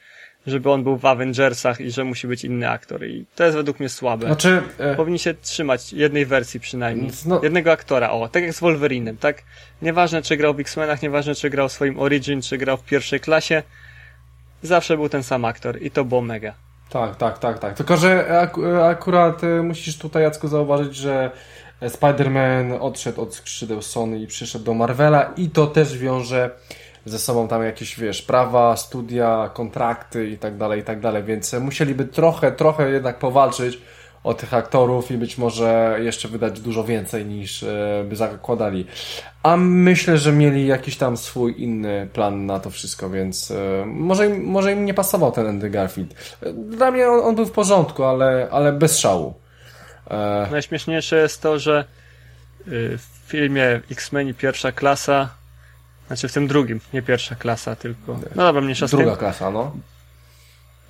żeby on był w Avengersach i że musi być inny aktor. I to jest według mnie słabe. Znaczy, e, Powinni się trzymać jednej wersji przynajmniej. No- Jednego aktora, o, tak jak z Wolverinem, tak? Nieważne, czy grał w X-Menach, nieważne, czy grał w swoim Origin, czy grał w pierwszej klasie, zawsze był ten sam aktor i to było mega. Tak, tak, tak, tak. Tylko, że ak akurat e, musisz tutaj, Jacku, zauważyć, że Spider-Man odszedł od skrzydeł Sony i przyszedł do Marvela i to też wiąże ze sobą tam jakieś, wiesz, prawa, studia, kontrakty i tak dalej, i tak dalej, więc musieliby trochę, trochę jednak powalczyć o tych aktorów i być może jeszcze wydać dużo więcej niż e, by zakładali. A myślę, że mieli jakiś tam swój inny plan na to wszystko, więc e, może, im, może im nie pasował ten Andy Garfield. Dla mnie on, on był w porządku, ale, ale bez szału. E, Najśmieszniejsze jest to, że y, w filmie X-Meni pierwsza klasa, znaczy w tym drugim, nie pierwsza klasa, tylko. No dobra, mniejsza druga klasa, no.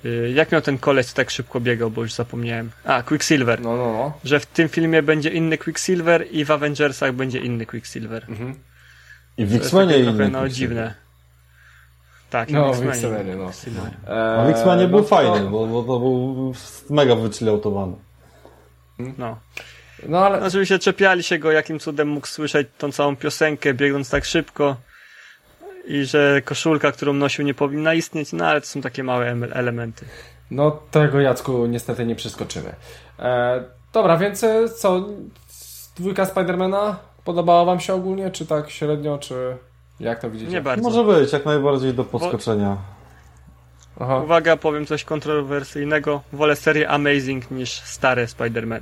Y, Jak miał ten koleś, co tak szybko biegał, bo już zapomniałem. A, Quicksilver. No, no, no. Że w tym filmie będzie inny Quicksilver i w Avengersach będzie inny Quicksilver. Mhm. I w X-Menie inny trochę, no, dziwne. Tak, i No, w X-Menie. No. E, A w X-Menie był no to- fajny, bo, bo to był mega wychilloutowany. No. No ale No, oczywiście czepiali się go, jakim cudem mógł słyszeć tą całą piosenkę, biegnąc tak szybko. I że koszulka, którą nosił, nie powinna istnieć, no ale to są takie małe em- elementy. No, tego Jacku niestety nie przeskoczymy. E, dobra, więc e, co? Dwójka Spidermana podobała Wam się ogólnie, czy tak średnio, czy jak to widzicie? Nie bardzo. Może być, jak najbardziej do podskoczenia. Aha. Uwaga, powiem coś kontrowersyjnego. Wolę serię Amazing niż stare Spider-Man.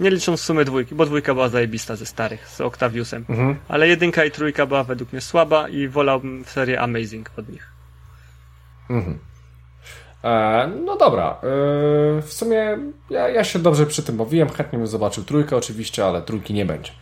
Nie licząc w sumie dwójki, bo dwójka była zajebista ze starych, z Octaviusem. Mhm. Ale jedynka i trójka była według mnie słaba i wolałbym serię Amazing od nich. Mhm. E, no dobra, e, w sumie ja, ja się dobrze przy tym bawiłem, chętnie bym zobaczył trójkę oczywiście, ale trójki nie będzie.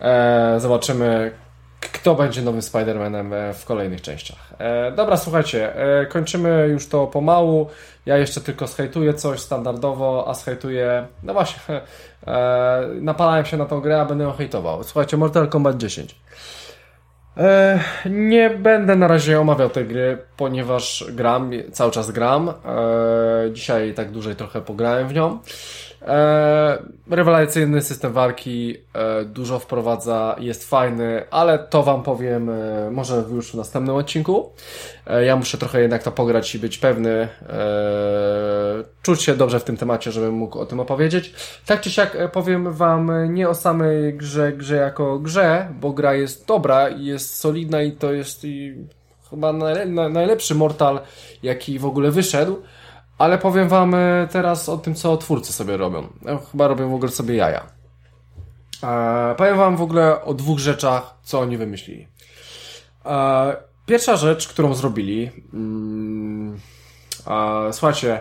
E, zobaczymy, kto będzie nowym Spider-Manem e, w kolejnych częściach. E, dobra, słuchajcie, e, kończymy już to pomału. Ja jeszcze tylko schejtuję coś standardowo, a schejtuję, no właśnie, e, napalałem się na tą grę, a będę ją hejtował. Słuchajcie, Mortal Kombat 10. E, nie będę na razie omawiał tej gry, ponieważ gram, cały czas gram. E, dzisiaj tak dłużej trochę pograłem w nią. E, rewelacyjny system walki, e, dużo wprowadza, jest fajny, ale to Wam powiem e, może już w następnym odcinku. E, ja muszę trochę jednak to pograć i być pewny, e, czuć się dobrze w tym temacie, żebym mógł o tym opowiedzieć. Tak czy siak e, powiem Wam nie o samej grze, grze jako grze, bo gra jest dobra i jest solidna i to jest i chyba najle na- najlepszy Mortal, jaki w ogóle wyszedł. Ale powiem wam e, teraz o tym, co twórcy sobie robią. E, Chyba robią w ogóle sobie jaja. E, powiem wam w ogóle o dwóch rzeczach, co oni wymyślili. E, pierwsza rzecz, którą zrobili. Mm, e, słuchajcie,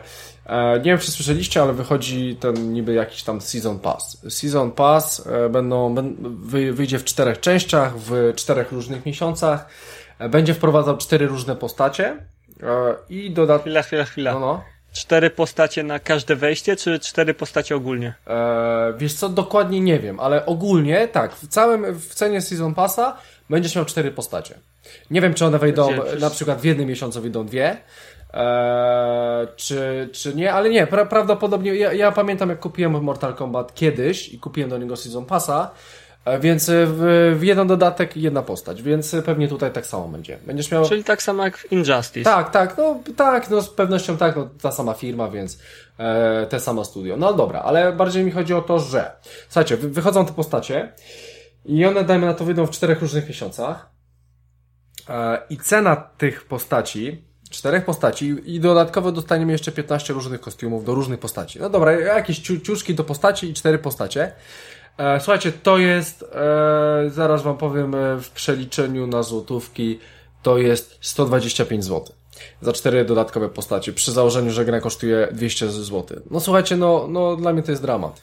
nie wiem, czy słyszeliście, ale wychodzi ten niby jakiś tam Season Pass. Season Pass będą, wyjdzie w czterech częściach, w czterech różnych miesiącach. Będzie wprowadzał cztery różne postacie. I dodatkowo. Chwila, chwila, chwila. No, no. Cztery postacie na każde wejście, czy cztery postacie ogólnie? E, wiesz co, dokładnie nie wiem, ale ogólnie tak, w całym, w cenie Season Passa będziesz miał cztery postacie. Nie wiem, czy one wejdą, Gdzie? Na przykład w jednym miesiącu wyjdą dwie, e, czy, czy nie, ale nie, pra, prawdopodobnie, ja, ja pamiętam jak kupiłem Mortal Kombat kiedyś i kupiłem do niego Season Passa, Więc e, w, jeden dodatek i jedna postać, więc e, pewnie tutaj tak samo będzie. Będziesz miał. Czyli tak samo jak w Injustice. Tak, tak, no tak, no z pewnością tak, no ta sama firma, więc e, te samo studio. No dobra, ale bardziej mi chodzi o to, że słuchajcie, wy- wychodzą te postacie i one, dajmy na to, wyjdą w czterech różnych miesiącach e, i cena tych postaci, czterech postaci i dodatkowo dostaniemy jeszcze 15 różnych kostiumów do różnych postaci. No dobra, jakieś ciu, ciuszki do postaci i cztery postacie. E, słuchajcie, to jest, e, zaraz wam powiem, e, w przeliczeniu na złotówki, to jest 125 zł. Za cztery dodatkowe postacie, przy założeniu, że gra kosztuje 200 zł. No słuchajcie, no, no dla mnie to jest dramat.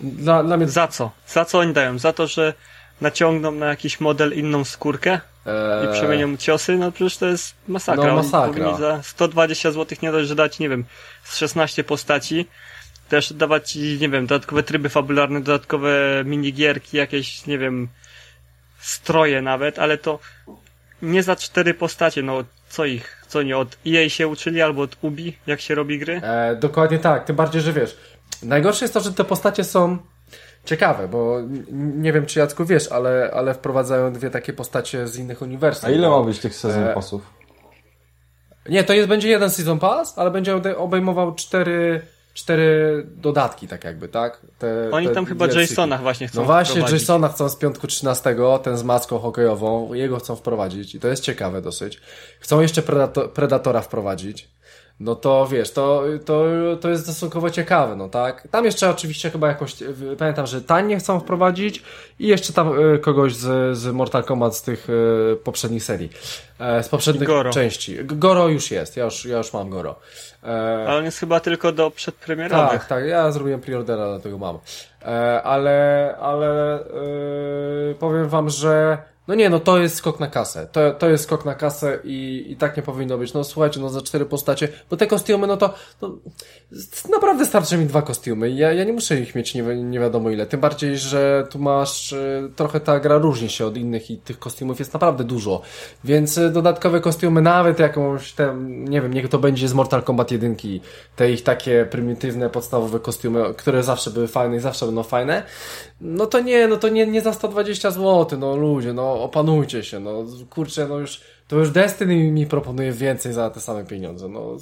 Dla, dla mnie... Za co? Za co oni dają? Za to, że naciągną na jakiś model inną skórkę i e, przemienią ciosy? No przecież to jest masakra. No, Oni masakra. powinni za 120 zł nie dość, że dać, nie wiem, z 16 postaci, też dawać ci, nie wiem, dodatkowe tryby fabularne, dodatkowe minigierki, jakieś, nie wiem, stroje nawet, ale to nie za cztery postacie, no co ich, co nie, od EA się uczyli albo od Ubi, jak się robi gry? E, dokładnie tak, tym bardziej, że wiesz, najgorsze jest to, że te postacie są ciekawe, bo nie wiem, czy Jacku wiesz, ale, ale wprowadzają dwie takie postacie z innych uniwersum. A ile ma być tych sezon E, pasów? Nie, to jest, będzie jeden Season Pass, ale będzie obejmował cztery, cztery dodatki, tak jakby, tak? Te, Oni te tam chyba DLC-ki. Jasona właśnie chcą No właśnie, wprowadzić. Jasona chcą z piątku 13, ten z maską hokejową, jego chcą wprowadzić i to jest ciekawe dosyć. Chcą jeszcze Predato Predatora wprowadzić. No to wiesz, to, to, to jest stosunkowo ciekawe, no tak. Tam jeszcze oczywiście chyba jakoś, pamiętam, że Tanie chcą wprowadzić i jeszcze tam y, kogoś z, z Mortal Kombat z tych y, poprzednich serii, e, z poprzednich Goro. części. Goro już jest, ja już, ja już mam Goro. E, Ale on jest chyba tylko do przedpremierowych. tak, tak, ja zrobiłem preordera, dlatego mam. E, ale, ale e, powiem wam, że no nie, no to jest skok na kasę. To, to jest skok na kasę i, i tak nie powinno być. No słuchajcie, no za cztery postacie, bo te kostiumy, no to no, naprawdę starczy mi dwa kostiumy. Ja, ja nie muszę ich mieć nie, nie wiadomo ile. Tym bardziej, że tu masz e, trochę ta gra różni się od innych i tych kostiumów jest naprawdę dużo. Więc e, dodatkowe kostiumy, nawet jakąś tam, nie wiem, niech to będzie z Mortal Kombat 1, te ich takie prymitywne, podstawowe kostiumy, które zawsze były fajne i zawsze będą fajne, no to nie, no to nie, nie za 120 zł, no ludzie, no opanujcie się, no kurczę, no już, to już Destiny mi proponuje więcej za te same pieniądze, no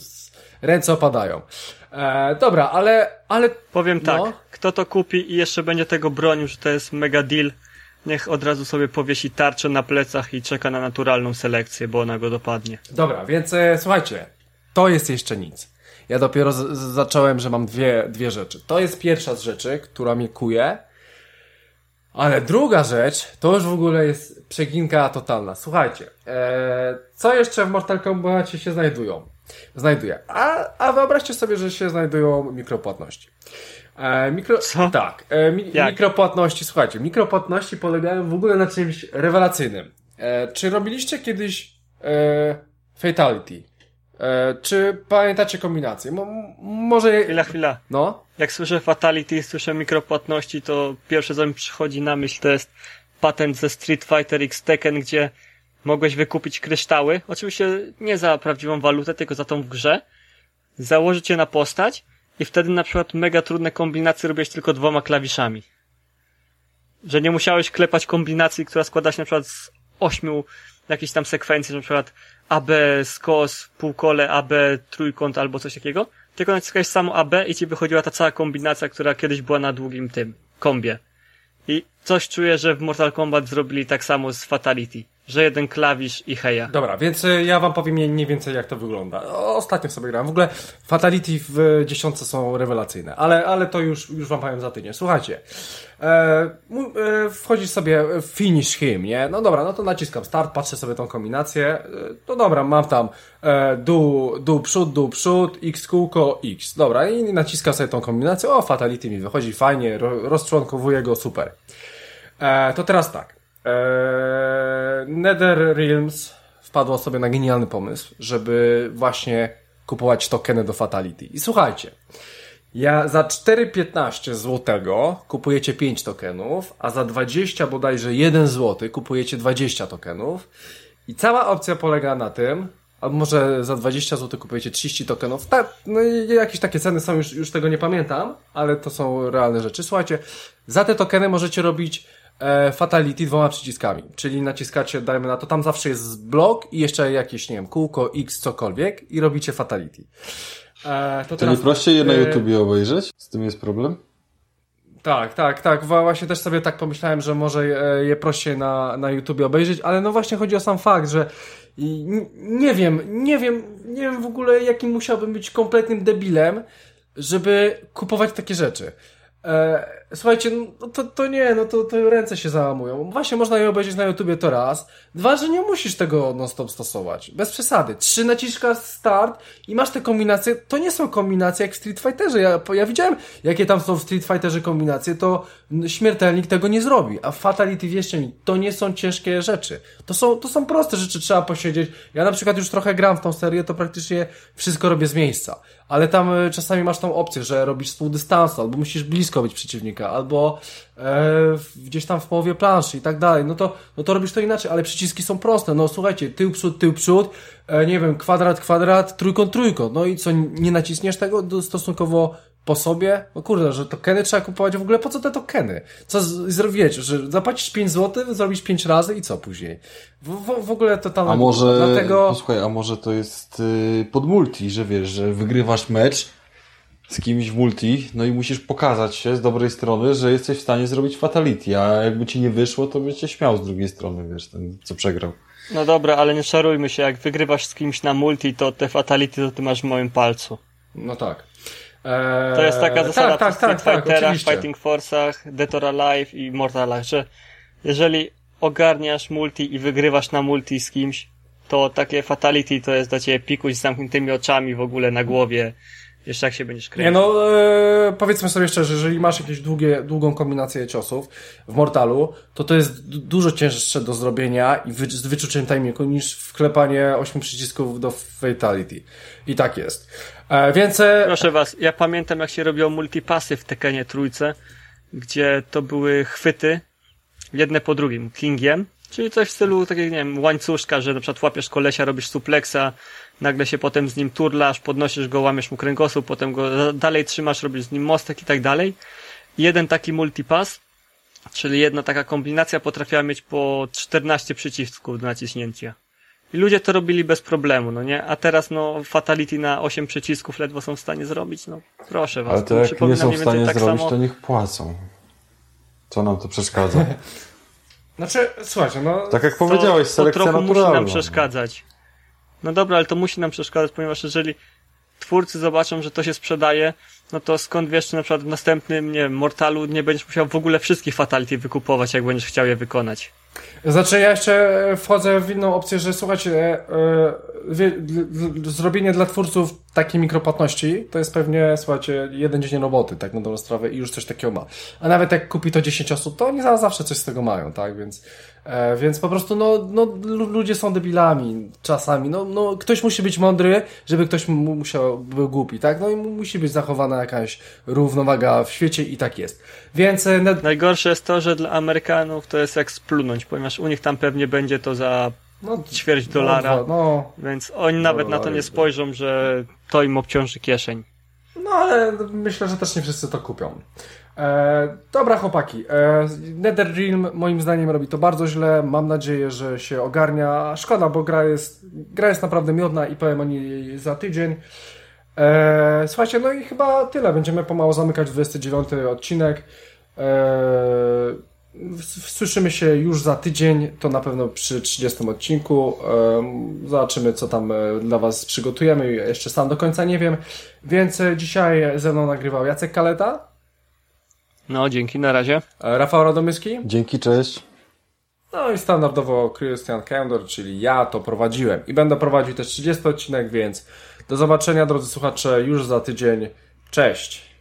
ręce opadają. E, dobra, ale, ale Powiem tak, No. kto to kupi i jeszcze będzie tego bronił, że to jest mega deal, niech od razu sobie powiesi tarczę na plecach i czeka na naturalną selekcję, bo ona go dopadnie. Dobra, więc e, słuchajcie, to jest jeszcze nic. Ja dopiero zacząłem, że mam dwie, dwie rzeczy. To jest pierwsza z rzeczy, która mnie kuje, ale druga rzecz, to już w ogóle jest przeginka totalna. Słuchajcie, e, co jeszcze w Mortal Kombacie się znajdują? Znajduje. A, a wyobraźcie sobie, że się znajdują mikropłatności. E, mikro... Co? Tak. E, mi, mikropłatności, słuchajcie, mikropłatności polegają w ogóle na czymś rewelacyjnym. E, czy robiliście kiedyś e, Fatality? E, czy pamiętacie kombinację? Mo, może... Chwila, chwila. No? Jak słyszę Fatality, słyszę mikropłatności, to pierwsze co mi przychodzi na myśl to jest patent ze Street Fighter X Tekken, gdzie mogłeś wykupić kryształy, oczywiście nie za prawdziwą walutę, tylko za tą w grze, założyć je na postać i wtedy na przykład mega trudne kombinacje robiłeś tylko dwoma klawiszami. Że nie musiałeś klepać kombinacji, która składa się na przykład z ośmiu jakichś tam sekwencji, na przykład AB, skos, półkole, AB, trójkąt albo coś takiego, tylko naciskałeś samo AB i ci wychodziła ta cała kombinacja, która kiedyś była na długim tym, kombie. I coś czuję, że w Mortal Kombat zrobili tak samo z Fatality, że jeden klawisz i heja. Dobra, więc y, ja wam powiem mniej więcej jak to wygląda. Ostatnio sobie grałem. W ogóle Fatality w dziesiątce są rewelacyjne, ale, ale to już, już wam powiem za tydzień. Słuchajcie, e, e, wchodzisz sobie w finish him, nie? No dobra, no to naciskam start, patrzę sobie tą kombinację. E, no dobra, mam tam e, dół, dół przód, dół przód, x kółko, x. Dobra, i naciskam sobie tą kombinację. O, Fatality mi wychodzi fajnie, ro, rozczłonkowuję go, super. E, to teraz tak. E, Nether Realms wpadło sobie na genialny pomysł, żeby właśnie kupować tokeny do Fatality. I słuchajcie, ja za 4,15 zł kupujecie 5 tokenów, a za 20 bodajże 1 zł kupujecie 20 tokenów. I cała opcja polega na tym, albo może za 20 zł kupujecie 30 tokenów. Ta, no jakieś takie ceny są, już, już tego nie pamiętam, ale to są realne rzeczy. Słuchajcie, za te tokeny możecie robić Fatality dwoma przyciskami. Czyli naciskacie, dajmy na to, tam zawsze jest blok i jeszcze jakieś, nie wiem, kółko, x, cokolwiek i robicie Fatality. E, to, to nie prościej je na e, YouTubie obejrzeć? Z tym jest problem? Tak, tak, tak. Właśnie też sobie tak pomyślałem, że może je prościej na, na YouTubie obejrzeć, ale no właśnie chodzi o sam fakt, że nie wiem, nie wiem, nie wiem w ogóle jakim musiałbym być kompletnym debilem, żeby kupować takie rzeczy. E, słuchajcie, no to, to nie, no to, to ręce się załamują. Właśnie można je obejrzeć na YouTubie to raz. Dwa, że nie musisz tego non-stop stosować. Bez przesady. Trzy, naciskasz start i masz te kombinacje. To nie są kombinacje jak w Street Fighterze. Ja, ja widziałem, jakie tam są w Street Fighterze kombinacje, to śmiertelnik tego nie zrobi. A Fatality, wierzcie mi, to nie są ciężkie rzeczy. To są, to są proste rzeczy, trzeba posiedzieć. Ja na przykład już trochę gram w tą serię, to praktycznie wszystko robię z miejsca ale tam e, czasami masz tą opcję, że robisz z pół dystansu, albo musisz blisko być przeciwnika, albo e, gdzieś tam w połowie planszy i tak dalej, no to, no to robisz to inaczej, ale przyciski są proste, no słuchajcie, tył, przód, tył, przód, e, nie wiem, kwadrat, kwadrat, trójkąt, trójkąt, no i co, nie naciśniesz tego stosunkowo po sobie, no kurde, że tokeny trzeba kupować w ogóle, po co te tokeny? Co zrobić, że zapłacisz 5 zł, zrobisz 5 razy i co później? W, w, w ogóle to tam... A może, dlatego... posłuchaj, a może to jest yy, pod multi, że wiesz, że wygrywasz mecz z kimś w multi, no i musisz pokazać się z dobrej strony, że jesteś w stanie zrobić fatality, a jakby ci nie wyszło, to byś się śmiał z drugiej strony, wiesz, ten, co przegrał. No dobra, ale nie szarujmy się, jak wygrywasz z kimś na multi, to te fatality to ty masz w moim palcu. No tak. To jest taka eee, zasada tak, tak, tak, tak, Fighterach, Fighting Force'ach, Dead or Alive i Mortalach, że jeżeli ogarniasz multi i wygrywasz na multi z kimś, to takie fatality to jest dla ciebie pikuś z zamkniętymi oczami w ogóle na głowie. Jeszcze jak się będziesz kręcił. Nie no, e, powiedzmy sobie szczerze, jeżeli masz jakieś długie, długą kombinację ciosów w Mortalu, to to jest dużo cięższe do zrobienia i wy, z wyczuciem timingu niż wklepanie 8 przycisków do Fatality. I tak jest. E, więc... E... Proszę was, ja pamiętam jak się robiło multipasy w Tekenie Trójce, gdzie to były chwyty, jedne po drugim, kingiem, czyli coś w stylu takiego, nie wiem, łańcuszka, że na przykład łapiesz kolesia, robisz suplexa, nagle się potem z nim turlasz, podnosisz go, łamiesz mu kręgosłup, potem go dalej trzymasz, robisz z nim mostek i tak dalej. Jeden taki multipass, czyli jedna taka kombinacja potrafiła mieć po 14 przycisków do naciśnięcia. I ludzie to robili bez problemu, no nie? A teraz, no, fatality na 8 przycisków ledwo są w stanie zrobić, no, proszę was. Ale to jak nie są w stanie tak zrobić, samo... to niech płacą. Co nam to przeszkadza? znaczy, słuchajcie, no... Tak jak powiedziałeś, selekcja to trochę naturalna. musi nam przeszkadzać. No dobra, ale to musi nam przeszkadzać, ponieważ jeżeli twórcy zobaczą, że to się sprzedaje, no to skąd wiesz, czy na przykład w następnym, nie wiem, Mortalu nie będziesz musiał w ogóle wszystkich fatality wykupować, jak będziesz chciał je wykonać. Znaczy ja jeszcze wchodzę w inną opcję, że słuchajcie, yy, zrobienie dla twórców takiej mikropłatności to jest pewnie, słuchajcie, jeden dzień roboty, tak na dobrą sprawę i już coś takiego ma. A nawet jak kupi to 10 osób, to oni zawsze coś z tego mają, tak, więc E, więc po prostu, no, no, ludzie są debilami czasami. No, no, ktoś musi być mądry, żeby ktoś musiał, był głupi, tak? No i musi być zachowana jakaś równowaga w świecie i tak jest. Więc... E, Najgorsze jest to, że dla Amerykanów to jest jak splunąć, ponieważ u nich tam pewnie będzie to za no, ćwierć dolara, no, no, więc oni nawet na to nie spojrzą, że to im obciąży kieszeń. No ale myślę, że też nie wszyscy to kupią. E, dobra, chłopaki. E, NetherRealm moim zdaniem robi to bardzo źle. Mam nadzieję, że się ogarnia. Szkoda, bo gra jest, gra jest naprawdę miodna i powiem o niej za tydzień. E, słuchajcie, no i chyba tyle. Będziemy pomału zamykać 29 odcinek. E, Słyszymy się już za tydzień, to na pewno przy 30 odcinku. Zobaczymy, co tam e, dla Was przygotujemy. Jeszcze sam do końca nie wiem. Więc e, dzisiaj ze mną nagrywał Jacek Kaleta. No, dzięki, na razie. E, Rafał Radomyski. Dzięki, cześć. No i standardowo Christian Kendor, czyli ja to prowadziłem. I będę prowadził też 30 odcinek, więc do zobaczenia, drodzy słuchacze, już za tydzień. Cześć.